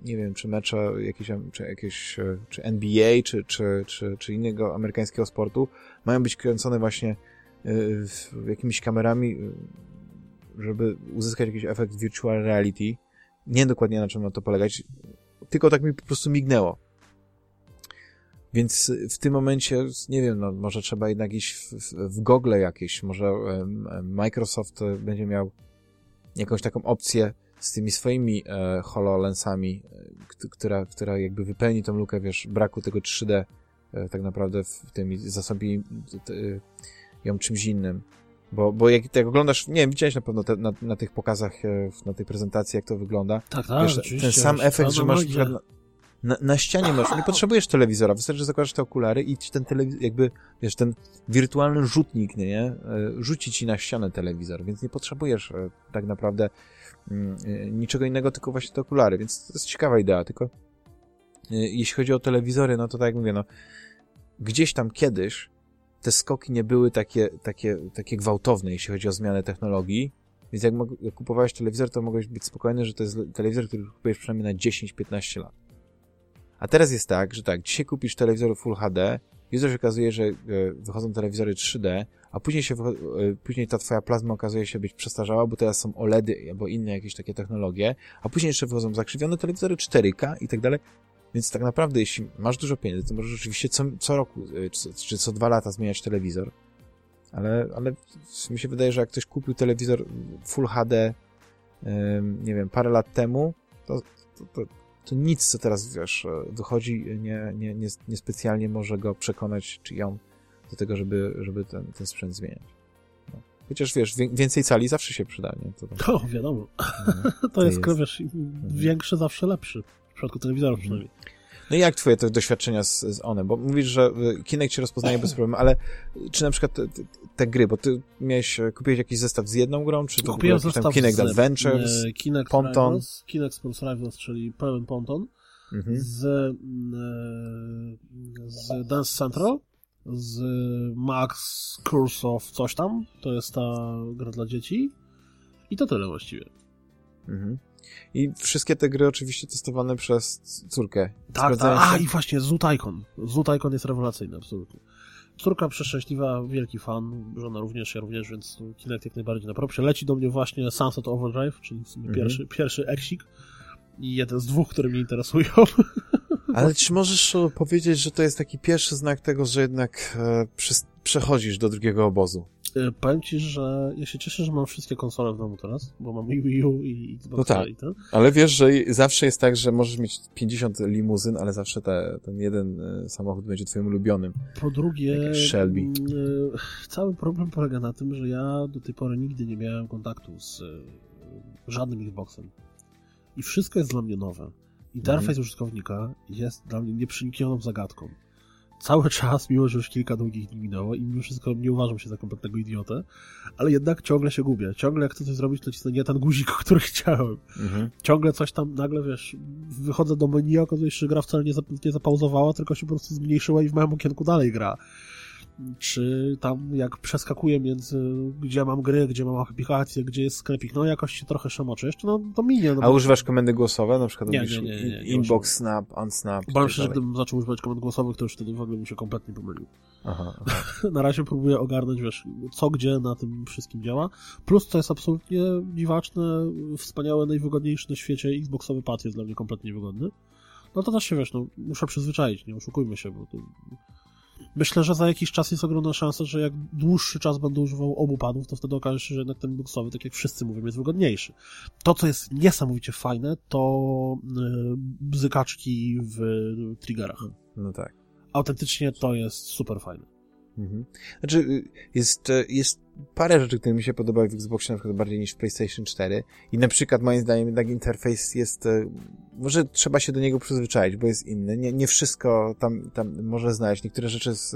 Speaker 1: nie wiem, czy mecze jakieś, czy jakieś, y, czy NBA, czy, czy, czy, czy innego amerykańskiego sportu mają być kręcone właśnie y, jakimiś kamerami, y, żeby uzyskać jakiś efekt virtual reality. Nie dokładnie na czym ma to polegać, tylko tak mi po prostu mignęło. Więc w tym momencie, nie wiem, no, może trzeba jednak iść w, w, w Google jakieś, może Microsoft będzie miał jakąś taką opcję z tymi swoimi e, HoloLensami, e, która, która jakby wypełni tą lukę, wiesz, braku tego 3D e, tak naprawdę w tym zasobie ją czymś innym. Bo, bo jak tak oglądasz, nie wiem, widziałeś na pewno te, na, na tych pokazach, e, na tej prezentacji, jak to wygląda.
Speaker 3: Tak, tak, wiesz.
Speaker 1: Ten sam efekt, że masz na, na ścianie masz, nie potrzebujesz telewizora, wystarczy, że zakładasz te okulary i ci ten telewizor, jakby, wiesz, ten wirtualny rzutnik, nie, nie, rzuci ci na ścianę telewizor, więc nie potrzebujesz e, tak naprawdę mm, e, niczego innego, tylko właśnie te okulary, więc to jest ciekawa idea, tylko e, jeśli chodzi o telewizory, no to tak jak mówię, no, gdzieś tam kiedyś te skoki nie były takie, takie, takie gwałtowne, jeśli chodzi o zmianę technologii, więc jak, jak kupowałeś telewizor, to mogłeś być spokojny, że to jest telewizor, który kupujesz przynajmniej na 10-15 lat. A teraz jest tak, że tak, dzisiaj kupisz telewizor Full HD, jutro się okazuje, że e, wychodzą telewizory 3D, a później się e, później ta twoja plazma okazuje się być przestarzała, bo teraz są OLEDy albo inne jakieś takie technologie, a później jeszcze wychodzą zakrzywione telewizory 4K i tak dalej. Więc tak naprawdę, jeśli masz dużo pieniędzy, to możesz oczywiście co, co roku, e, czy, czy co dwa lata zmieniać telewizor. Ale, ale mi się wydaje, że jak ktoś kupił telewizor Full HD, nie wiem, parę lat temu, to, to, to to nic, co teraz, wiesz, wychodzi, nie, nie, nie, nie specjalnie może go przekonać, czy ją do tego, żeby, żeby ten, ten sprzęt zmieniać. No. Chociaż, wiesz, więcej cali zawsze się przyda, nie? To,
Speaker 3: to... Wiadomo. No, to, to jest, jest, wiesz, większy zawsze lepszy. W przypadku telewizorów przynajmniej.
Speaker 1: No i jak twoje te doświadczenia z, z one? Bo mówisz, że y, Kinect się rozpoznaje bez problemu, ale czy na przykład te, gry, bo ty miałeś, e, kupiłeś jakiś zestaw z jedną grą, czy to
Speaker 3: Kupiłem
Speaker 1: był
Speaker 3: zestaw
Speaker 1: Kinect
Speaker 3: z,
Speaker 1: Adventures,
Speaker 3: e, Kinect
Speaker 1: Ponton?
Speaker 3: Rivals, Kinect Sports Rivals, czyli pełen ponton, mhm. z, e, z Dance Central, z Max Curse of coś tam, to jest ta gra dla dzieci i to tyle właściwie.
Speaker 1: Mhm. I wszystkie te gry oczywiście testowane przez córkę.
Speaker 3: Tak, tak. A, i właśnie Zoot Icon. Zoot Icon jest rewelacyjny, absolutnie. Córka przeszczęśliwa, wielki fan, żona również, ja również, więc Kinect jak najbardziej na propsie. Leci do mnie właśnie Sunset Overdrive, czyli mhm. pierwszy, pierwszy eksik i jeden z dwóch, które mnie interesują.
Speaker 1: Ale czy możesz powiedzieć, że to jest taki pierwszy znak tego, że jednak e, przechodzisz do drugiego obozu?
Speaker 3: E, powiem ci, że ja się cieszę, że mam wszystkie konsole w domu teraz, bo mam i Wii U i Xbox
Speaker 1: no tak,
Speaker 3: i ten.
Speaker 1: Ale wiesz, że zawsze jest tak, że możesz mieć 50 limuzyn, ale zawsze te, ten jeden e, samochód będzie twoim ulubionym.
Speaker 3: Po drugie,
Speaker 1: Shelby. E,
Speaker 3: cały problem polega na tym, że ja do tej pory nigdy nie miałem kontaktu z żadnym Xboxem. I wszystko jest dla mnie nowe. Interfejs mhm. użytkownika jest dla mnie nieprzeniknioną zagadką cały czas, mimo że już kilka długich dni minęło i mimo wszystko nie uważam się za kompletnego idiotę, ale jednak ciągle się gubię. Ciągle jak chcę coś zrobić, to cisnę nie ten guzik, który chciałem. Mhm. Ciągle coś tam, nagle wiesz, wychodzę do menu, okazuje się, że gra wcale nie, zap nie zapauzowała, tylko się po prostu zmniejszyła i w małym okienku dalej gra. Czy tam jak przeskakuję między, gdzie mam gry, gdzie mam aplikacje, gdzie jest sklepik, no jakoś się trochę szamoczę. Jeszcze no to minie. No,
Speaker 1: A używasz komendy głosowe? Na przykład
Speaker 3: Nie, nie, nie, nie, nie
Speaker 1: inbox, snap, unsnap.
Speaker 3: Bo
Speaker 1: dalej.
Speaker 3: gdybym zaczął używać komend głosowych, to już wtedy w ogóle mi się kompletnie pomylił.
Speaker 1: Aha, aha.
Speaker 3: Na razie próbuję ogarnąć, wiesz, co gdzie na tym wszystkim działa. Plus, to jest absolutnie dziwaczne, wspaniałe, najwygodniejszy na świecie Xboxowy pad jest dla mnie kompletnie niewygodny. No to też się, wiesz, no, muszę przyzwyczaić, nie oszukujmy się, bo to... Myślę, że za jakiś czas jest ogromna szansa, że jak dłuższy czas będę używał obu padów, to wtedy okaże się, że jednak ten Xboxowy, tak jak wszyscy mówią, jest wygodniejszy. To, co jest niesamowicie fajne, to yy, bzykaczki w triggerach.
Speaker 1: No tak.
Speaker 3: Autentycznie to jest super fajne.
Speaker 1: Mhm. Znaczy, y, jest, e, jest parę rzeczy, które mi się podobały w Xboxie na przykład bardziej niż w PlayStation 4 i na przykład moim zdaniem jednak interfejs jest, e, może trzeba się do niego przyzwyczaić, bo jest inny. Nie, nie wszystko tam, tam może znaleźć. Niektóre rzeczy z,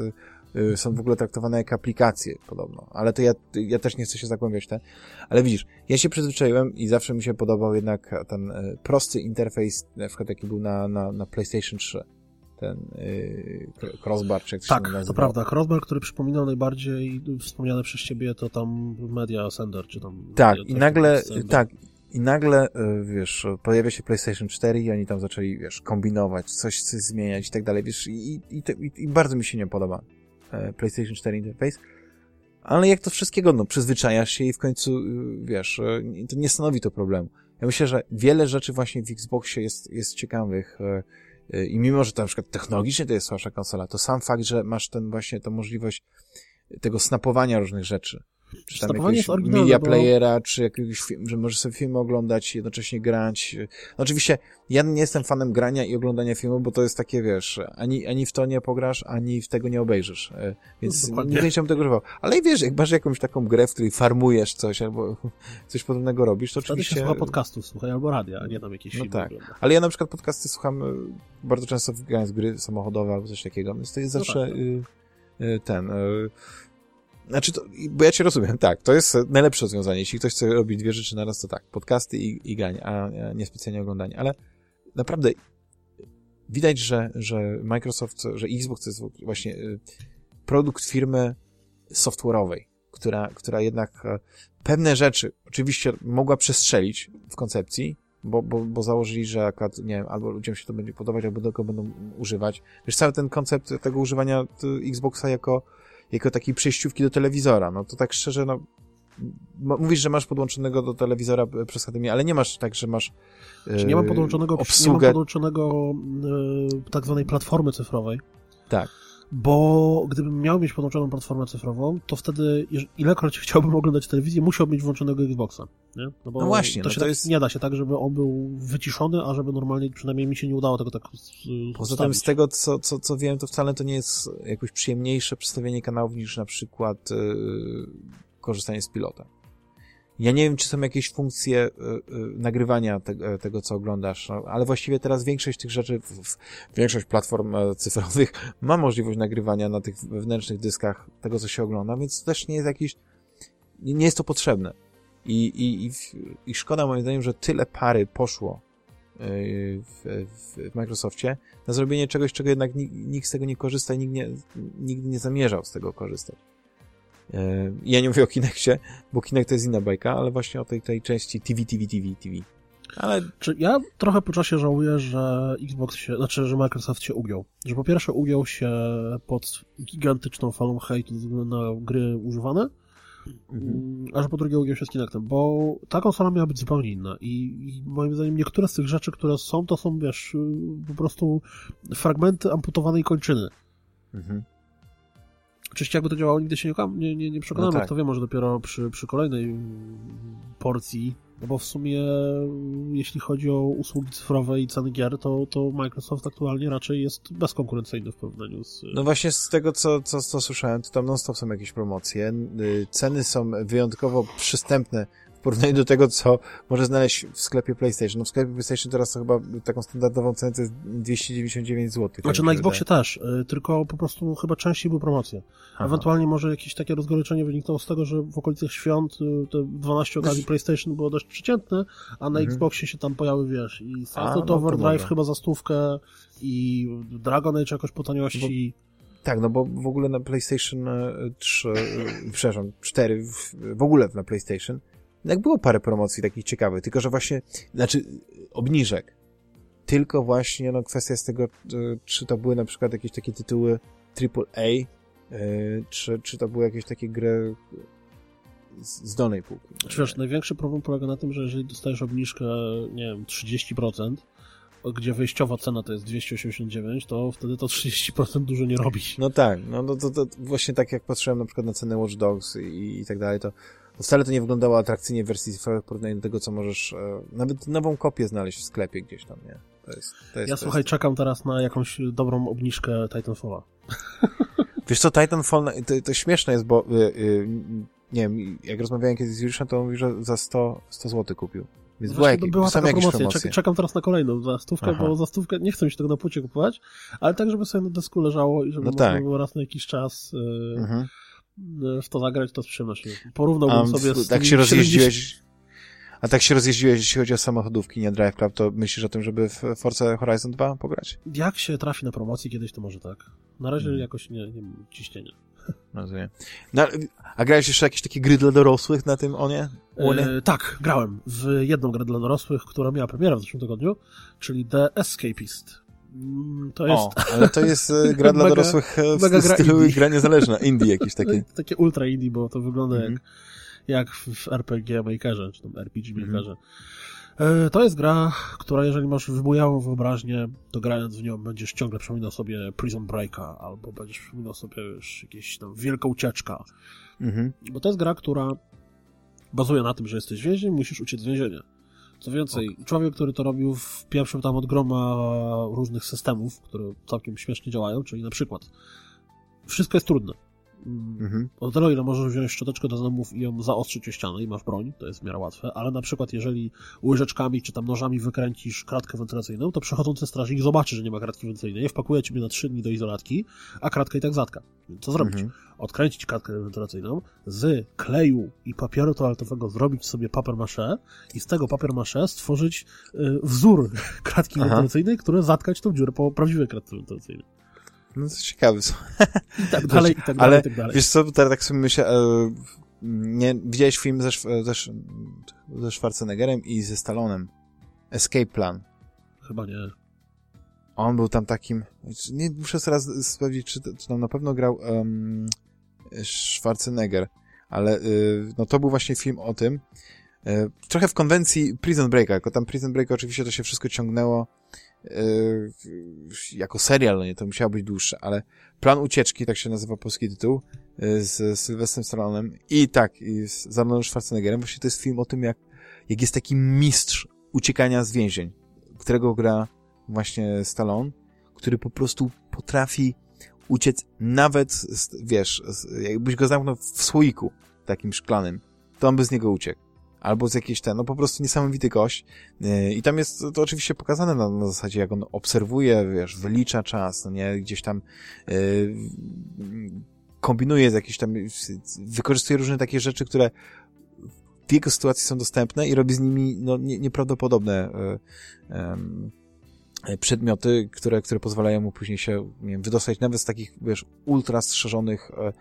Speaker 1: y, są w ogóle traktowane jak aplikacje podobno, ale to ja, ja też nie chcę się zagłębiać w te. Ale widzisz, ja się przyzwyczaiłem i zawsze mi się podobał jednak ten e, prosty interfejs, na przykład jaki był na, na, na PlayStation 3. Ten y, crossbar, czy jak to się
Speaker 3: Tak,
Speaker 1: nazywa.
Speaker 3: to prawda. Crossbar, który przypominał najbardziej wspomniane przez ciebie, to tam Media Sender, czy tam...
Speaker 1: Tak,
Speaker 3: coś
Speaker 1: i nagle, tak, i nagle, y, wiesz, pojawia się PlayStation 4 i oni tam zaczęli, wiesz, kombinować, coś, coś zmieniać i tak dalej, wiesz, i, i, i, i bardzo mi się nie podoba e, PlayStation 4 interfejs, ale jak to wszystkiego, no, przyzwyczajasz się i w końcu, y, wiesz, e, to nie stanowi to problemu. Ja myślę, że wiele rzeczy właśnie w Xboxie jest, jest ciekawych e, i mimo, że to na przykład technologicznie to jest słabsza konsola, to sam fakt, że masz ten właśnie, tą możliwość tego snapowania różnych rzeczy, czy tam
Speaker 3: jest oryginalne,
Speaker 1: media
Speaker 3: bo-
Speaker 1: playera, czy jakiegoś film, że możesz sobie filmy oglądać, jednocześnie grać. No oczywiście, ja nie jestem fanem grania i oglądania filmu, bo to jest takie, wiesz, ani, ani w to nie pograsz, ani w tego nie obejrzysz. E, Więc
Speaker 3: No,
Speaker 1: nie będę tego używał. Ale wiesz, jak masz jakąś taką grę, w której farmujesz coś, albo coś podobnego robisz, to
Speaker 3: Wtedy się
Speaker 1: oczywiście...
Speaker 3: słucha podcastów, słuchaj, albo radia, a nie tam jakieś
Speaker 1: No tak.
Speaker 3: ogląda.
Speaker 1: Ale ja na przykład podcasty słucham e, bardzo często grając w gry samochodowe albo coś takiego, więc to jest
Speaker 3: No
Speaker 1: zawsze
Speaker 3: tak,
Speaker 1: y, ten... Y, znaczy, to, bo ja cię rozumiem, tak, to jest najlepsze rozwiązanie. Jeśli ktoś chce robić dwie rzeczy naraz, to tak, podcasty i, i granie, a a nie specjalnie oglądanie. Ale naprawdę widać, że, że Microsoft, że Xbox to jest właśnie y, produkt firmy software'owej, która, która jednak e, pewne rzeczy oczywiście mogła przestrzelić w koncepcji, bo, bo, bo założyli, że akurat, nie wiem, albo ludziom się to będzie podobać, albo tego będą używać. Wiesz, cały ten koncept tego używania t- Xboxa jako, jako takiej przejściówki do telewizora, no to tak szczerze, no mówisz, że masz podłączonego do telewizora e, przez HDMI, ale nie masz tak, że masz
Speaker 3: Czy nie mam podłączonego, nie mam
Speaker 1: obsługę.
Speaker 3: podłączonego e, tak zwanej platformy cyfrowej,
Speaker 1: Tak.
Speaker 3: Bo gdybym miał mieć podłączoną platformę cyfrową, to wtedy ilekroć chciałbym oglądać telewizję, musiałbym mieć włączonego Xboxa. Nie? No, bo
Speaker 1: No właśnie,
Speaker 3: to
Speaker 1: no
Speaker 3: się
Speaker 1: to
Speaker 3: tak
Speaker 1: jest-
Speaker 3: nie da się tak, żeby on był wyciszony, a żeby normalnie, przynajmniej mi się nie udało tego tak z-
Speaker 1: Poza tym z tego, co, co, co wiem, to wcale to nie jest jakoś przyjemniejsze przedstawienie kanałów niż na przykład yy, korzystanie z pilota. Ja nie wiem, czy są jakieś funkcje y, y, nagrywania te, e, tego, co oglądasz, no, ale właściwie teraz większość tych rzeczy, w, w, większość platform e, cyfrowych ma możliwość nagrywania na tych wewnętrznych dyskach tego, co się ogląda, więc też nie jest jakiś, nie, jest to potrzebne. I, i, i, I szkoda moim zdaniem, że tyle pary poszło w, w, w Microsoftie na zrobienie czegoś, czego jednak nikt, nikt z tego nie korzysta i nikt nie, nigdy nie zamierzał z tego korzystać. Yy, Ja nie mówię o Kinectie, bo Kinect to jest inna bajka, ale właśnie o tej, tej części TV, TV, TV, TV. Ale
Speaker 3: Czy ja trochę po czasie żałuję, że Xbox się, znaczy, że Microsoft się ugiął. Że po pierwsze ugiął się pod gigantyczną falą hejtu na gry używane, mm, a że po drugie ugiął się z Kinectem, bo ta konsola miała być zupełnie inna i, i moim zdaniem niektóre z tych rzeczy, które są, to są, wiesz, po prostu fragmenty amputowanej kończyny.
Speaker 1: mhm.
Speaker 3: Oczywiście jakby to działało, nigdy się nie, nie, nie, nie przekonamy,
Speaker 1: No tak.
Speaker 3: jak to wiem, może dopiero przy, przy kolejnej porcji, no bo w sumie mm, jeśli chodzi o usługi cyfrowe i ceny gier, to, to Microsoft aktualnie raczej jest bezkonkurencyjny w porównaniu z...
Speaker 1: No właśnie z tego, co, co, co słyszałem, to tam non-stop są jakieś promocje. Y, Ceny są wyjątkowo przystępne porównaniu do tego, co może znaleźć w sklepie PlayStation. No w sklepie PlayStation teraz to chyba taką standardową cenę to jest 299 zł.
Speaker 3: Znaczy na Xboxie też, y, tylko po prostu chyba częściej były promocje. Ewentualnie może jakieś takie rozgoryczenie wyniknęło z tego, że w okolicach świąt y, te 12 okazji PlayStation było dość przeciętne, a na
Speaker 1: Mhm.
Speaker 3: Xboxie się tam pojawiły, wiesz, i Sunset
Speaker 1: no to
Speaker 3: Overdrive chyba za stówkę i Dragon Age jakoś po taniości.
Speaker 1: Tak, no bo w ogóle na PlayStation e, 3, e, przepraszam, 4, w, w ogóle na PlayStation, jak było parę promocji takich ciekawych, tylko że właśnie, znaczy obniżek. Tylko właśnie, no kwestia jest tego, e, czy to były na przykład jakieś takie tytuły AAA, e, czy, czy to były jakieś takie gry z, z dolnej półki.
Speaker 3: Czy wiesz, największy problem polega na tym, że jeżeli dostajesz obniżkę, nie wiem, 30%, gdzie wyjściowa cena to jest 289, to wtedy to 30% dużo nie robi.
Speaker 1: No tak, no to, to, to właśnie tak jak patrzyłem na przykład na cenę Watch Dogs i, i tak dalej, to wcale to nie wyglądało atrakcyjnie w wersji w porównaniu do tego, co możesz e, nawet nową kopię znaleźć w sklepie gdzieś tam, nie? To jest, to jest,
Speaker 3: Ja
Speaker 1: to
Speaker 3: słuchaj,
Speaker 1: jest...
Speaker 3: czekam teraz na jakąś dobrą obniżkę Titanfalla.
Speaker 1: Wiesz co, Titanfall, to, to śmieszne jest, bo y, y, nie wiem, jak rozmawiałem kiedyś z Juliuszem, to on mówi, że za 100, 100 zł kupił. Więc była, jak,
Speaker 3: była taka promocja.
Speaker 1: promocje.
Speaker 3: Czek, czekam teraz na kolejną za stówkę,
Speaker 1: Aha.
Speaker 3: bo za stówkę nie chcę mi się tego na płycie kupować, ale tak, żeby sobie na desku leżało i żeby
Speaker 1: No
Speaker 3: można
Speaker 1: tak.
Speaker 3: było raz na jakiś czas
Speaker 1: Mhm.
Speaker 3: Y, w to zagrać, to z przyjemnością. Porównałbym
Speaker 1: A,
Speaker 3: sobie z
Speaker 1: tak się
Speaker 3: 70
Speaker 1: rozjeździłeś, a tak się rozjeździłeś, jeśli chodzi o samochodówki, nie Drive Club, to myślisz o tym, żeby w Forza Horizon 2 pograć?
Speaker 3: Jak się trafi na promocji kiedyś, to może tak. Na razie
Speaker 1: Mhm.
Speaker 3: jakoś nie, nie mam ciśnienia.
Speaker 1: Rozumiem. No, a grałeś jeszcze jakieś takie gry dla dorosłych na tym Onie? Łonie?
Speaker 3: E, tak, grałem w jedną grę dla dorosłych, która miała premierę w zeszłym tygodniu, czyli The Escapist. Mm, To jest
Speaker 1: O, ale to jest e, gra dla
Speaker 3: Mega-
Speaker 1: dorosłych e, w
Speaker 3: mega gra
Speaker 1: stylu
Speaker 3: indie.
Speaker 1: gra niezależna, indie jakieś takie.
Speaker 3: takie ultra indie, bo to wygląda
Speaker 1: Mhm.
Speaker 3: jak, jak w RPG Makerze, czy tam RPG
Speaker 1: Mhm.
Speaker 3: Makerze. E, To jest gra, która jeżeli masz wybujałą wyobraźnię, to grając w nią będziesz ciągle przypominał sobie Prison Breaka, albo będziesz przypominał sobie już jakieś tam wielka ucieczka.
Speaker 1: Mhm.
Speaker 3: Bo to jest gra, która bazuje na tym, że jesteś więźniem, musisz uciec z więzienia. Co więcej, człowiek, który to robił w pierwszym tam od groma różnych systemów, które całkiem śmiesznie działają, czyli na przykład wszystko jest trudne.
Speaker 1: Mhm.
Speaker 3: o tyle, ile możesz wziąć szczoteczkę do zębów i ją zaostrzyć o ścianę i masz broń, to jest w miarę łatwe, ale na przykład jeżeli łyżeczkami czy tam nożami wykręcisz kratkę wentylacyjną, to przechodzący strażnik zobaczy, że nie ma kratki wentylacyjnej, wpakuje ciebie na trzy dni do izolatki, a kratka i tak zatka. Więc co zrobić?
Speaker 1: Mhm.
Speaker 3: Odkręcić kratkę wentylacyjną, z kleju i papieru toaletowego zrobić sobie papier maché i z tego papier maché stworzyć y, wzór kratki
Speaker 1: Aha.
Speaker 3: wentylacyjnej, które zatkać tą dziurę po prawdziwej kratce wentylacyjnej.
Speaker 1: No to ciekawe. co-
Speaker 3: I tak dalej, i tak dalej,
Speaker 1: Ale
Speaker 3: i tak dalej.
Speaker 1: wiesz co, teraz tak sobie myślę, e, nie, widziałeś film ze, Szw- ze, ze Schwarzeneggerem i ze Stallonem. Escape Plan.
Speaker 3: Chyba nie.
Speaker 1: On był tam takim, nie muszę teraz sprawdzić, czy, czy tam na pewno grał um, Schwarzenegger, ale y, no to był właśnie film o tym, y, trochę w konwencji Prison Breaka, jako tam Prison Break oczywiście to się wszystko ciągnęło jako serial, no nie, to musiało być dłuższe, ale Plan Ucieczki, tak się nazywa polski tytuł, y, z Sylwestrem Stallonem i tak, i z Arnoldem Schwarzeneggerem, właśnie to jest film o tym, jak, jak jest taki mistrz uciekania z więzień, którego gra właśnie Stallone, który po prostu potrafi uciec nawet, z, wiesz, jakbyś go zamknął w słoiku takim szklanym, to on by z niego uciekł. Albo z jakiejś ten, no po prostu niesamowity gość. Yy, I tam jest to oczywiście pokazane na, na zasadzie, jak on obserwuje, wiesz, wylicza czas, no nie, gdzieś tam yy, kombinuje z jakiś tam, wykorzystuje różne takie rzeczy, które w jego sytuacji są dostępne i robi z nimi no, nie, nieprawdopodobne yy, e, przedmioty, które, które pozwalają mu później się nie wiem, wydostać nawet z takich, wiesz, ultra strzeżonych, e,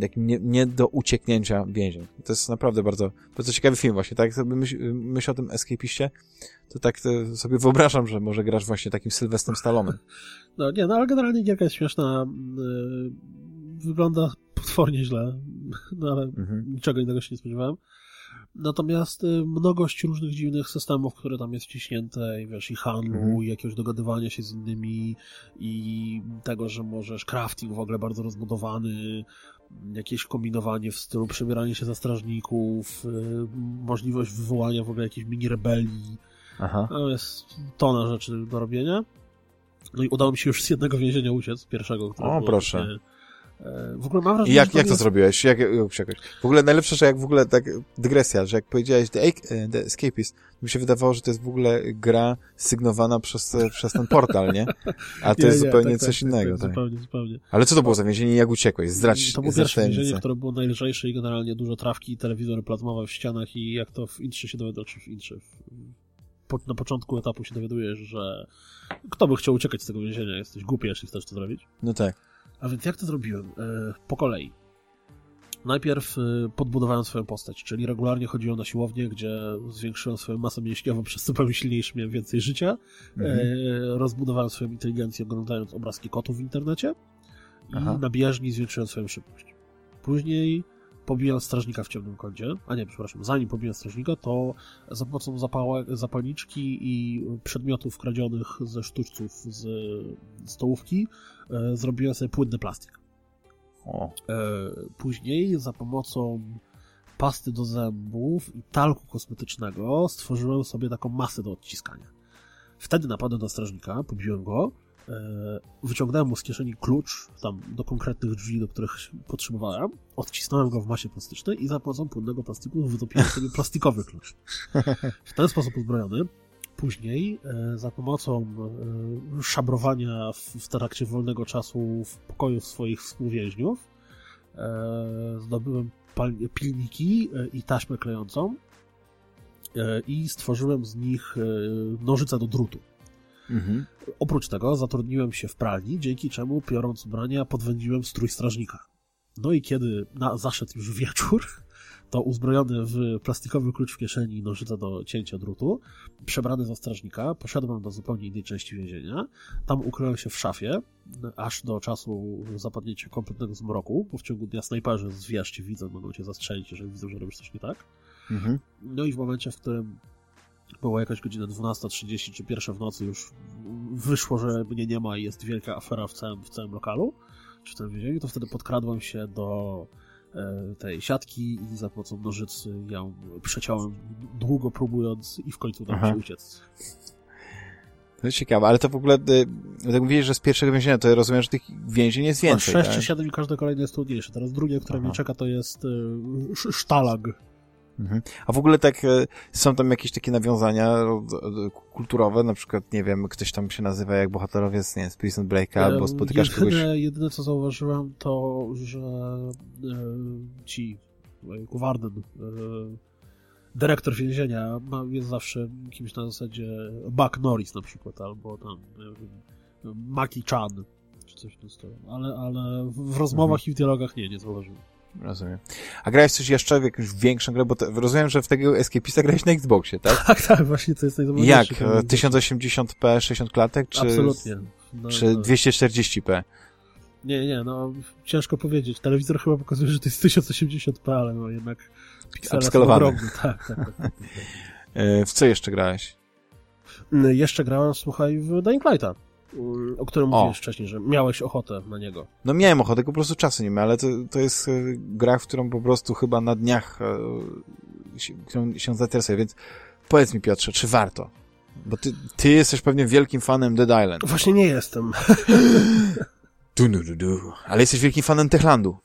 Speaker 1: takim nie, nie do ucieknięcia więzień. To jest naprawdę bardzo, bardzo ciekawy film właśnie, tak? Jak sobie myśl, myśl o tym Escapiście, to tak e, sobie wyobrażam, że może grasz właśnie takim Sylwestrem Stallonem.
Speaker 3: No nie, no ale generalnie gierka jest śmieszna. Yy, wygląda potwornie źle, no ale
Speaker 1: Mhm.
Speaker 3: niczego innego się nie spodziewałem. Natomiast y, mnogość różnych dziwnych systemów, które tam jest wciśnięte, i wiesz, i handlu,
Speaker 1: Mhm.
Speaker 3: i jakiegoś dogadywania się z innymi, i tego, że możesz crafting w ogóle bardzo rozbudowany, jakieś kombinowanie w stylu przebieranie się za strażników, y, możliwość wywołania w ogóle jakiejś mini rebelii.
Speaker 1: Aha.
Speaker 3: No, jest tona rzeczy do robienia. No i udało mi się już z jednego więzienia uciec, pierwszego. które
Speaker 1: O, proszę.
Speaker 3: takie, e, W ogóle mam wrażenie,
Speaker 1: I jak,
Speaker 3: że
Speaker 1: jak to
Speaker 3: jest...
Speaker 1: zrobiłeś? Jak, jak? W ogóle najlepsze, że jak w ogóle tak dygresja, że jak powiedziałeś The, e, The Escapist, to mi się wydawało, że to jest w ogóle gra sygnowana przez, e, przez ten portal, nie? A to jest
Speaker 3: nie,
Speaker 1: zupełnie
Speaker 3: tak,
Speaker 1: coś
Speaker 3: tak,
Speaker 1: innego.
Speaker 3: Tak,
Speaker 1: tak.
Speaker 3: zupełnie, zupełnie.
Speaker 1: Ale co to było za więzienie i jak uciekłeś? Zdradź,
Speaker 3: To było pierwsze więzienie, które było najlżejsze i generalnie dużo trawki, telewizory plazmowe w ścianach i jak to w Intrze się dowiaduje, czy w Intrze, po, na początku etapu się dowiadujesz, że kto by chciał uciekać z tego więzienia, jesteś głupi, jeśli chcesz to zrobić.
Speaker 1: No tak.
Speaker 3: A więc jak to zrobiłem? E, po kolei. Najpierw e, podbudowałem swoją postać, czyli regularnie chodziłem na siłownię, gdzie zwiększyłem swoją masę mięśniową, przez co byłem silniejszy, miałem więcej życia. Mhm. Rozbudowałem swoją inteligencję, oglądając obrazki kotów w internecie i Aha. na bieżni zwiększyłem swoją szybkość. Później pobiłem strażnika w ciemnym kącie, a nie, przepraszam, zanim pobiłem strażnika, to za pomocą zapałek, zapalniczki i przedmiotów kradzionych ze sztuczców z stołówki e, zrobiłem sobie płynny plastik. O. E, później za pomocą pasty do zębów i talku kosmetycznego stworzyłem sobie taką masę do odciskania. Wtedy napadłem na strażnika, pobiłem go, E, wyciągnąłem mu z kieszeni klucz tam do konkretnych drzwi, do których potrzebowałem, odcisnąłem go w masie plastycznej i za pomocą płynnego plastiku wytopiłem sobie plastikowy klucz. W ten sposób uzbrojony później e, za pomocą e, szabrowania w, trakcie wolnego czasu w pokoju swoich współwięźniów zdobyłem pilniki i taśmę klejącą i stworzyłem z nich nożyce do drutu. Mhm. Oprócz tego zatrudniłem się w pralni, dzięki czemu biorąc ubrania podwędziłem strój strażnika. No i kiedy na, zaszedł już wieczór, to uzbrojony w plastikowy klucz w kieszeni i nożyce do cięcia drutu, przebrany za strażnika, poszedłem do zupełnie innej części więzienia. Tam ukryłem się w szafie, aż do czasu zapadnięcia kompletnego zmroku, bo w ciągu dnia snajperzy zwierz cię widzą, mogą cię zastrzelić, jeżeli widzą, że robisz coś nie tak. Mhm. No i w momencie, w którym była jakaś godzina 12.30 czy pierwsza w nocy już wyszło, że mnie nie ma i jest wielka afera w całym, w całym lokalu, czy w tym więzieniu, to wtedy podkradłem się do tej siatki i za pomocą nożycy ją przeciąłem długo próbując i w końcu udało się uciec.
Speaker 1: To jest ciekawe, ale to w ogóle, e, tak mówisz, że z pierwszego więzienia, to ja rozumiem, że tych więzień jest więcej,
Speaker 3: 6 tak? czy 7 i każde kolejne jest trudniejsze. Teraz drugie, które Aha. mnie czeka, to jest y, sztalag
Speaker 1: Mhm. A w ogóle tak, e, są tam jakieś takie nawiązania kulturowe, na przykład, nie wiem, ktoś tam się nazywa jak bohaterowie z, nie, z Prison Breaka, albo spotykasz
Speaker 3: jedyne,
Speaker 1: kogoś...
Speaker 3: Jedyne, co zauważyłem, to, że e, ci, Warden, e, dyrektor więzienia jest zawsze kimś na zasadzie Buck Norris na przykład, albo tam Maki Chan, czy coś w tym stylu. Ale, ale w rozmowach mhm. i w dialogach nie, nie zauważyłem.
Speaker 1: Rozumiem. A grałeś coś jeszcze w jakąś większą grę, bo rozumiem, że w tego Escapista grałeś na Xboxie, tak?
Speaker 3: Tak, tak, właśnie to jest najzabawniejsze.
Speaker 1: Jak? 1080p, 60 klatek, czy...
Speaker 3: Absolutnie.
Speaker 1: No, czy 240p?
Speaker 3: Nie, nie, no ciężko powiedzieć. Telewizor chyba pokazuje, że to jest 1080p, ale no jednak piksele są ogromne. Tak, tak, tak, tak.
Speaker 1: E, w co jeszcze grałeś?
Speaker 3: Mm, jeszcze grałem, słuchaj, w Dying Lighta o którym o. mówiłeś wcześniej, że miałeś ochotę na niego.
Speaker 1: No miałem ochotę, po prostu czasu nie ma, ale to, to jest e, gra, w którą po prostu chyba na dniach e, się, którą się zainteresuję, więc powiedz mi Piotrze, czy warto? Bo ty, ty jesteś pewnie wielkim fanem Dead Island.
Speaker 3: Właśnie nie jestem.
Speaker 1: du, du, du, du. Ale jesteś wielkim fanem Techlandu.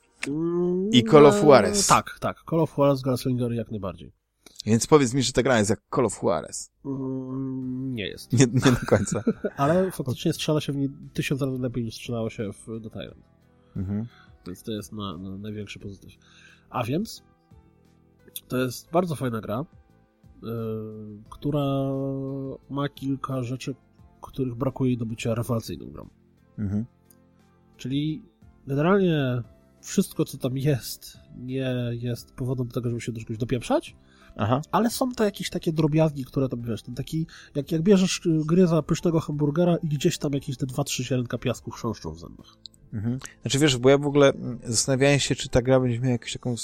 Speaker 1: I Call of Juarez.
Speaker 3: Tak, tak. Call of Juarez, Gunslinger jak najbardziej.
Speaker 1: Więc powiedz mi, że ta gra jest jak Call of Juarez.
Speaker 3: Mm, nie jest.
Speaker 1: Nie, nie do końca.
Speaker 3: Ale faktycznie strzela się w niej tysiąc razy lepiej niż strzelało się w The Tyrant. Mhm. Więc to jest na, na największy pozytyw. A więc to jest bardzo fajna gra, yy, która ma kilka rzeczy, których brakuje do bycia rewelacyjną grą. Mhm. Czyli generalnie wszystko, co tam jest, nie jest powodem do tego, żeby się do czegoś dopieprzać, Aha. ale są to jakieś takie drobiazgi, które tam, wiesz, ten taki, jak, jak bierzesz gry za pysznego hamburgera i gdzieś tam jakieś te dwa, trzy ziarenka piasku chrząszczą w zębach.
Speaker 1: Mhm. Znaczy, wiesz, bo ja w ogóle zastanawiałem się, czy ta gra będzie miała jakąś taką y,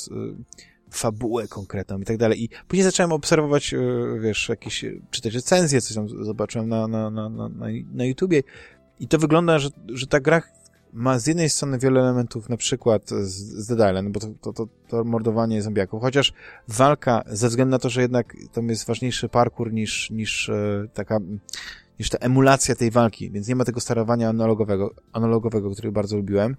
Speaker 1: fabułę konkretną i tak dalej. I później zacząłem obserwować, y, wiesz, jakieś, czytać recenzje, coś tam zobaczyłem na, na, na, na, na YouTubie i to wygląda, że, że ta gra ma z jednej strony wiele elementów, na przykład z, z Dead Island, bo to, to, to, to mordowanie zombiaków, chociaż walka, ze względu na to, że jednak tam jest ważniejszy parkour niż, niż e, taka, niż ta emulacja tej walki, więc nie ma tego sterowania analogowego, analogowego, który bardzo lubiłem,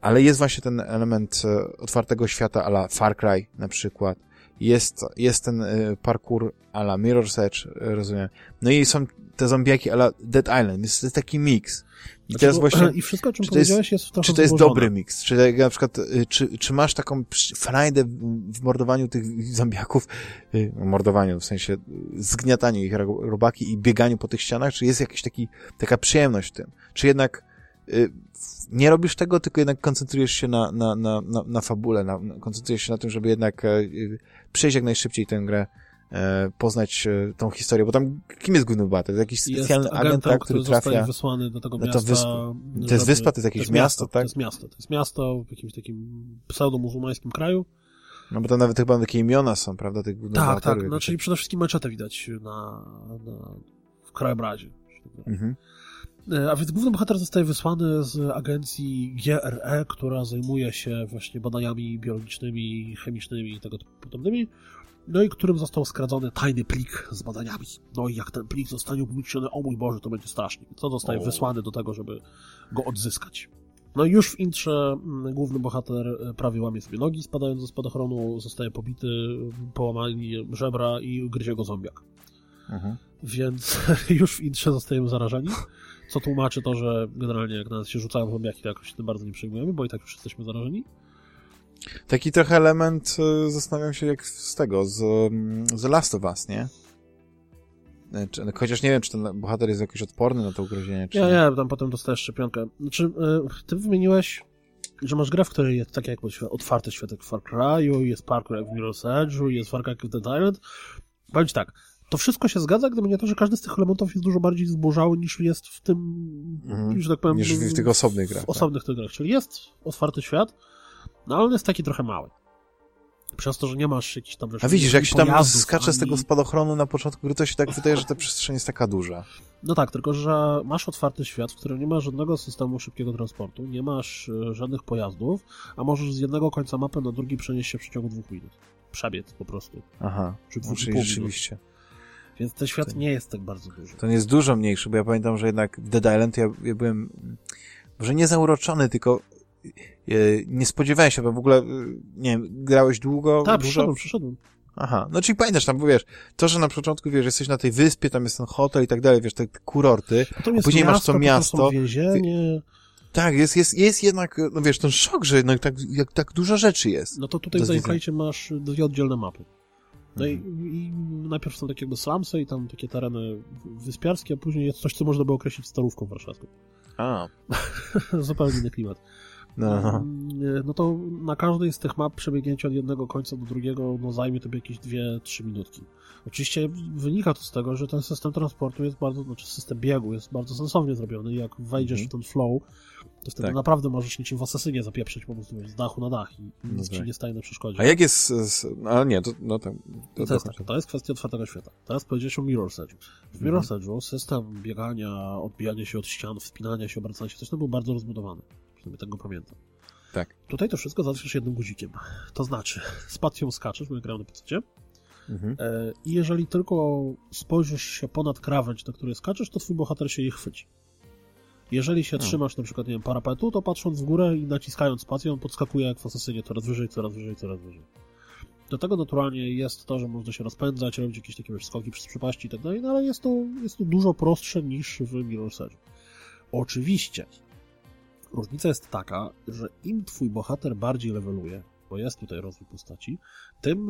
Speaker 1: ale jest właśnie ten element e, otwartego świata ala Far Cry na przykład, jest, jest ten e, parkour ala Mirror's Edge, rozumiem, no i są te zombiaki ala Dead Island, więc to jest taki miks.
Speaker 3: I znaczy, teraz właśnie... I wszystko, o czym powiedziałeś, jest, jest
Speaker 1: trochę Czy to jest złożone. dobry miks? Czy tak na przykład, y, czy, czy masz taką frajdę w mordowaniu tych zombiaków, y, mordowaniu, w sensie zgniataniu ich robaki i bieganiu po tych ścianach? Czy jest jakaś taki, taka przyjemność w tym? Czy jednak y, nie robisz tego, tylko jednak koncentrujesz się na, na, na, na, na fabule, na, koncentrujesz się na tym, żeby jednak e, przejść jak najszybciej tę grę, poznać e, tą historię, bo tam kim jest główny bohater? To jakiś specjalny
Speaker 3: jest
Speaker 1: agent,
Speaker 3: agentem,
Speaker 1: tak, który
Speaker 3: zostaje
Speaker 1: trafia...
Speaker 3: wysłany do tego
Speaker 1: na to
Speaker 3: miasta.
Speaker 1: wysp- to jest wyspa, to jest jakieś miasto, tak?
Speaker 3: To jest miasto. To jest miasto w jakimś takim pseudo-muzułmańskim kraju.
Speaker 1: No bo tam nawet chyba takie imiona są, prawda, tych głównych
Speaker 3: Tak, tak.
Speaker 1: jakoś
Speaker 3: Znaczy przede wszystkim maczetę widać na, na, w krajobrazie.
Speaker 1: Mhm.
Speaker 3: E, A więc główny bohater zostaje wysłany z agencji GRE, która zajmuje się właśnie badaniami biologicznymi, chemicznymi i tego typu podobnymi. No i którym został skradzony tajny plik z badaniami. No i jak ten plik zostanie upubliczniony, o mój Boże, to będzie strasznie. To zostaje
Speaker 1: O.
Speaker 3: wysłany do tego, żeby go odzyskać. No i już w intrze mm, główny bohater e, prawie łamie sobie nogi, spadając ze spadochronu, zostaje pobity, połamani żebra i gryzie go zombiak
Speaker 1: Mhm.
Speaker 3: więc już w intrze zostajemy zarażeni, co tłumaczy to, że generalnie jak na nas się rzucają zombiaki, to jakoś się tym bardzo nie przejmujemy, bo i tak już jesteśmy zarażeni.
Speaker 1: Taki trochę element, y, zastanawiam się jak z tego, z, mm, z Last of Us, nie? Y, chociaż nie wiem, czy ten bohater jest jakoś odporny na to ugrożenie, czy
Speaker 3: Nie, nie, tam potem dostajesz szczepionkę. Znaczy, y, ty wymieniłeś, że masz grę, w której jest tak jak otwarty świat jak w Far Cry'u, jest parkour jak w Mirror's Edge'u, jest Far Cry jak w Dead Island. Powiem ci tak, to wszystko się zgadza, gdyby nie to, że każdy z tych elementów jest dużo bardziej zburzały niż jest w tym,
Speaker 1: Mhm.
Speaker 3: że tak powiem,
Speaker 1: niż w, tych osobnych grach.
Speaker 3: w osobnych tych grach. Czyli jest otwarty świat, no ale on jest taki trochę mały. Przez to, że nie masz jakichś tam...
Speaker 1: A widzisz, jak się tam skacze z tego
Speaker 3: ani-
Speaker 1: spadochronu na początku gry, to się tak wydaje, że ta przestrzeń jest taka duża.
Speaker 3: No tak, tylko że masz otwarty świat, w którym nie ma żadnego systemu szybkiego transportu, nie masz e, żadnych pojazdów, a możesz z jednego końca mapy na drugi przenieść się w przeciągu dwóch minut. Przebiec po prostu.
Speaker 1: Aha,
Speaker 3: Czy
Speaker 1: no,
Speaker 3: dwóch
Speaker 1: czyli rzeczywiście.
Speaker 3: Więc ten świat
Speaker 1: To-
Speaker 3: nie jest tak bardzo duży.
Speaker 1: To nie jest dużo mniejszy, bo ja pamiętam, że jednak w Dead Island ja, ja byłem może nie zauroczony, tylko nie spodziewałem się, bo w ogóle, e, nie wiem, grałeś długo?
Speaker 3: Tak, przyszedłem, przyszedłem.
Speaker 1: Aha, no czyli pamiętasz tam, bo wiesz, to, że na początku, wiesz, jesteś na tej wyspie, tam jest ten hotel i tak dalej, wiesz, te kurorty,
Speaker 3: jest
Speaker 1: później masz
Speaker 3: miasto,
Speaker 1: to
Speaker 3: potem
Speaker 1: miasto.
Speaker 3: więzienie.
Speaker 1: tak, jest, jest, jest jednak, no wiesz, ten szok, że jednak tak, jak, tak dużo rzeczy jest.
Speaker 3: No to tutaj. Light'cie masz dwie oddzielne mapy. No i,
Speaker 1: Mhm.
Speaker 3: i najpierw są takie jakby slumsy i tam takie tereny wyspiarskie, a później jest coś, co można by określić starówką warszawską.
Speaker 1: A,
Speaker 3: Zupełnie inny klimat.
Speaker 1: No, no.
Speaker 3: Mm, No to na każdej z tych map przebiegnięcie od jednego końca do drugiego no zajmie tobie jakieś 2-3 minutki. Oczywiście wynika to z tego, że ten system transportu jest bardzo, znaczy system biegu jest bardzo sensownie zrobiony. Jak wejdziesz
Speaker 1: Mhm.
Speaker 3: w ten flow, to wtedy
Speaker 1: Tak.
Speaker 3: naprawdę możesz niczym w asesynie zapieprzyć po prostu z dachu na dach i
Speaker 1: No
Speaker 3: nic ci
Speaker 1: tak.
Speaker 3: nie staje na przeszkodzie.
Speaker 1: A jak jest, z, ale nie, to, no tam, to,
Speaker 3: I to, jest, tak, to jest kwestia otwartego świata. Teraz powiedziałeś o Mirror's Edge. W
Speaker 1: Mhm.
Speaker 3: Mirror's Edge'u system biegania, odbijania się od ścian, wspinania się, obracania się, coś tam był bardzo rozbudowany. Przynajmniej tego pamiętam.
Speaker 1: Tak.
Speaker 3: Tutaj to wszystko załatwiasz jednym guzikiem. To znaczy, z pacją skaczesz, bo ja grałem na PC,
Speaker 1: Mhm.
Speaker 3: e, i jeżeli tylko spojrzysz się ponad krawędź, na której skaczesz, to twój bohater się jej chwyci. Jeżeli się
Speaker 1: No.
Speaker 3: trzymasz na przykład, nie wiem, parapetu, to patrząc w górę i naciskając spację, on podskakuje jak w asesynie coraz wyżej, coraz wyżej, coraz wyżej. Do tego naturalnie jest to, że można się rozpędzać, robić jakieś takie wiesz, skoki przez przepaści i tak dalej, no ale jest to, jest to dużo prostsze niż w Mirror's Edge. Oczywiście, różnica jest taka, że im twój bohater bardziej leveluje, bo jest tutaj rozwój postaci, tym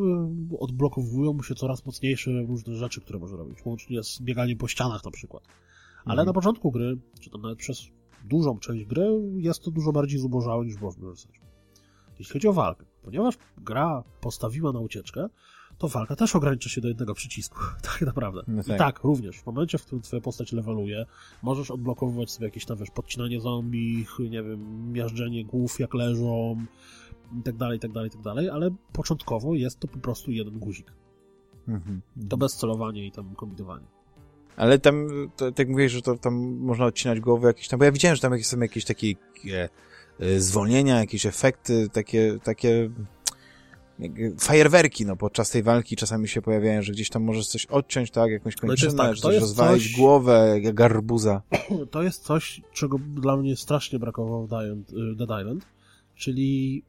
Speaker 3: y, odblokowują mu się coraz mocniejsze różne rzeczy, które może robić, łącznie z bieganiem po ścianach na przykład. Ale
Speaker 1: Mhm.
Speaker 3: na początku gry, czy tam nawet przez dużą część gry, jest to dużo bardziej zubożałe niż było w Mirror's Edge. Jeśli chodzi o walkę, ponieważ gra postawiła na ucieczkę, to walka też ogranicza się do jednego przycisku, tak naprawdę.
Speaker 1: No
Speaker 3: I
Speaker 1: tak.
Speaker 3: tak, również, w momencie, w którym twoja postać leveluje, możesz odblokowywać sobie jakieś tam, wiesz, podcinanie zombie, nie wiem, miażdżenie głów jak leżą, i tak dalej, i tak dalej, i tak dalej, ale początkowo jest to po prostu jeden guzik.
Speaker 1: Mhm.
Speaker 3: To bez celowania i tam kombinowania.
Speaker 1: Ale tam, to, tak mówisz, że to tam można odcinać głowy jakieś tam, bo ja widziałem, że tam są jakieś takie e, e, zwolnienia, jakieś efekty, takie, takie fajerwerki, no, podczas tej walki czasami się pojawiają, że gdzieś tam możesz coś odciąć, tak, jakąś
Speaker 3: No
Speaker 1: kończynę,
Speaker 3: tak,
Speaker 1: że
Speaker 3: to
Speaker 1: coś rozwalić
Speaker 3: coś-
Speaker 1: głowę, jak garbuza.
Speaker 3: To jest coś, czego dla mnie strasznie brakowało w y, Dead Island, czyli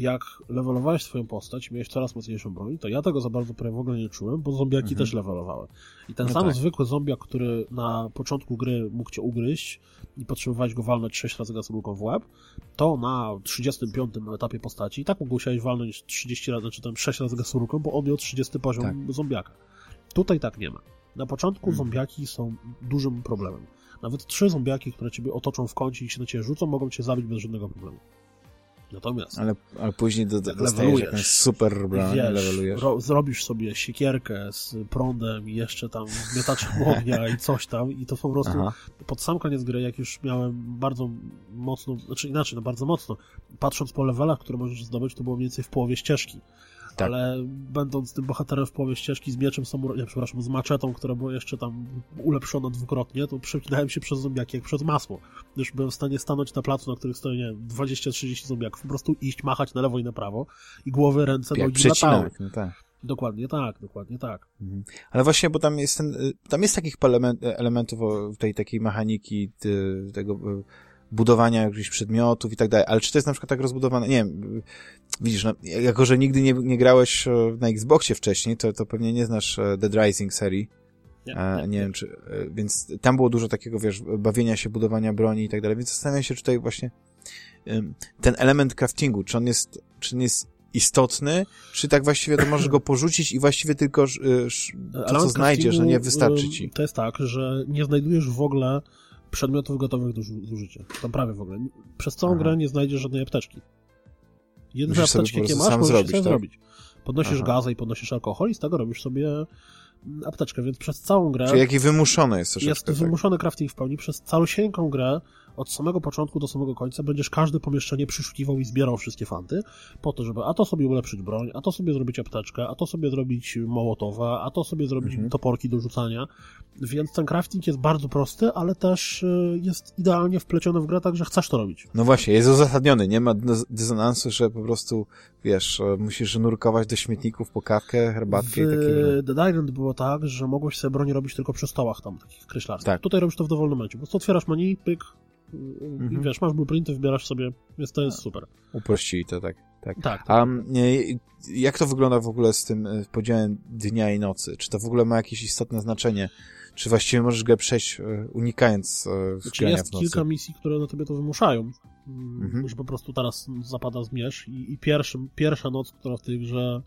Speaker 3: jak levelowałeś swoją postać, miałeś coraz mocniejszą broń, to ja tego za bardzo prawie w ogóle nie czułem, bo zombiaki
Speaker 1: Mhm.
Speaker 3: też levelowały. I ten
Speaker 1: No
Speaker 3: sam
Speaker 1: tak.
Speaker 3: zwykły zombiak, który na początku gry mógł cię ugryźć i potrzebowałeś go walnąć 6 razy gasolką w łeb, to na 35 etapie postaci i tak mógł musiałeś walnąć 30 razy, czy tam 6 razy gasolką, bo on miał 30 poziom
Speaker 1: Tak.
Speaker 3: zombiaka. Tutaj tak nie ma. Na początku
Speaker 1: Mhm.
Speaker 3: zombiaki są dużym problemem. Nawet trzy zombiaki, które ciebie otoczą w kącie i się na ciebie rzucą, mogą cię zabić bez żadnego problemu. Natomiast...
Speaker 1: Ale, ale później do, dostajesz jakąś super broń, levelujesz.
Speaker 3: ro, zrobisz sobie siekierkę z prądem i jeszcze tam z mietaczem ognia i coś tam i to po prostu
Speaker 1: Aha.
Speaker 3: pod sam koniec gry, jak już miałem bardzo mocno, znaczy inaczej, no bardzo mocno, patrząc po levelach, które możesz zdobyć, to było mniej więcej w połowie ścieżki.
Speaker 1: Tak.
Speaker 3: Ale będąc tym bohaterem w połowie ścieżki z mieczem samuraj, nie, przepraszam, z maczetą, która była jeszcze tam ulepszona dwukrotnie, to przekinałem się przez zombiaki jak przez masło. Już byłem w stanie stanąć na placu, na których stoi, nie wiem, 20-30 zombiaków, po prostu iść, machać na lewo i na prawo i głowy, ręce,
Speaker 1: Jak
Speaker 3: nogi latały.
Speaker 1: no tak.
Speaker 3: Dokładnie tak, dokładnie tak.
Speaker 1: Mhm. Ale właśnie, bo tam jest ten, y, tam jest takich element, elementów o, tej takiej mechaniki, tego y, budowania jakichś przedmiotów i tak dalej, ale czy to jest na przykład tak rozbudowane, nie wiem, widzisz, no, jako że nigdy nie, nie grałeś e, na Xboxie wcześniej, to, to pewnie nie znasz e, Dead Rising serii,
Speaker 3: Nie,
Speaker 1: E, nie wiem, czy, e, więc tam było dużo takiego, wiesz, bawienia się, budowania broni i tak dalej, więc zastanawiam się, czy tutaj właśnie ten element craftingu, czy on jest, czy on jest istotny, czy tak właściwie to możesz go porzucić i właściwie tylko to, co znajdziesz, no nie wystarczy ci.
Speaker 3: To jest tak, że nie znajdujesz w ogóle przedmiotów gotowych do do użycia. Tam prawie w ogóle. Przez całą
Speaker 1: Aha.
Speaker 3: grę nie znajdziesz żadnej apteczki. Jedyne
Speaker 1: Musisz
Speaker 3: apteczki, jakie masz, możesz
Speaker 1: zrobić,
Speaker 3: sobie
Speaker 1: tak?
Speaker 3: zrobić. Podnosisz
Speaker 1: Aha.
Speaker 3: gazę i podnosisz alkohol i z tego robisz sobie mm, apteczkę, więc przez całą grę
Speaker 1: Czyli jaki wymuszony jest
Speaker 3: jest
Speaker 1: troszeczkę, tak?
Speaker 3: wymuszony crafting w pełni. Przez całosieńką grę od samego początku do samego końca będziesz każde pomieszczenie przyszukiwał i zbierał wszystkie fanty po to, żeby a to sobie ulepszyć broń, a to sobie zrobić apteczkę, a to sobie zrobić mołotowa, a to sobie zrobić
Speaker 1: Mhm.
Speaker 3: toporki do rzucania. Więc ten crafting jest bardzo prosty, ale też y, jest idealnie wpleciony w grę, tak że chcesz to robić.
Speaker 1: No właśnie, jest uzasadniony, nie ma dys- dysonansu, że po prostu, wiesz, e, musisz nurkować do śmietników po kawkę, herbatkę i takiego.
Speaker 3: W The Island było tak, że mogłeś sobie broń robić tylko przy stołach tam, takich kryszlarskich.
Speaker 1: Tak.
Speaker 3: Tutaj robisz to w dowolnym momencie. Po prostu otwierasz menu, pyk,
Speaker 1: Mhm.
Speaker 3: i wiesz, masz blueprinty, wybierasz sobie, więc to jest super.
Speaker 1: Uprościli to, tak. tak.
Speaker 3: Tak, tak.
Speaker 1: A e, jak to wygląda w ogóle z tym e, podziałem dnia i nocy? Czy to w ogóle ma jakieś istotne znaczenie? Czy właściwie możesz grę przejść e, unikając e,
Speaker 3: Znaczy jest
Speaker 1: w nocy?
Speaker 3: kilka misji, które na tobie to wymuszają, mm,
Speaker 1: Mhm.
Speaker 3: że po prostu teraz zapada zmierzch i, i pierwszym, pierwsza noc, która w tej grze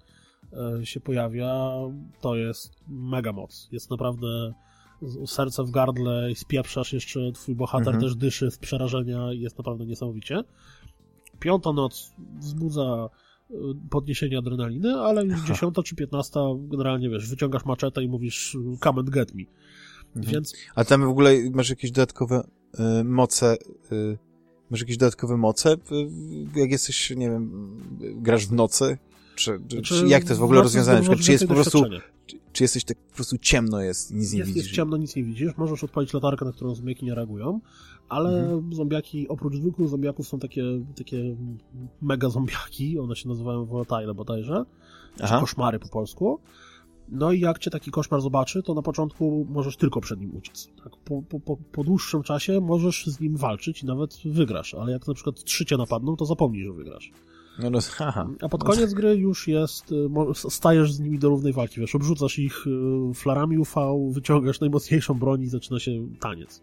Speaker 3: się pojawia, to jest mega moc. Jest naprawdę serce w gardle i spieprzasz jeszcze, twój bohater
Speaker 1: Mhm.
Speaker 3: też dyszy z przerażenia i jest naprawdę niesamowicie. Piąta noc wzbudza e, podniesienie adrenaliny, ale już dziesiąta czy piętnasta generalnie, wiesz, wyciągasz maczetę i mówisz come and get me.
Speaker 1: Mhm.
Speaker 3: Więc
Speaker 1: A tam w ogóle masz jakieś dodatkowe e, moce, e, masz jakieś dodatkowe moce, jak jesteś, nie wiem, grasz w nocy? Czy, czy,
Speaker 3: Znaczy,
Speaker 1: czy jak to jest w ogóle rozwiązane? Na przykład, Czy jest po prostu, czy, czy jesteś tak po prostu ciemno jest i nic nie
Speaker 3: jest,
Speaker 1: widzisz?
Speaker 3: jest ciemno, nic nie widzisz. Możesz odpalić latarkę, na którą zombiaki nie reagują, ale
Speaker 1: Mhm.
Speaker 3: zombiaki, oprócz zwykłych zombiaków są takie, takie mega zombiaki, one się nazywają volatile bodajże, czy
Speaker 1: Aha.
Speaker 3: koszmary po polsku. No i jak cię taki koszmar zobaczy, to na początku możesz tylko przed nim uciec. Tak? Po, po, po, po dłuższym czasie możesz z nim walczyć i nawet wygrasz, ale jak na przykład trzy cię napadną, to zapomnij, że wygrasz.
Speaker 1: No, no.
Speaker 3: A pod koniec gry już jest, y, stajesz z nimi do równej walki, wiesz, obrzucasz ich y, flarami UV, wyciągasz najmocniejszą broń i zaczyna się taniec.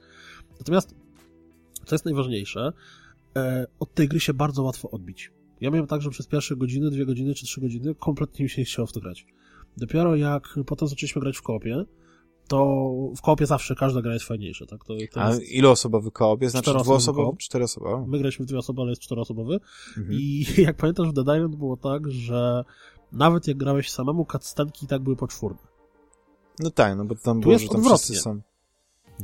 Speaker 3: Natomiast, co jest najważniejsze, e, od tej gry się bardzo łatwo odbić. Ja miałem tak, że przez pierwsze godziny, dwie godziny czy trzy godziny kompletnie mi się nie chciało w to grać. Dopiero jak potem zaczęliśmy grać w koopie, to w koopie zawsze każda gra jest fajniejsza, tak? To, to
Speaker 1: A
Speaker 3: jest,
Speaker 1: iloosobowy koop jest? Znaczy dwuosobowy?
Speaker 3: koop.
Speaker 1: Czteroosobowy?
Speaker 3: my graliśmy w dwie osoby, ale jest czteroosobowy.
Speaker 1: Mhm.
Speaker 3: I jak pamiętasz, w Dead Island było tak, że nawet jak grałeś samemu, cutscenki i tak były poczwórne.
Speaker 1: No tak, no bo tam
Speaker 3: Tu
Speaker 1: było,
Speaker 3: jest
Speaker 1: że tam
Speaker 3: odwrotnie.
Speaker 1: wszyscy są...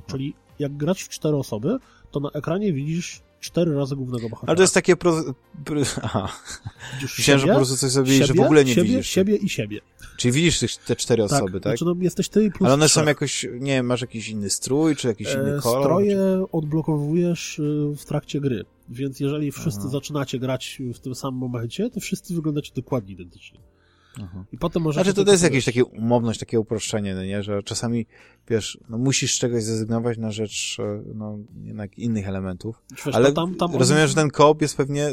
Speaker 3: Czyli jak grasz w cztery osoby, to na ekranie widzisz cztery razy głównego bohatera.
Speaker 1: Ale to jest takie... Pro... Pro... Aha.
Speaker 3: Widzisz
Speaker 1: Myślałem, że po prostu coś zrobili, że w ogóle nie
Speaker 3: siebie,
Speaker 1: widzisz.
Speaker 3: Siebie i siebie.
Speaker 1: Czyli widzisz tych, te cztery osoby, tak?
Speaker 3: Znaczy, no, jesteś ty plus
Speaker 1: Ale one
Speaker 3: trzech.
Speaker 1: są jakoś, nie wiem, masz jakiś inny strój, czy jakiś inny
Speaker 3: E,
Speaker 1: kolor?
Speaker 3: Stroje odblokowujesz y, w trakcie gry, więc jeżeli wszyscy
Speaker 1: Aha.
Speaker 3: zaczynacie grać w tym samym momencie, to wszyscy wyglądacie dokładnie identycznie.
Speaker 1: Aha.
Speaker 3: I potem możecie...
Speaker 1: Znaczy to, to jest jakieś takie umowność, takie uproszczenie, no nie? Że czasami, wiesz, no musisz z czegoś zrezygnować na rzecz, e, no, jednak innych elementów.
Speaker 3: Wiesz,
Speaker 1: Ale
Speaker 3: to tam, tam
Speaker 1: rozumiem, że ten koop jest pewnie y,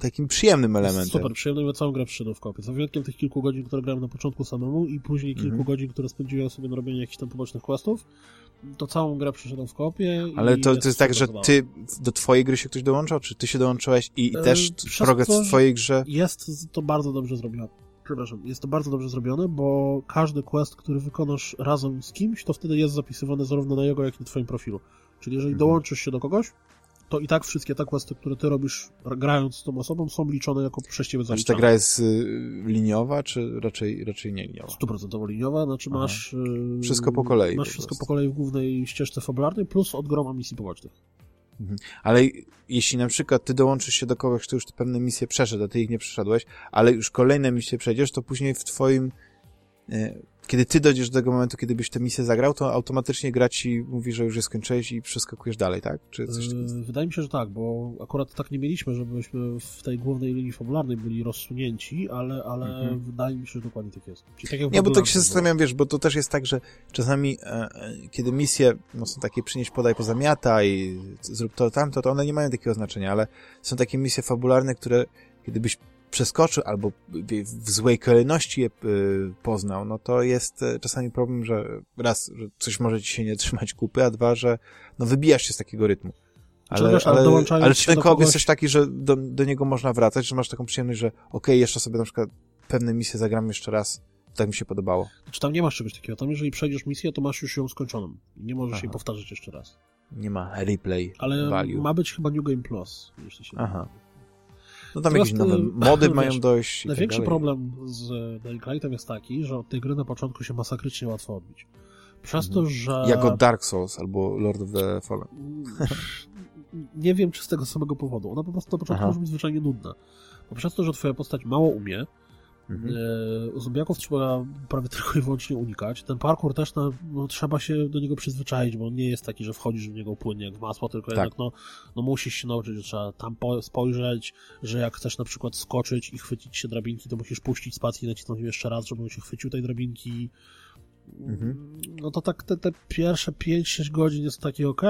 Speaker 1: takim przyjemnym elementem.
Speaker 3: Super, przyjemnie, bo całą grę przyszedłem w kopie. Za wyjątkiem tych kilku godzin, które grałem na początku samemu i później kilku
Speaker 1: Mhm.
Speaker 3: godzin, które spędziłem sobie na robienie jakichś tam pobocznych questów, to całą grę przyszedłem w kopie.
Speaker 1: Ale to, to jest tak, że ty, do twojej gry się ktoś dołączał, czy ty się dołączyłeś i, i
Speaker 3: E,
Speaker 1: też
Speaker 3: przez
Speaker 1: progres
Speaker 3: to,
Speaker 1: w
Speaker 3: że-
Speaker 1: twojej grze?
Speaker 3: Jest to bardzo dobrze zrobione. Przepraszam, jest to bardzo dobrze zrobione, bo każdy quest, który wykonasz razem z kimś, to wtedy jest zapisywany zarówno na jego, jak i na twoim profilu. Czyli jeżeli
Speaker 1: Mhm.
Speaker 3: dołączysz się do kogoś, to i tak wszystkie te questy, które ty robisz grając z tą osobą, są liczone jako przez ciebie
Speaker 1: Znaczy ta gra jest y, liniowa, czy raczej, raczej nie liniowa?
Speaker 3: Stuprocentowo liniowa, znaczy
Speaker 1: Aha.
Speaker 3: masz... yy,
Speaker 1: Wszystko po kolei
Speaker 3: Masz
Speaker 1: po
Speaker 3: wszystko po kolei w głównej ścieżce fabularnej, plus od groma misji pobocznych.
Speaker 1: Ale jeśli na przykład ty dołączysz się do kogoś, kto już te pewne misje przeszedł, a ty ich nie przeszedłeś, ale już kolejne misje przejdziesz, to później w twoim... Kiedy ty dojdziesz do tego momentu, kiedy byś tę misję zagrał, to automatycznie gra ci mówi, że już je skończyłeś i przeskakujesz dalej, tak? Czy coś?
Speaker 3: Yy, Wydaje mi się, że tak, bo akurat tak nie mieliśmy, żebyśmy w tej głównej linii fabularnej byli rozsunięci, ale, ale
Speaker 1: Mhm.
Speaker 3: wydaje mi się, że dokładnie tak jest. Czyli tak
Speaker 1: Nie, bo tak się zastanawiam, wiesz, bo to też jest tak, że czasami, e, e, kiedy misje no, są takie przynieść, podaj, pozamiata i zrób to, tamto, to one nie mają takiego znaczenia, ale są takie misje fabularne, które kiedybyś przeskoczył albo w, złej kolejności je e, poznał, no to jest e, czasami problem, że raz, że coś może ci się nie trzymać kupy, a dwa, że no wybijasz się z takiego rytmu. Ale,
Speaker 3: wiesz, ale
Speaker 1: ale, ale czy ten koop jest też taki, że do, do niego można wracać, że masz taką przyjemność, że okej, jeszcze sobie na przykład pewne misje zagram jeszcze raz, tak mi się podobało.
Speaker 3: Znaczy tam nie masz czegoś takiego. Tam jeżeli przejdziesz misję, to masz już ją skończoną. Nie możesz
Speaker 1: Aha.
Speaker 3: jej powtarzać jeszcze raz.
Speaker 1: Nie ma replay
Speaker 3: Ale
Speaker 1: value.
Speaker 3: ma być chyba New Game Plus, jeśli się
Speaker 1: Aha. No tam
Speaker 3: Teraz
Speaker 1: jakieś nowe mody
Speaker 3: wiesz,
Speaker 1: mają dojść i
Speaker 3: Największy
Speaker 1: tak
Speaker 3: problem z Dying Lightem jest taki, że od tej gry na początku się masakrycznie łatwo odbić. Przez
Speaker 1: Mhm.
Speaker 3: to, że...
Speaker 1: Jako Dark Souls albo Lord of the Fallen.
Speaker 3: nie wiem, czy z tego samego powodu. Ona po prostu na początku
Speaker 1: Aha.
Speaker 3: może być zwyczajnie nudna. Bo przez to, że twoja postać mało umie,
Speaker 1: Mhm.
Speaker 3: e, zombiaków trzeba prawie tylko i wyłącznie unikać. Ten parkour też no, no, trzeba się do niego przyzwyczaić, bo on nie jest taki, że wchodzisz w niego płynnie jak w masło, tylko
Speaker 1: Tak.
Speaker 3: jednak no, no musisz się nauczyć, że trzeba tam po, spojrzeć, że jak chcesz na przykład skoczyć i chwycić się drabinki, to musisz puścić spację i nacisnąć jeszcze raz, żeby on się chwycił tej drabinki.
Speaker 1: Mhm.
Speaker 3: No to tak te, te pierwsze 5-6 godzin jest takie ok,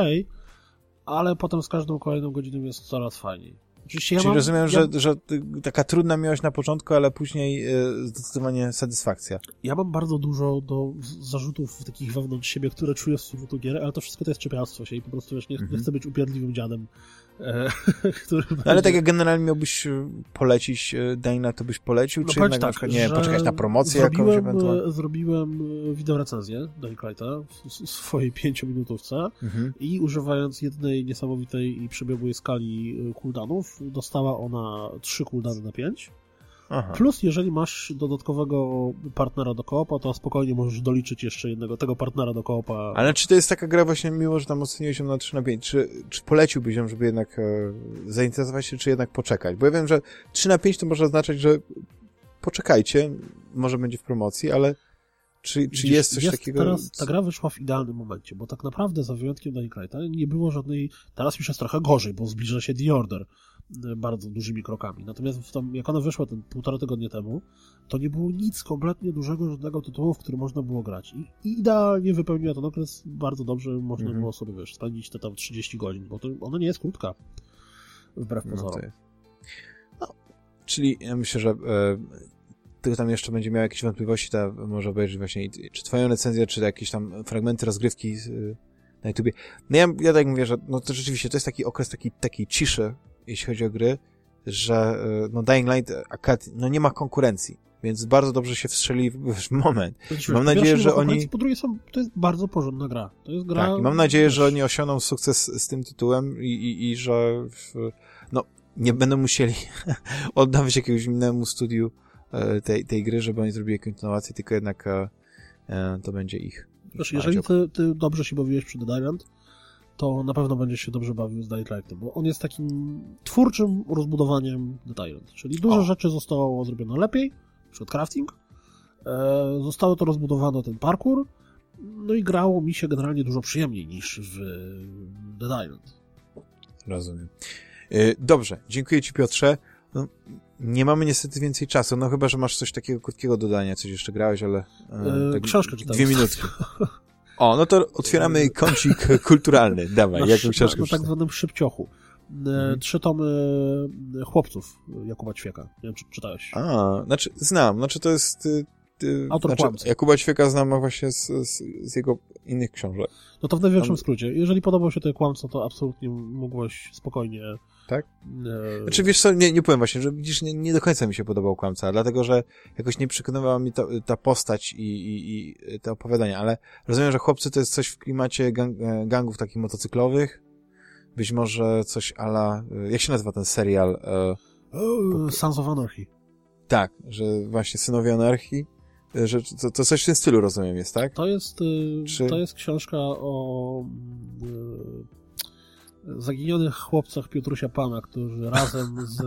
Speaker 3: ale potem z każdą kolejną godziną jest coraz fajniej. Oczywiście ja
Speaker 1: Czyli
Speaker 3: mam,
Speaker 1: rozumiem,
Speaker 3: ja,
Speaker 1: że, że taka trudna miłość na początku, ale później e, zdecydowanie satysfakcja.
Speaker 3: ja mam bardzo dużo do zarzutów takich wewnątrz siebie, które czuję w stosunku do gier, ale to wszystko to jest czepialstwo się i po prostu wiesz, nie,
Speaker 1: Mhm.
Speaker 3: nie chcę być upierdliwym dziadem, który
Speaker 1: No, ale tak jak generalnie miałbyś e, polecić e, Light, to byś polecił,
Speaker 3: No
Speaker 1: czy jednak na przykład, nie poczekać na promocję jakąś
Speaker 3: zrobiłem,
Speaker 1: ewentualnie?
Speaker 3: e, Zrobiłem e, wideorecenzję Dying Lighta w swojej pięciominutówce
Speaker 1: Mhm.
Speaker 3: i używając jednej niesamowitej i przebiegłej skali e, cooldownów, dostała ona trzy cooldowny na pięć.
Speaker 1: Aha.
Speaker 3: Plus, jeżeli masz dodatkowego partnera do koopa, to spokojnie możesz doliczyć jeszcze jednego tego partnera do koopa.
Speaker 1: Ale czy to jest taka gra właśnie, mimo że tam oceniłeś ją na 3 na 5, czy, czy poleciłbyś ją, żeby jednak e, zainteresować się, czy jednak poczekać? Bo ja wiem, że 3 na 5 to może oznaczać, że poczekajcie, może będzie w promocji, ale czy, czy
Speaker 3: Widzisz,
Speaker 1: jest coś takiego...
Speaker 3: Teraz ta gra wyszła w idealnym momencie, bo tak naprawdę za wyjątkiem Dying Lighta nie było żadnej... Teraz już jest trochę gorzej, bo zbliża się The Order bardzo dużymi krokami. Natomiast w tam, jak ona wyszła ten półtora tygodnia temu, to nie było nic kompletnie dużego, żadnego tytułu, w który można było grać. I, i idealnie wypełniła ten okres bardzo dobrze, można
Speaker 1: Mhm.
Speaker 3: było sobie, wiesz, spędzić te tam 30 godzin, bo to ona nie jest krótka. Wbrew
Speaker 1: No,
Speaker 3: pozorom.
Speaker 1: jest. No, czyli ja myślę, że e, tam jeszcze będzie miał jakieś wątpliwości, to może obejrzeć właśnie czy twoją recenzję, czy jakieś tam fragmenty rozgrywki z, y, na YouTubie. No ja, ja tak mówię, że no to rzeczywiście to jest taki okres takiej, takiej ciszy, jeśli chodzi o gry, że y, no Dying Light akad, no nie ma konkurencji, więc bardzo dobrze się wstrzeli w, moment.
Speaker 3: Znaczy,
Speaker 1: Mam nadzieję, że oni-
Speaker 3: Po drugie, są, to jest bardzo porządna gra. To jest gra...
Speaker 1: Tak, mam nadzieję, że oni osiągną sukces z tym tytułem i, i, i że w, no, nie będą musieli oddawać jakiegoś innemu studiu e, tej, tej gry, żeby oni zrobili kontynuację, tylko jednak e, e, to będzie ich.
Speaker 3: Wiesz, jeżeli ty, ty dobrze się bawiłeś przy Dead Island, to na pewno będziesz się dobrze bawił z Dying Lightem, bo on jest takim twórczym rozbudowaniem Dead Island. Czyli dużo
Speaker 1: O.
Speaker 3: rzeczy zostało zrobione lepiej, przykład crafting, e, zostało to rozbudowane ten parkour, no i grało mi się generalnie dużo przyjemniej niż w Dead Island.
Speaker 1: Rozumiem. E, Dobrze, dziękuję Ci Piotrze. No, nie mamy niestety więcej czasu, no chyba, że masz coś takiego krótkiego dodania, coś jeszcze grałeś, ale... e,
Speaker 3: E, książkę czytałem.
Speaker 1: Dwie minutki. O, no to otwieramy kącik kulturalny. Dawaj,
Speaker 3: na,
Speaker 1: jaką książkę
Speaker 3: na, na tak zwanym szybciochu. E,
Speaker 1: Mhm.
Speaker 3: Trzy tomy e, chłopców Jakuba Ćwieka. Nie wiem, czy czytałeś.
Speaker 1: A, znaczy, znam, znaczy to jest... Y, y,
Speaker 3: Autor
Speaker 1: znaczy,
Speaker 3: kłamcy.
Speaker 1: Jakuba Ćwieka znam właśnie z, z, z jego innych książek.
Speaker 3: No to w największym
Speaker 1: Tam-
Speaker 3: skrócie. Jeżeli podobał się ten kłamco, to absolutnie mogłeś spokojnie
Speaker 1: tak?
Speaker 3: E,
Speaker 1: Znaczy, wiesz co, nie, nie powiem właśnie, że widzisz, nie, nie do końca mi się podobał Kłamca, dlatego, że jakoś nie przekonywała mi ta, ta postać i, i, i te opowiadania, ale rozumiem, że Chłopcy to jest coś w klimacie gang, e, gangów takich motocyklowych, być może coś ala, e, jak się nazywa ten serial? E,
Speaker 3: o, Sons of Anarchy.
Speaker 1: tak, że właśnie Synowie Anarchii, że to, to coś w tym stylu, rozumiem, jest, tak?
Speaker 3: To jest,
Speaker 1: Czy-
Speaker 3: to jest książka o y, zaginionych chłopcach Piotrusia Pana, którzy razem z y,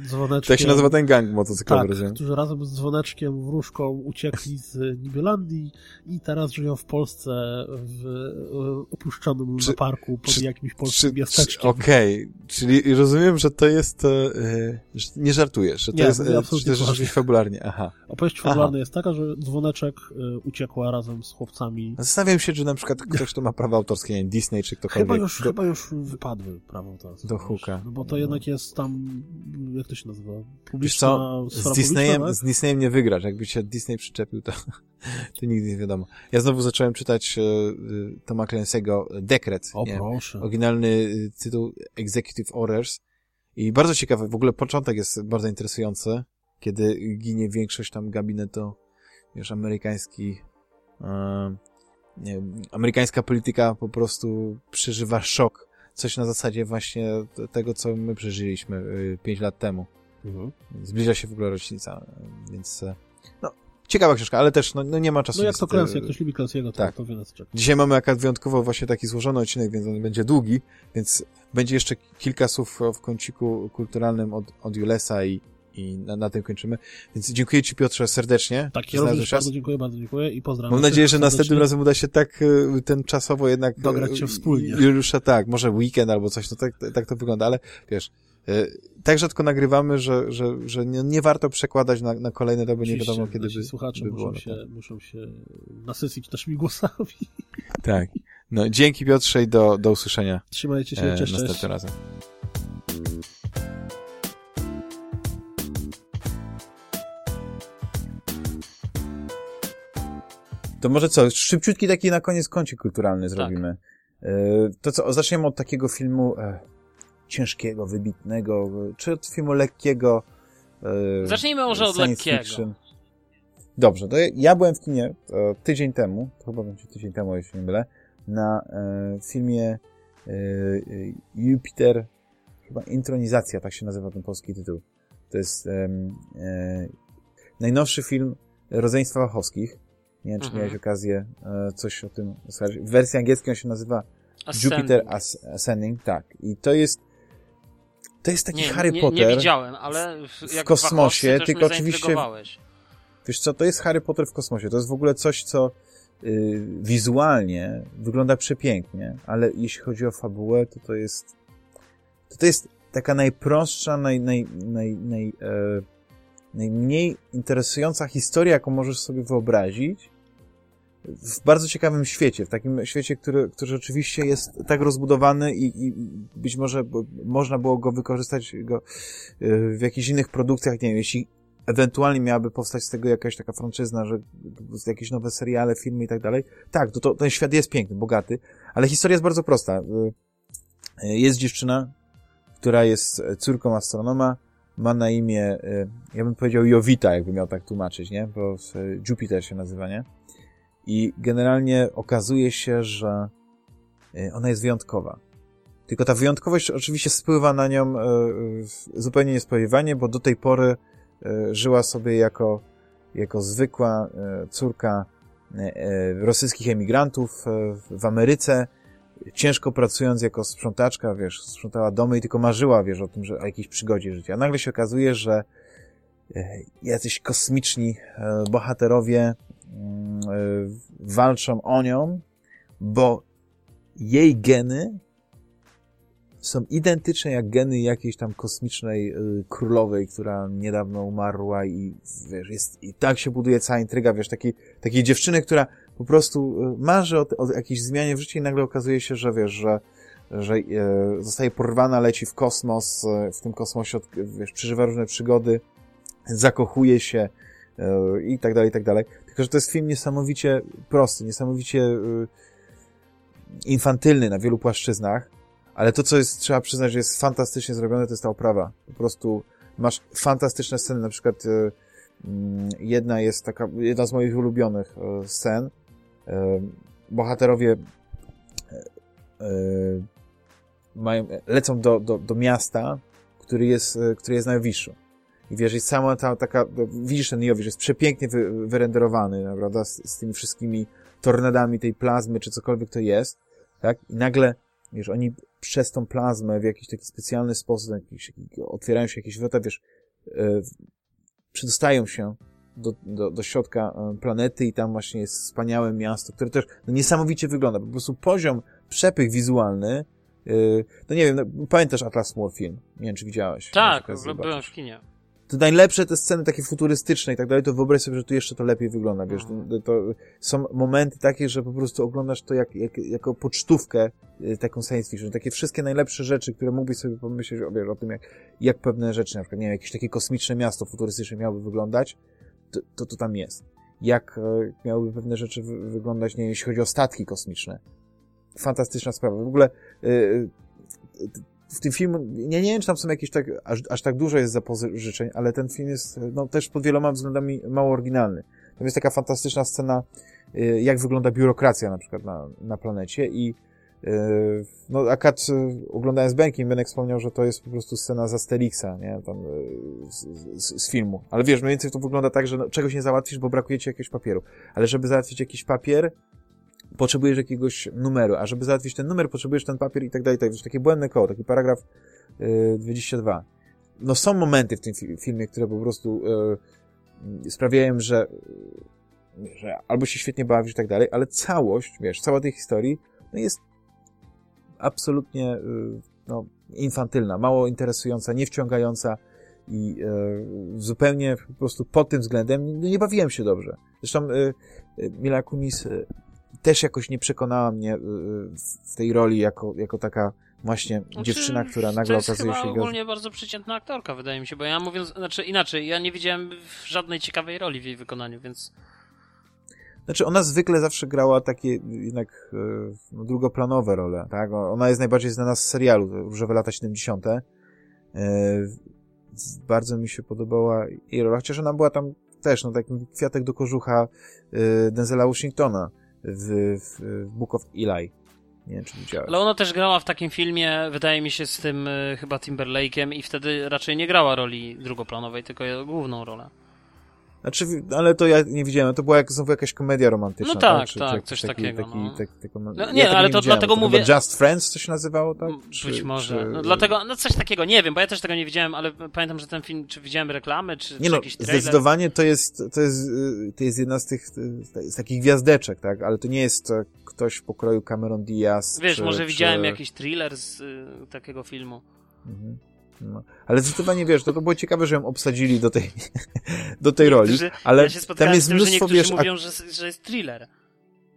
Speaker 3: dzwoneczkiem...
Speaker 1: To jak się nazywa ten gang motocyklowy,
Speaker 3: Tak, którzy razem z dzwoneczkiem, wróżką uciekli z Nibielandii i teraz żyją w Polsce w y, opuszczonym
Speaker 1: Czy-
Speaker 3: parku pod
Speaker 1: czy-
Speaker 3: jakimś polskim
Speaker 1: Czy-
Speaker 3: miasteczkiem.
Speaker 1: Okej, czyli rozumiem, że to jest, e, e, że nie żartujesz, że to
Speaker 3: Nie,
Speaker 1: jest,
Speaker 3: mówię
Speaker 1: e,
Speaker 3: absolutnie
Speaker 1: że to jest rzeczywiście fabularnie, aha.
Speaker 3: Opowieść fabularna jest taka, że dzwoneczek y, uciekła razem z chłopcami.
Speaker 1: Zastanawiam się, czy na przykład ktoś, kto ma prawa autorskie, nie wiem, Disney czy ktokolwiek.
Speaker 3: Chyba już,
Speaker 1: do,
Speaker 3: chyba już wypadły prawo teraz.
Speaker 1: Do hooka.
Speaker 3: No bo to jednak jest tam, jak to się nazywa?
Speaker 1: Wiesz
Speaker 3: Publiczna
Speaker 1: co, z Disneyem,
Speaker 3: tak?
Speaker 1: z Disneyem nie wygrasz. Jakby się Disney przyczepił, to, to nigdy nie wiadomo. Ja znowu zacząłem czytać e, e, Toma Clancy'ego Dekret.
Speaker 3: O
Speaker 1: nie?
Speaker 3: proszę.
Speaker 1: Oryginalny e, tytuł Executive Orders. I bardzo ciekawy, w ogóle początek jest bardzo interesujący, kiedy ginie większość tam gabinetu, wiesz, amerykański, e, nie amerykańska polityka po prostu przeżywa szok. Coś na zasadzie właśnie tego, co my przeżyliśmy y, pięć lat temu.
Speaker 3: Mhm.
Speaker 1: Zbliża się w ogóle rocznica, więc e, no, ciekawa książka, ale też no, no nie ma czasu.
Speaker 3: No jak to. Clancy, jak ktoś lubi Clancy'ego, to,
Speaker 1: tak.
Speaker 3: to wie nas czeka.
Speaker 1: Dzisiaj mamy akurat wyjątkowo właśnie taki złożony odcinek, więc on będzie długi, więc będzie jeszcze kilka słów w kąciku kulturalnym od, od Julesa i, i na, na tym kończymy. Więc dziękuję Ci Piotrze serdecznie.
Speaker 3: Tak, ja również
Speaker 1: czas.
Speaker 3: bardzo dziękuję, bardzo dziękuję i pozdrawiam.
Speaker 1: Mam nadzieję, że następnym razem uda się tak e, ten czasowo jednak...
Speaker 3: Dograć
Speaker 1: e,
Speaker 3: się wspólnie.
Speaker 1: Juliusza, tak, może weekend albo coś, no tak, tak to wygląda, ale wiesz, e, tak rzadko nagrywamy, że, że, że nie, nie warto przekładać na, na kolejne, bo nie wiadomo kiedy by,
Speaker 3: słuchacze
Speaker 1: by było.
Speaker 3: muszą, się, muszą się nasycić naszymi głosami.
Speaker 1: Tak. No, dzięki Piotrze i do, do usłyszenia
Speaker 3: Trzymajcie się,
Speaker 1: e,
Speaker 3: cześć, cześć.
Speaker 1: następnym razem. To może co, szybciutki taki na koniec kącik kulturalny zrobimy. E, To co, zaczniemy od takiego filmu e, ciężkiego, wybitnego, czy od filmu lekkiego. e,
Speaker 2: Zacznijmy może od lekkiego.
Speaker 1: fiction. Dobrze, to ja, byłem w kinie e, tydzień temu, to chyba będzie tydzień temu, jeśli nie mylę, na e, filmie e, Jupiter, chyba Intronizacja, tak się nazywa ten polski tytuł. To jest e, najnowszy film rodzeństwa Wachowskich. Nie wiem, czy
Speaker 2: Mhm.
Speaker 1: miałeś okazję e, coś o tym słuchać. W wersji angielskiej on się nazywa
Speaker 2: Ascending.
Speaker 1: Jupiter As Ascending, tak. I to jest to jest taki
Speaker 2: nie,
Speaker 1: Harry
Speaker 2: nie,
Speaker 1: Potter.
Speaker 2: Nie widziałem, ale w, jak
Speaker 1: kosmosie,
Speaker 2: też
Speaker 1: tylko oczywiście-. Wiesz co, to jest Harry Potter w kosmosie. To jest w ogóle coś, co y, wizualnie wygląda przepięknie, ale jeśli chodzi o fabułę, to to jest to, to jest taka najprostsza, naj, naj, naj, naj, e, najmniej interesująca historia, jaką możesz sobie wyobrazić w bardzo ciekawym świecie, w takim świecie, który, który rzeczywiście jest tak rozbudowany i, i być może można było go wykorzystać go, y, w jakichś innych produkcjach, nie wiem, jeśli ewentualnie miałaby powstać z tego jakaś taka franczyzna, że jakieś nowe seriale, filmy i tak dalej. Tak, to, to ten świat jest piękny, bogaty, ale historia jest bardzo prosta. Y, y, Jest dziewczyna, która jest córką astronoma, ma na imię, ja bym powiedział Jowita, jakby miał tak tłumaczyć, nie? Bo y, Jupiter się nazywa, nie? I generalnie okazuje się, że y, ona jest wyjątkowa. Tylko ta wyjątkowość oczywiście spływa na nią y, zupełnie niespodziewanie, bo do tej pory y, żyła sobie jako, jako zwykła córka rosyjskich emigrantów w Ameryce, ciężko pracując jako sprzątaczka, wiesz, sprzątała domy i tylko marzyła, wiesz, o tym, że o jakiejś przygodzie życia. A nagle się okazuje, że e, jacyś kosmiczni e, bohaterowie e, walczą o nią, bo jej geny są identyczne jak geny jakiejś tam kosmicznej y, królowej, która niedawno umarła i wiesz, jest, i tak się buduje cała intryga, wiesz, takiej, takiej dziewczyny, która po prostu y, marzy o, o jakiejś zmianie w życiu i nagle okazuje się, że wiesz, że, że e, zostaje porwana, leci w kosmos, e, w tym kosmosie od, wiesz, przeżywa różne przygody, zakochuje się e, i tak dalej, i tak dalej. Tylko, że to jest film niesamowicie prosty, niesamowicie y, infantylny na wielu płaszczyznach, ale to, co jest, trzeba przyznać, że jest fantastycznie zrobione, to jest ta oprawa. Po prostu masz fantastyczne sceny, na przykład e, mm, jedna jest taka, jedna z moich ulubionych e, scen. Bohaterowie mają, lecą do, do, do miasta, który jest, który jest na Jowiszu. I wiesz, jest sama ta taka, widzisz ten Jowisz, jest przepięknie wy, wyrenderowany, prawda, z, z tymi wszystkimi tornadami tej plazmy, czy cokolwiek to jest, tak? I nagle, wiesz, oni przez tą plazmę w jakiś taki specjalny sposób, jakiś, otwierają się jakieś wrota, wiesz, yy, przedostają się do, do, do środka e, planety i tam właśnie jest wspaniałe miasto, które też no, niesamowicie wygląda. Po prostu poziom, przepych wizualny, yy, no nie wiem, no, pamiętasz Atlas War film? Nie wiem, czy widziałeś.
Speaker 2: Tak, byłem w kinie
Speaker 1: to najlepsze te sceny takie futurystyczne i tak dalej, to wyobraź sobie, że tu jeszcze to lepiej wygląda, wiesz, to, to są momenty takie, że po prostu oglądasz to jak, jak, jako pocztówkę y, taką science fiction, takie wszystkie najlepsze rzeczy, które mógłbyś sobie pomyśleć o, wiesz, o tym, jak, jak pewne rzeczy, na przykład, nie wiem, jakieś takie kosmiczne miasto futurystyczne miałoby wyglądać, to, to, to tam jest. Jak e, miałyby pewne rzeczy wy, wyglądać, nie wiem, jeśli chodzi o statki kosmiczne. Fantastyczna sprawa. W ogóle y, y, w tym filmie, nie, nie wiem, czy tam są jakieś tak, aż, aż tak dużo jest zapożyczeń, ale ten film jest, no, też pod wieloma względami mało oryginalny. Tam jest taka fantastyczna scena, y, jak wygląda biurokracja na przykład na, na planecie i y, no, akad y, oglądając Benki, Benek wspomniał, że to jest po prostu scena z Asterixa, nie, tam z, z, z filmu. Ale wiesz, mniej więcej to wygląda tak, że no, czegoś nie załatwisz, bo brakuje ci jakiegoś papieru. Ale żeby załatwić jakiś papier, potrzebujesz jakiegoś numeru, a żeby załatwić ten numer, potrzebujesz ten papier i tak dalej, tak dalej. Takie błędne koło, taki paragraf yy, 22. No są momenty w tym fi filmie, które po prostu yy, sprawiają, że, że albo się świetnie bawisz i tak dalej, ale całość, wiesz, cała tej historii no jest absolutnie yy, no, infantylna, mało interesująca, niewciągająca i yy, zupełnie po prostu pod tym względem nie, nie bawiłem się dobrze. Zresztą yy, Mila Kunis też jakoś nie przekonała mnie y, w tej roli jako, jako taka właśnie znaczy, dziewczyna, która nagle okazuje się... To
Speaker 2: jest ogólnie bardzo przeciętna aktorka, wydaje mi się, bo ja mówiąc, znaczy inaczej, ja nie widziałem żadnej ciekawej roli w jej wykonaniu, więc...
Speaker 1: Znaczy, ona zwykle zawsze grała takie jednak e, no, drugoplanowe role, tak? Ona jest najbardziej znana z serialu, Różowe lata 70. E, bardzo mi się podobała jej rola, chociaż ona była tam też, no taki kwiatek do kożucha Denzela Washingtona w, w Book of Eli. Nie wiem, czy widziałeś.
Speaker 2: Ale ona też grała w takim filmie, wydaje mi się, z tym y, chyba Timberlake'em i wtedy raczej nie grała roli drugoplanowej, tylko główną rolę.
Speaker 1: Znaczy, ale to ja nie widziałem, to była jak, znowu jakaś komedia romantyczna.
Speaker 2: No tak, tak, tak coś taki, takiego. Taki,
Speaker 1: no. taki, taki,
Speaker 2: no, nie, ja ale to dlatego to mówię...
Speaker 1: Just Friends się nazywało, tak?
Speaker 2: Czy, Być może. Czy... No, dlatego, no coś takiego, nie wiem, bo ja też tego nie widziałem, ale pamiętam, że ten film, czy widziałem reklamy, czy,
Speaker 1: nie
Speaker 2: czy
Speaker 1: no,
Speaker 2: jakiś trailer.
Speaker 1: zdecydowanie to jest, to jest, to jest jedna z tych, z takich gwiazdeczek, tak? Ale to nie jest ktoś w pokroju Cameron Diaz.
Speaker 2: Wiesz,
Speaker 1: czy,
Speaker 2: może
Speaker 1: czy...
Speaker 2: widziałem jakiś thriller z y, takiego filmu. Mhm.
Speaker 1: No. Ale zdecydowanie wiesz, to, to było ciekawe, że ją obsadzili do tej, do tej roli, ale ja tam jest tym, mnóstwo,
Speaker 2: wiesz... mówią, że, że jest thriller.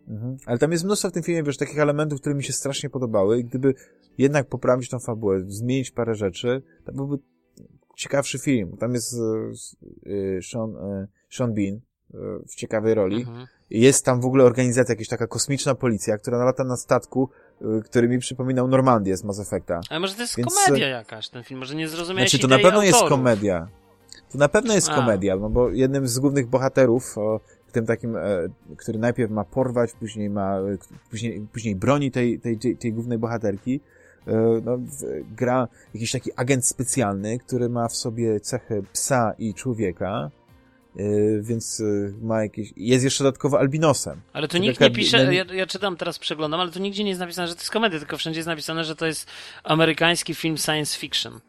Speaker 1: Mhm. Ale tam jest mnóstwo w tym filmie, wiesz, takich elementów, które mi się strasznie podobały i gdyby jednak poprawić tą fabułę, zmienić parę rzeczy, to byłby ciekawszy film. Tam jest y, Sean, y, Sean Bean y, w ciekawej roli. Mhm. Jest tam w ogóle organizacja, jakaś taka kosmiczna policja, która lata na statku, który mi przypominał Normandię z Mass Effecta.
Speaker 2: Ale może to jest Więc... komedia jakaś ten film, może nie zrozumiałeś
Speaker 1: Znaczy to na pewno autorów. jest komedia. To na pewno jest A. komedia, no bo jednym z głównych bohaterów, o, tym takim, e, który najpierw ma porwać, później ma, e, później, później broni tej, tej, tej, głównej bohaterki, e, no, gra jakiś taki agent specjalny, który ma w sobie cechy psa i człowieka, więc yy, ma jakieś... Jest jeszcze dodatkowo albinosem.
Speaker 2: Ale to nikt nie pisze, ja, ja, czytam teraz, przeglądam, ale to nigdzie nie jest napisane, że to jest komedia, tylko wszędzie jest napisane, że to jest amerykański film science fiction.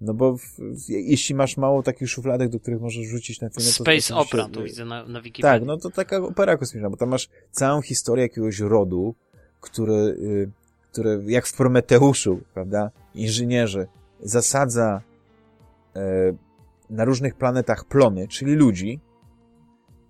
Speaker 1: No bo w, w, jeśli masz mało takich szufladek, do których możesz rzucić na film...
Speaker 2: Space to Opera, tu widzę na, na Wikipedii.
Speaker 1: Tak, no to taka opera kosmiczna, bo tam masz całą historię jakiegoś rodu, który, y, który jak w Prometeuszu, prawda, inżynierzy, zasadza y, na różnych planetach plony, czyli ludzi,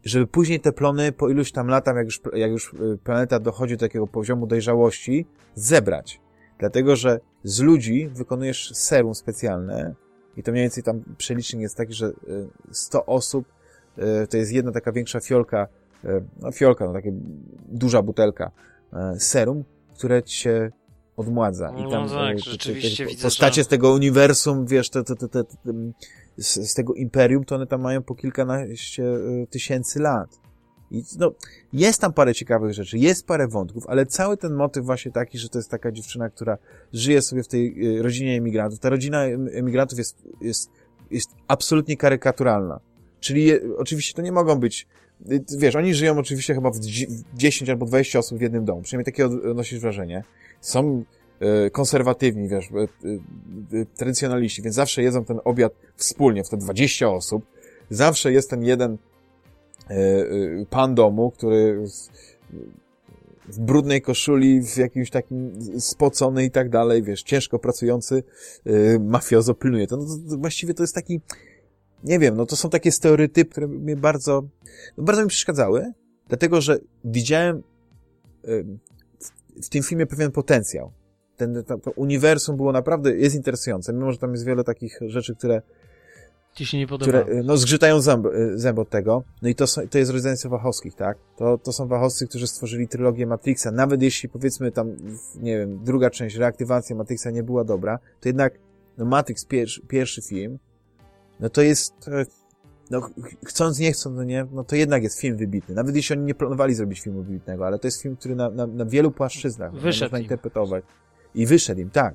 Speaker 1: żeby później te plony po iluś tam latach, jak już, jak już y, planeta dochodzi do takiego poziomu dojrzałości, zebrać. Dlatego, że z ludzi wykonujesz serum specjalne i to mniej więcej tam przelicznik jest taki, że 100 y, osób y, to jest jedna taka większa fiolka, no fiolka, no taka duża butelka serum, które cię odmładza.
Speaker 2: No
Speaker 1: I tam
Speaker 2: tak,
Speaker 1: e, te- te-
Speaker 2: rzeczywiście
Speaker 1: te
Speaker 2: widzę,
Speaker 1: postacie
Speaker 2: że-
Speaker 1: z tego uniwersum, wiesz, te, te, te, te, z, z tego imperium, to one tam mają po kilkanaście e, tysięcy lat. I no, jest tam parę ciekawych rzeczy, jest parę wątków, ale cały ten motyw właśnie taki, że to jest taka dziewczyna, która żyje sobie w tej e, rodzinie emigrantów. Ta rodzina em- emigrantów jest, jest, jest absolutnie karykaturalna. Czyli je, oczywiście to nie mogą być y, wiesz, oni żyją oczywiście chyba w dzi- w 10 albo 20 osób w jednym domu. Przynajmniej takie od- odnosisz wrażenie. Są e, konserwatywni, wiesz, e, e, e, tradycjonaliści, więc zawsze jedzą ten obiad wspólnie, w te 20 osób. Zawsze jest ten jeden e, e, pan domu, który w brudnej koszuli, w jakimś takim spocony i tak dalej, wiesz, ciężko pracujący e, mafiozo pilnuje. To, no, to właściwie to jest taki, nie wiem, no to są takie stereotypy, które mnie bardzo, no bardzo mi przeszkadzały, dlatego, że widziałem em, w, w tym filmie pewien potencjał. Ten, to, to uniwersum było naprawdę, jest interesujące, mimo że tam jest wiele takich rzeczy, które,
Speaker 2: Ci się nie podoba.
Speaker 1: które no, zgrzytają zęb, zęb od tego. No i to, są, to jest rodzeństwo Wachowskich, tak? To, to są Wachowscy, którzy stworzyli trylogię Matrixa. Nawet jeśli, powiedzmy, tam, nie wiem, druga część, reaktywacja Matrixa nie była dobra, to jednak, no Matrix, pierwszy, pierwszy film, no to jest, e, no ch- chcąc, nie chcąc, no nie, no to jednak jest film wybitny. Nawet jeśli oni nie planowali zrobić filmu wybitnego, ale to jest film, który na, na, na wielu płaszczyznach no,
Speaker 2: Wyszedł
Speaker 1: można
Speaker 2: im.
Speaker 1: I wyszedł im, tak.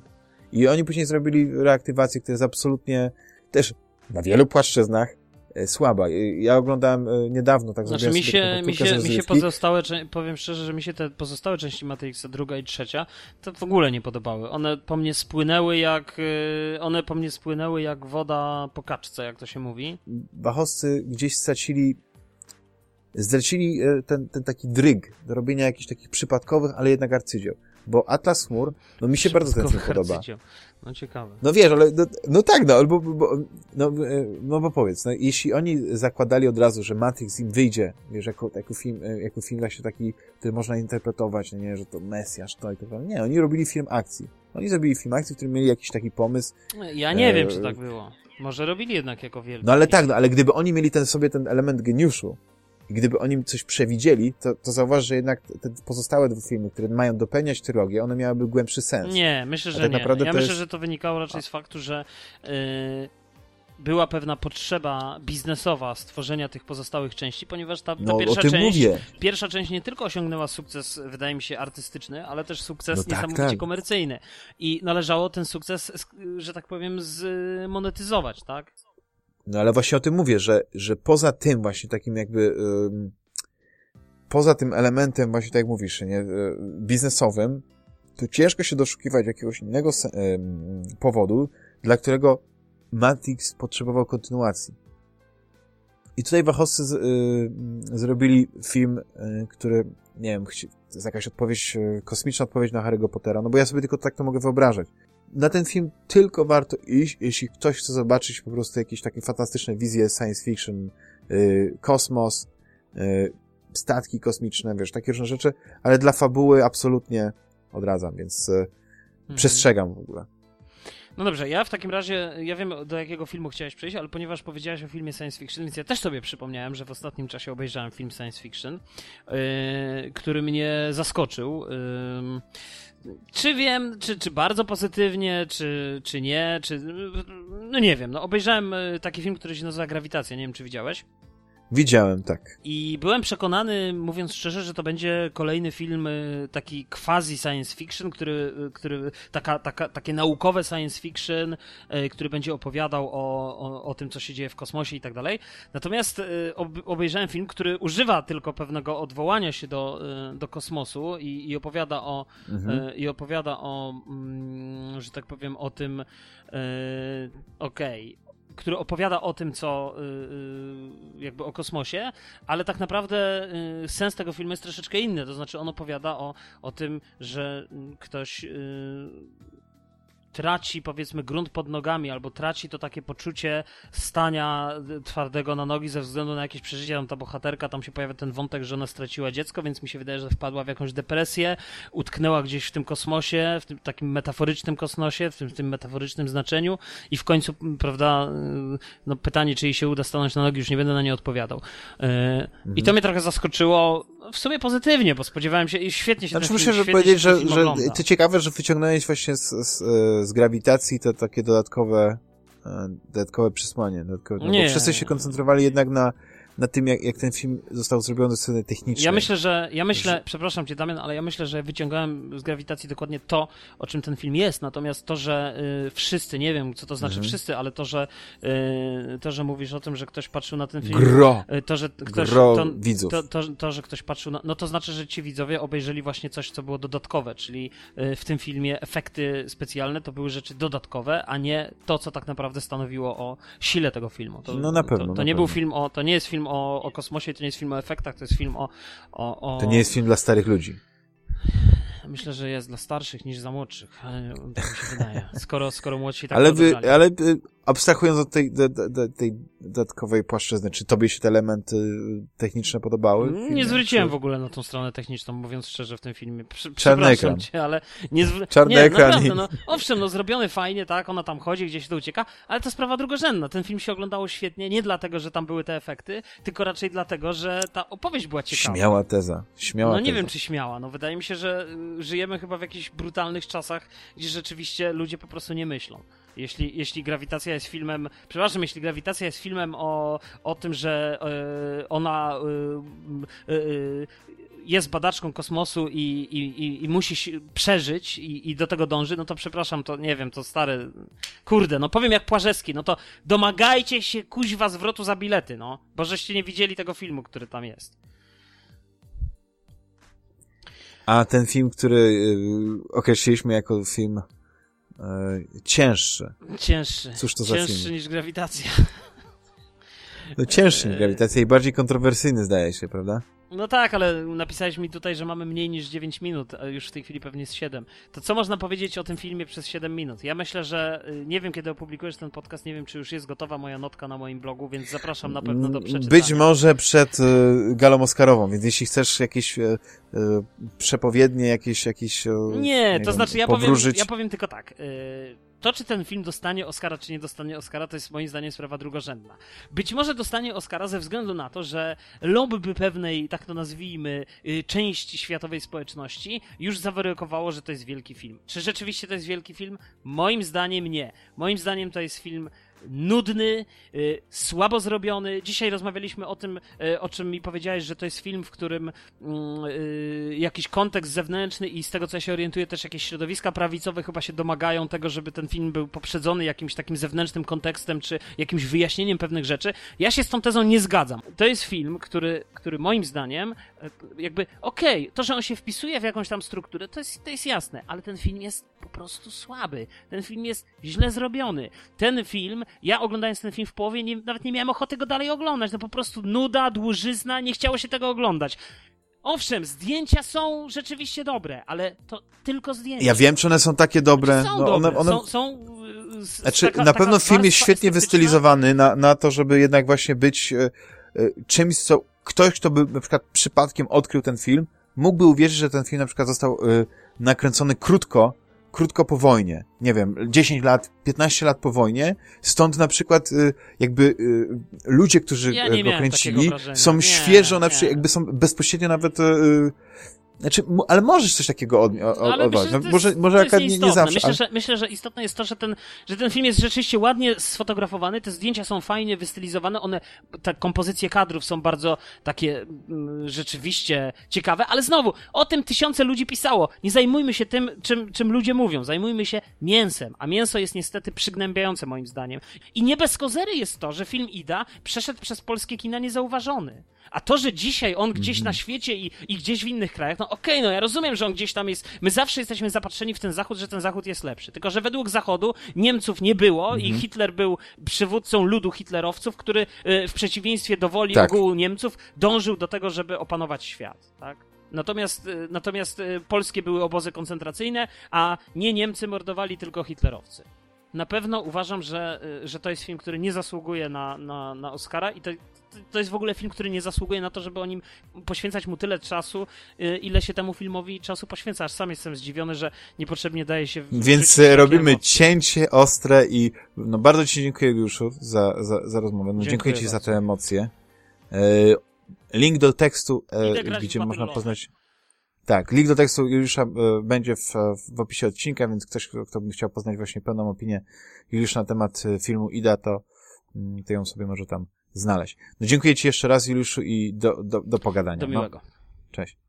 Speaker 1: I oni później zrobili reaktywację, która jest absolutnie też na wielu płaszczyznach e, słaba. E, Ja oglądałem e, niedawno, tak
Speaker 2: Znaczy mi się, mi się, mi się pozostałe, powiem szczerze, że mi się te pozostałe części Matrixa, druga i trzecia, to w ogóle nie podobały. One po mnie spłynęły jak, one po mnie spłynęły jak woda po kaczce, jak to się mówi.
Speaker 1: Wachowcy gdzieś stracili stracili e, ten, ten taki dryg do robienia jakichś takich przypadkowych, ale jednak arcydzieł. Bo Atlas Chmur, no mi się bardzo ten film podoba.
Speaker 2: No ciekawe.
Speaker 1: No wiesz, ale no, no tak, no, albo, bo, no, e, no bo powiedz, no, jeśli oni zakładali od razu, że Matrix im wyjdzie, wiesz, jako, jako film, e, jako film właśnie taki, który można interpretować, no nie, że to Mesjasz, to i tak dalej. Nie, oni robili film akcji. Oni zrobili film akcji, w którym mieli jakiś taki pomysł,
Speaker 2: Ja nie
Speaker 1: E,
Speaker 2: wiem, czy tak było. Może robili jednak jako wielki.
Speaker 1: No ale tak, no ale gdyby oni mieli ten sobie ten element geniuszu i gdyby oni coś przewidzieli, to, to zauważ, że jednak te pozostałe dwa filmy, które mają dopełniać trylogię, one miałyby głębszy sens.
Speaker 2: Nie, myślę, że
Speaker 1: tak
Speaker 2: nie.
Speaker 1: naprawdę
Speaker 2: Ja myślę,
Speaker 1: jest-
Speaker 2: że to wynikało raczej z faktu, że y, była pewna potrzeba biznesowa stworzenia tych pozostałych części, ponieważ ta, ta
Speaker 1: No o
Speaker 2: pierwsza część
Speaker 1: mówię.
Speaker 2: pierwsza część nie tylko osiągnęła sukces, wydaje mi się, artystyczny, ale też sukces
Speaker 1: No tak,
Speaker 2: niesamowicie
Speaker 1: tak.
Speaker 2: komercyjny. I należało ten sukces, że tak powiem, zmonetyzować, tak?
Speaker 1: No ale właśnie o tym mówię, że, że poza tym właśnie takim jakby poza tym elementem właśnie tak jak mówisz, nie, y, biznesowym, to ciężko się doszukiwać jakiegoś innego powodu, dla którego Matrix potrzebował kontynuacji. I tutaj Wachowcy z, y, zrobili film, y, który, nie wiem, to jest jakaś odpowiedź, kosmiczna odpowiedź na Harry'ego Pottera, no bo ja sobie tylko tak to mogę wyobrażać. Na ten film tylko warto iść, jeśli ktoś chce zobaczyć po prostu jakieś takie fantastyczne wizje science fiction, y, kosmos, y, statki kosmiczne, wiesz, takie różne rzeczy, ale dla fabuły absolutnie odradzam, więc y,
Speaker 2: Mhm.
Speaker 1: przestrzegam w ogóle.
Speaker 2: No dobrze, ja w takim razie, ja wiem do jakiego filmu chciałeś przejść, ale ponieważ powiedziałeś o filmie science fiction, więc ja też sobie przypomniałem, że w ostatnim czasie obejrzałem film science fiction, yy, który mnie zaskoczył. Yy, czy wiem, czy, czy bardzo pozytywnie, czy, czy nie, czy... No nie wiem, no obejrzałem yy, taki film, który się nazywa Grawitacja, nie wiem czy widziałeś.
Speaker 1: Widziałem, tak.
Speaker 2: I byłem przekonany, mówiąc szczerze, że to będzie kolejny film y, taki quasi science fiction, który, y, który taka, taka, takie naukowe science fiction, y, który będzie opowiadał o, o, o tym, co się dzieje w kosmosie i tak dalej. Natomiast ob, obejrzałem film, który używa tylko pewnego odwołania się do, do kosmosu i, i opowiada o,
Speaker 1: Mhm.
Speaker 2: i opowiada o, mm, że tak powiem, o tym, okej, który opowiada o tym, co y, y, jakby o kosmosie, ale tak naprawdę y, sens tego filmu jest troszeczkę inny. To znaczy, on opowiada o, o tym, że ktoś traci, powiedzmy, grunt pod nogami, albo traci to takie poczucie stania y, twardego na nogi ze względu na jakieś przeżycia. Tam ta bohaterka, tam się pojawia ten wątek, że ona straciła dziecko, więc mi się wydaje, że wpadła w jakąś depresję, utknęła gdzieś w tym kosmosie, w tym takim metaforycznym kosmosie, w tym, w tym metaforycznym znaczeniu i w końcu, prawda, y, no pytanie, czy jej się uda stanąć na nogi, już nie będę na nie odpowiadał. Y, I to mnie trochę zaskoczyło, w sumie pozytywnie, bo spodziewałem się i świetnie się
Speaker 1: Znaczy
Speaker 2: ten
Speaker 1: muszę
Speaker 2: film,
Speaker 1: że
Speaker 2: świetnie
Speaker 1: powiedzieć, że, że
Speaker 2: ogląda.
Speaker 1: to ciekawe, że wyciągnąłeś właśnie z, z, e, z grawitacji te takie dodatkowe e, dodatkowe przesłanie. Dodatkowe,
Speaker 2: Nie.
Speaker 1: Bo wszyscy się koncentrowali jednak na, na tym, jak, jak ten film został zrobiony z strony technicznej.
Speaker 2: Ja myślę, że, ja myślę,
Speaker 1: Że-
Speaker 2: przepraszam cię Damian, ale ja myślę, że wyciągałem z grawitacji dokładnie to, o czym ten film jest, natomiast to, że y, wszyscy, nie wiem co to znaczy
Speaker 1: Mhm.
Speaker 2: wszyscy, ale to, że y, to, że mówisz o tym, że ktoś patrzył na ten film,
Speaker 1: Gro!
Speaker 2: y, to, że ktoś,
Speaker 1: Gro
Speaker 2: to,
Speaker 1: widzów.
Speaker 2: to, to, to, że ktoś patrzył na, no to znaczy, że ci widzowie obejrzeli właśnie coś, co było dodatkowe, czyli y, w tym filmie efekty specjalne to były rzeczy dodatkowe, a nie to, co tak naprawdę stanowiło o sile tego filmu. To,
Speaker 1: No na pewno,
Speaker 2: To, to nie był
Speaker 1: pewno.
Speaker 2: film o, to nie jest film o, o kosmosie, to nie jest film o efektach, to jest film o, o, o...
Speaker 1: To nie jest film dla starych ludzi.
Speaker 2: Myślę, że jest dla starszych niż za młodszych. Tak mi się wydaje. Skoro, skoro młodsi tak
Speaker 1: ale
Speaker 2: odebrali.
Speaker 1: ale y, abstrahując od tej, do, do, do, tej dodatkowej płaszczyzny, czy tobie się te elementy techniczne podobały? w
Speaker 2: Nie
Speaker 1: filmie?
Speaker 2: zwróciłem
Speaker 1: Czy-
Speaker 2: w ogóle na tą stronę techniczną, mówiąc szczerze, w tym filmie. Przy,
Speaker 1: Czarny ekran.
Speaker 2: cię, ale nie zwr...
Speaker 1: Czarny
Speaker 2: nie,
Speaker 1: ekran
Speaker 2: Naprawdę, no, owszem, no zrobiony fajnie, tak, ona tam chodzi, gdzieś to ucieka, ale to sprawa drugorzędna. Ten film się oglądało świetnie, nie dlatego, że tam były te efekty, tylko raczej dlatego, że ta opowieść była ciekawa.
Speaker 1: Śmiała teza. Śmiała
Speaker 2: No nie
Speaker 1: teza.
Speaker 2: wiem, czy śmiała. No wydaje mi się, że y, żyjemy chyba w jakichś brutalnych czasach, gdzie rzeczywiście ludzie po prostu nie myślą. Jeśli, jeśli grawitacja jest filmem, przepraszam, jeśli grawitacja jest filmem o, o tym, że y, ona y, y, jest badaczką kosmosu i, i, i, i musi przeżyć i, i do tego dąży, no to przepraszam, to nie wiem, to stary, kurde, no powiem jak Płażewski, no to domagajcie się kuźwa zwrotu za bilety, no, bo żeście nie widzieli tego filmu, który tam jest.
Speaker 1: A ten film, który y, określiliśmy jako film cięższy.
Speaker 2: Cięższy.
Speaker 1: Cóż to za
Speaker 2: Cięższy niż grawitacja.
Speaker 1: No cięższy niż grawitacja i bardziej kontrowersyjny zdaje się, prawda?
Speaker 2: No tak, ale napisałeś mi tutaj, że mamy mniej niż 9 minut, a już w tej chwili pewnie jest 7. To co można powiedzieć o tym filmie przez 7 minut? Ja myślę, że y, nie wiem kiedy opublikujesz ten podcast, nie wiem czy już jest gotowa moja notka na moim blogu, więc zapraszam na pewno do przeczytania.
Speaker 1: Być może przed y, galą Oscarową, więc jeśli chcesz jakieś y, y, przepowiednie, jakieś, jakieś y,
Speaker 2: Nie, to
Speaker 1: wiem,
Speaker 2: znaczy ja powiem, ja powiem tylko tak. y, To, czy ten film dostanie Oscara, czy nie dostanie Oscara, to jest moim zdaniem sprawa drugorzędna. Być może dostanie Oscara ze względu na to, że lobby pewnej, tak to nazwijmy, y, części światowej społeczności już zawyrokowało, że to jest wielki film. Czy rzeczywiście to jest wielki film? Moim zdaniem nie. Moim zdaniem to jest film nudny, y, słabo zrobiony. Dzisiaj rozmawialiśmy o tym, y, o czym mi powiedziałeś, że to jest film, w którym mm, y, jakiś kontekst zewnętrzny i z tego co ja się orientuję też jakieś środowiska prawicowe chyba się domagają tego, żeby ten film był poprzedzony jakimś takim zewnętrznym kontekstem czy jakimś wyjaśnieniem pewnych rzeczy. Ja się z tą tezą nie zgadzam. To jest film, który, który moim zdaniem jakby okej, to, że on się wpisuje w jakąś tam strukturę, to jest, to jest jasne, ale ten film jest po prostu słaby. Ten film jest źle zrobiony. Ten film, ja oglądając ten film w połowie, nie, nawet nie miałem ochoty go dalej oglądać. No po prostu nuda, dłużyzna, nie chciało się tego oglądać. Owszem, zdjęcia są rzeczywiście dobre, ale to tylko zdjęcia.
Speaker 1: Ja wiem, czy one są takie dobre.
Speaker 2: Znaczy, są
Speaker 1: no,
Speaker 2: dobre,
Speaker 1: one, one...
Speaker 2: są... są y,
Speaker 1: Znaczy,
Speaker 2: taka-
Speaker 1: na pewno film jest świetnie
Speaker 2: estetyczna.
Speaker 1: wystylizowany na, na to, żeby jednak właśnie być e, e, czymś, co ktoś, kto by na przykład przypadkiem odkrył ten film, mógłby uwierzyć, że ten film na przykład został e, nakręcony krótko, krótko po wojnie. Nie wiem, 10 lat, 15 lat po wojnie. Stąd na przykład e, jakby e, ludzie, którzy
Speaker 2: Ja
Speaker 1: go kręcili, są
Speaker 2: Nie,
Speaker 1: świeżo, na przykład, jakby są bezpośrednio nawet e, znaczy, ale możesz coś takiego od, od,
Speaker 2: No, myślę,
Speaker 1: No, może, może akurat nie, nie zawsze.
Speaker 2: Myślę,
Speaker 1: ale...
Speaker 2: że, myślę, że istotne jest to, że ten, że ten film jest rzeczywiście ładnie sfotografowany, te zdjęcia są fajnie wystylizowane, one, te kompozycje kadrów są bardzo takie mm, rzeczywiście ciekawe, ale znowu, o tym tysiące ludzi pisało. Nie zajmujmy się tym, czym, czym ludzie mówią, zajmujmy się mięsem, a mięso jest niestety przygnębiające moim zdaniem. I nie bez kozery jest to, że film Ida przeszedł przez polskie kina niezauważony. A to, że dzisiaj on gdzieś
Speaker 1: Mhm.
Speaker 2: na świecie i, i gdzieś w innych krajach, no okej, no ja rozumiem, że on gdzieś tam jest. My zawsze jesteśmy zapatrzeni w ten Zachód, że ten Zachód jest lepszy. Tylko, że według Zachodu Niemców nie było
Speaker 1: Mhm.
Speaker 2: i Hitler był przywódcą ludu hitlerowców, który y, w przeciwieństwie do woli
Speaker 1: Tak.
Speaker 2: ogółu Niemców dążył do tego, żeby opanować świat, tak? Natomiast, y, natomiast y, polskie były obozy koncentracyjne, a nie Niemcy mordowali, tylko hitlerowcy. Na pewno uważam, że, y, że to jest film, który nie zasługuje na, na, na Oscara i to, to jest w ogóle film, który nie zasługuje na to, żeby o nim poświęcać mu tyle czasu, y, ile się temu filmowi czasu poświęca. Aż sam jestem zdziwiony, że niepotrzebnie daje się...
Speaker 1: Więc
Speaker 2: takie
Speaker 1: robimy
Speaker 2: emo-
Speaker 1: cięcie ostre i no bardzo Ci dziękuję, Juliuszu, za, za, za rozmowę. No,
Speaker 2: Dziękuję
Speaker 1: dziękuję Ci za
Speaker 2: bardzo.
Speaker 1: te emocje. Link do tekstu, gdzie można poznać... Tak, link do tekstu Juliusza e, będzie w, w opisie odcinka, więc ktoś, kto, kto by chciał poznać właśnie pełną opinię Juliusza na temat e, filmu Ida, to, mm, to ją sobie może tam znaleźć. No dziękuję Ci jeszcze raz, Juliuszu, i do, do, do pogadania.
Speaker 2: Do
Speaker 1: No,
Speaker 2: miłego.
Speaker 1: cześć.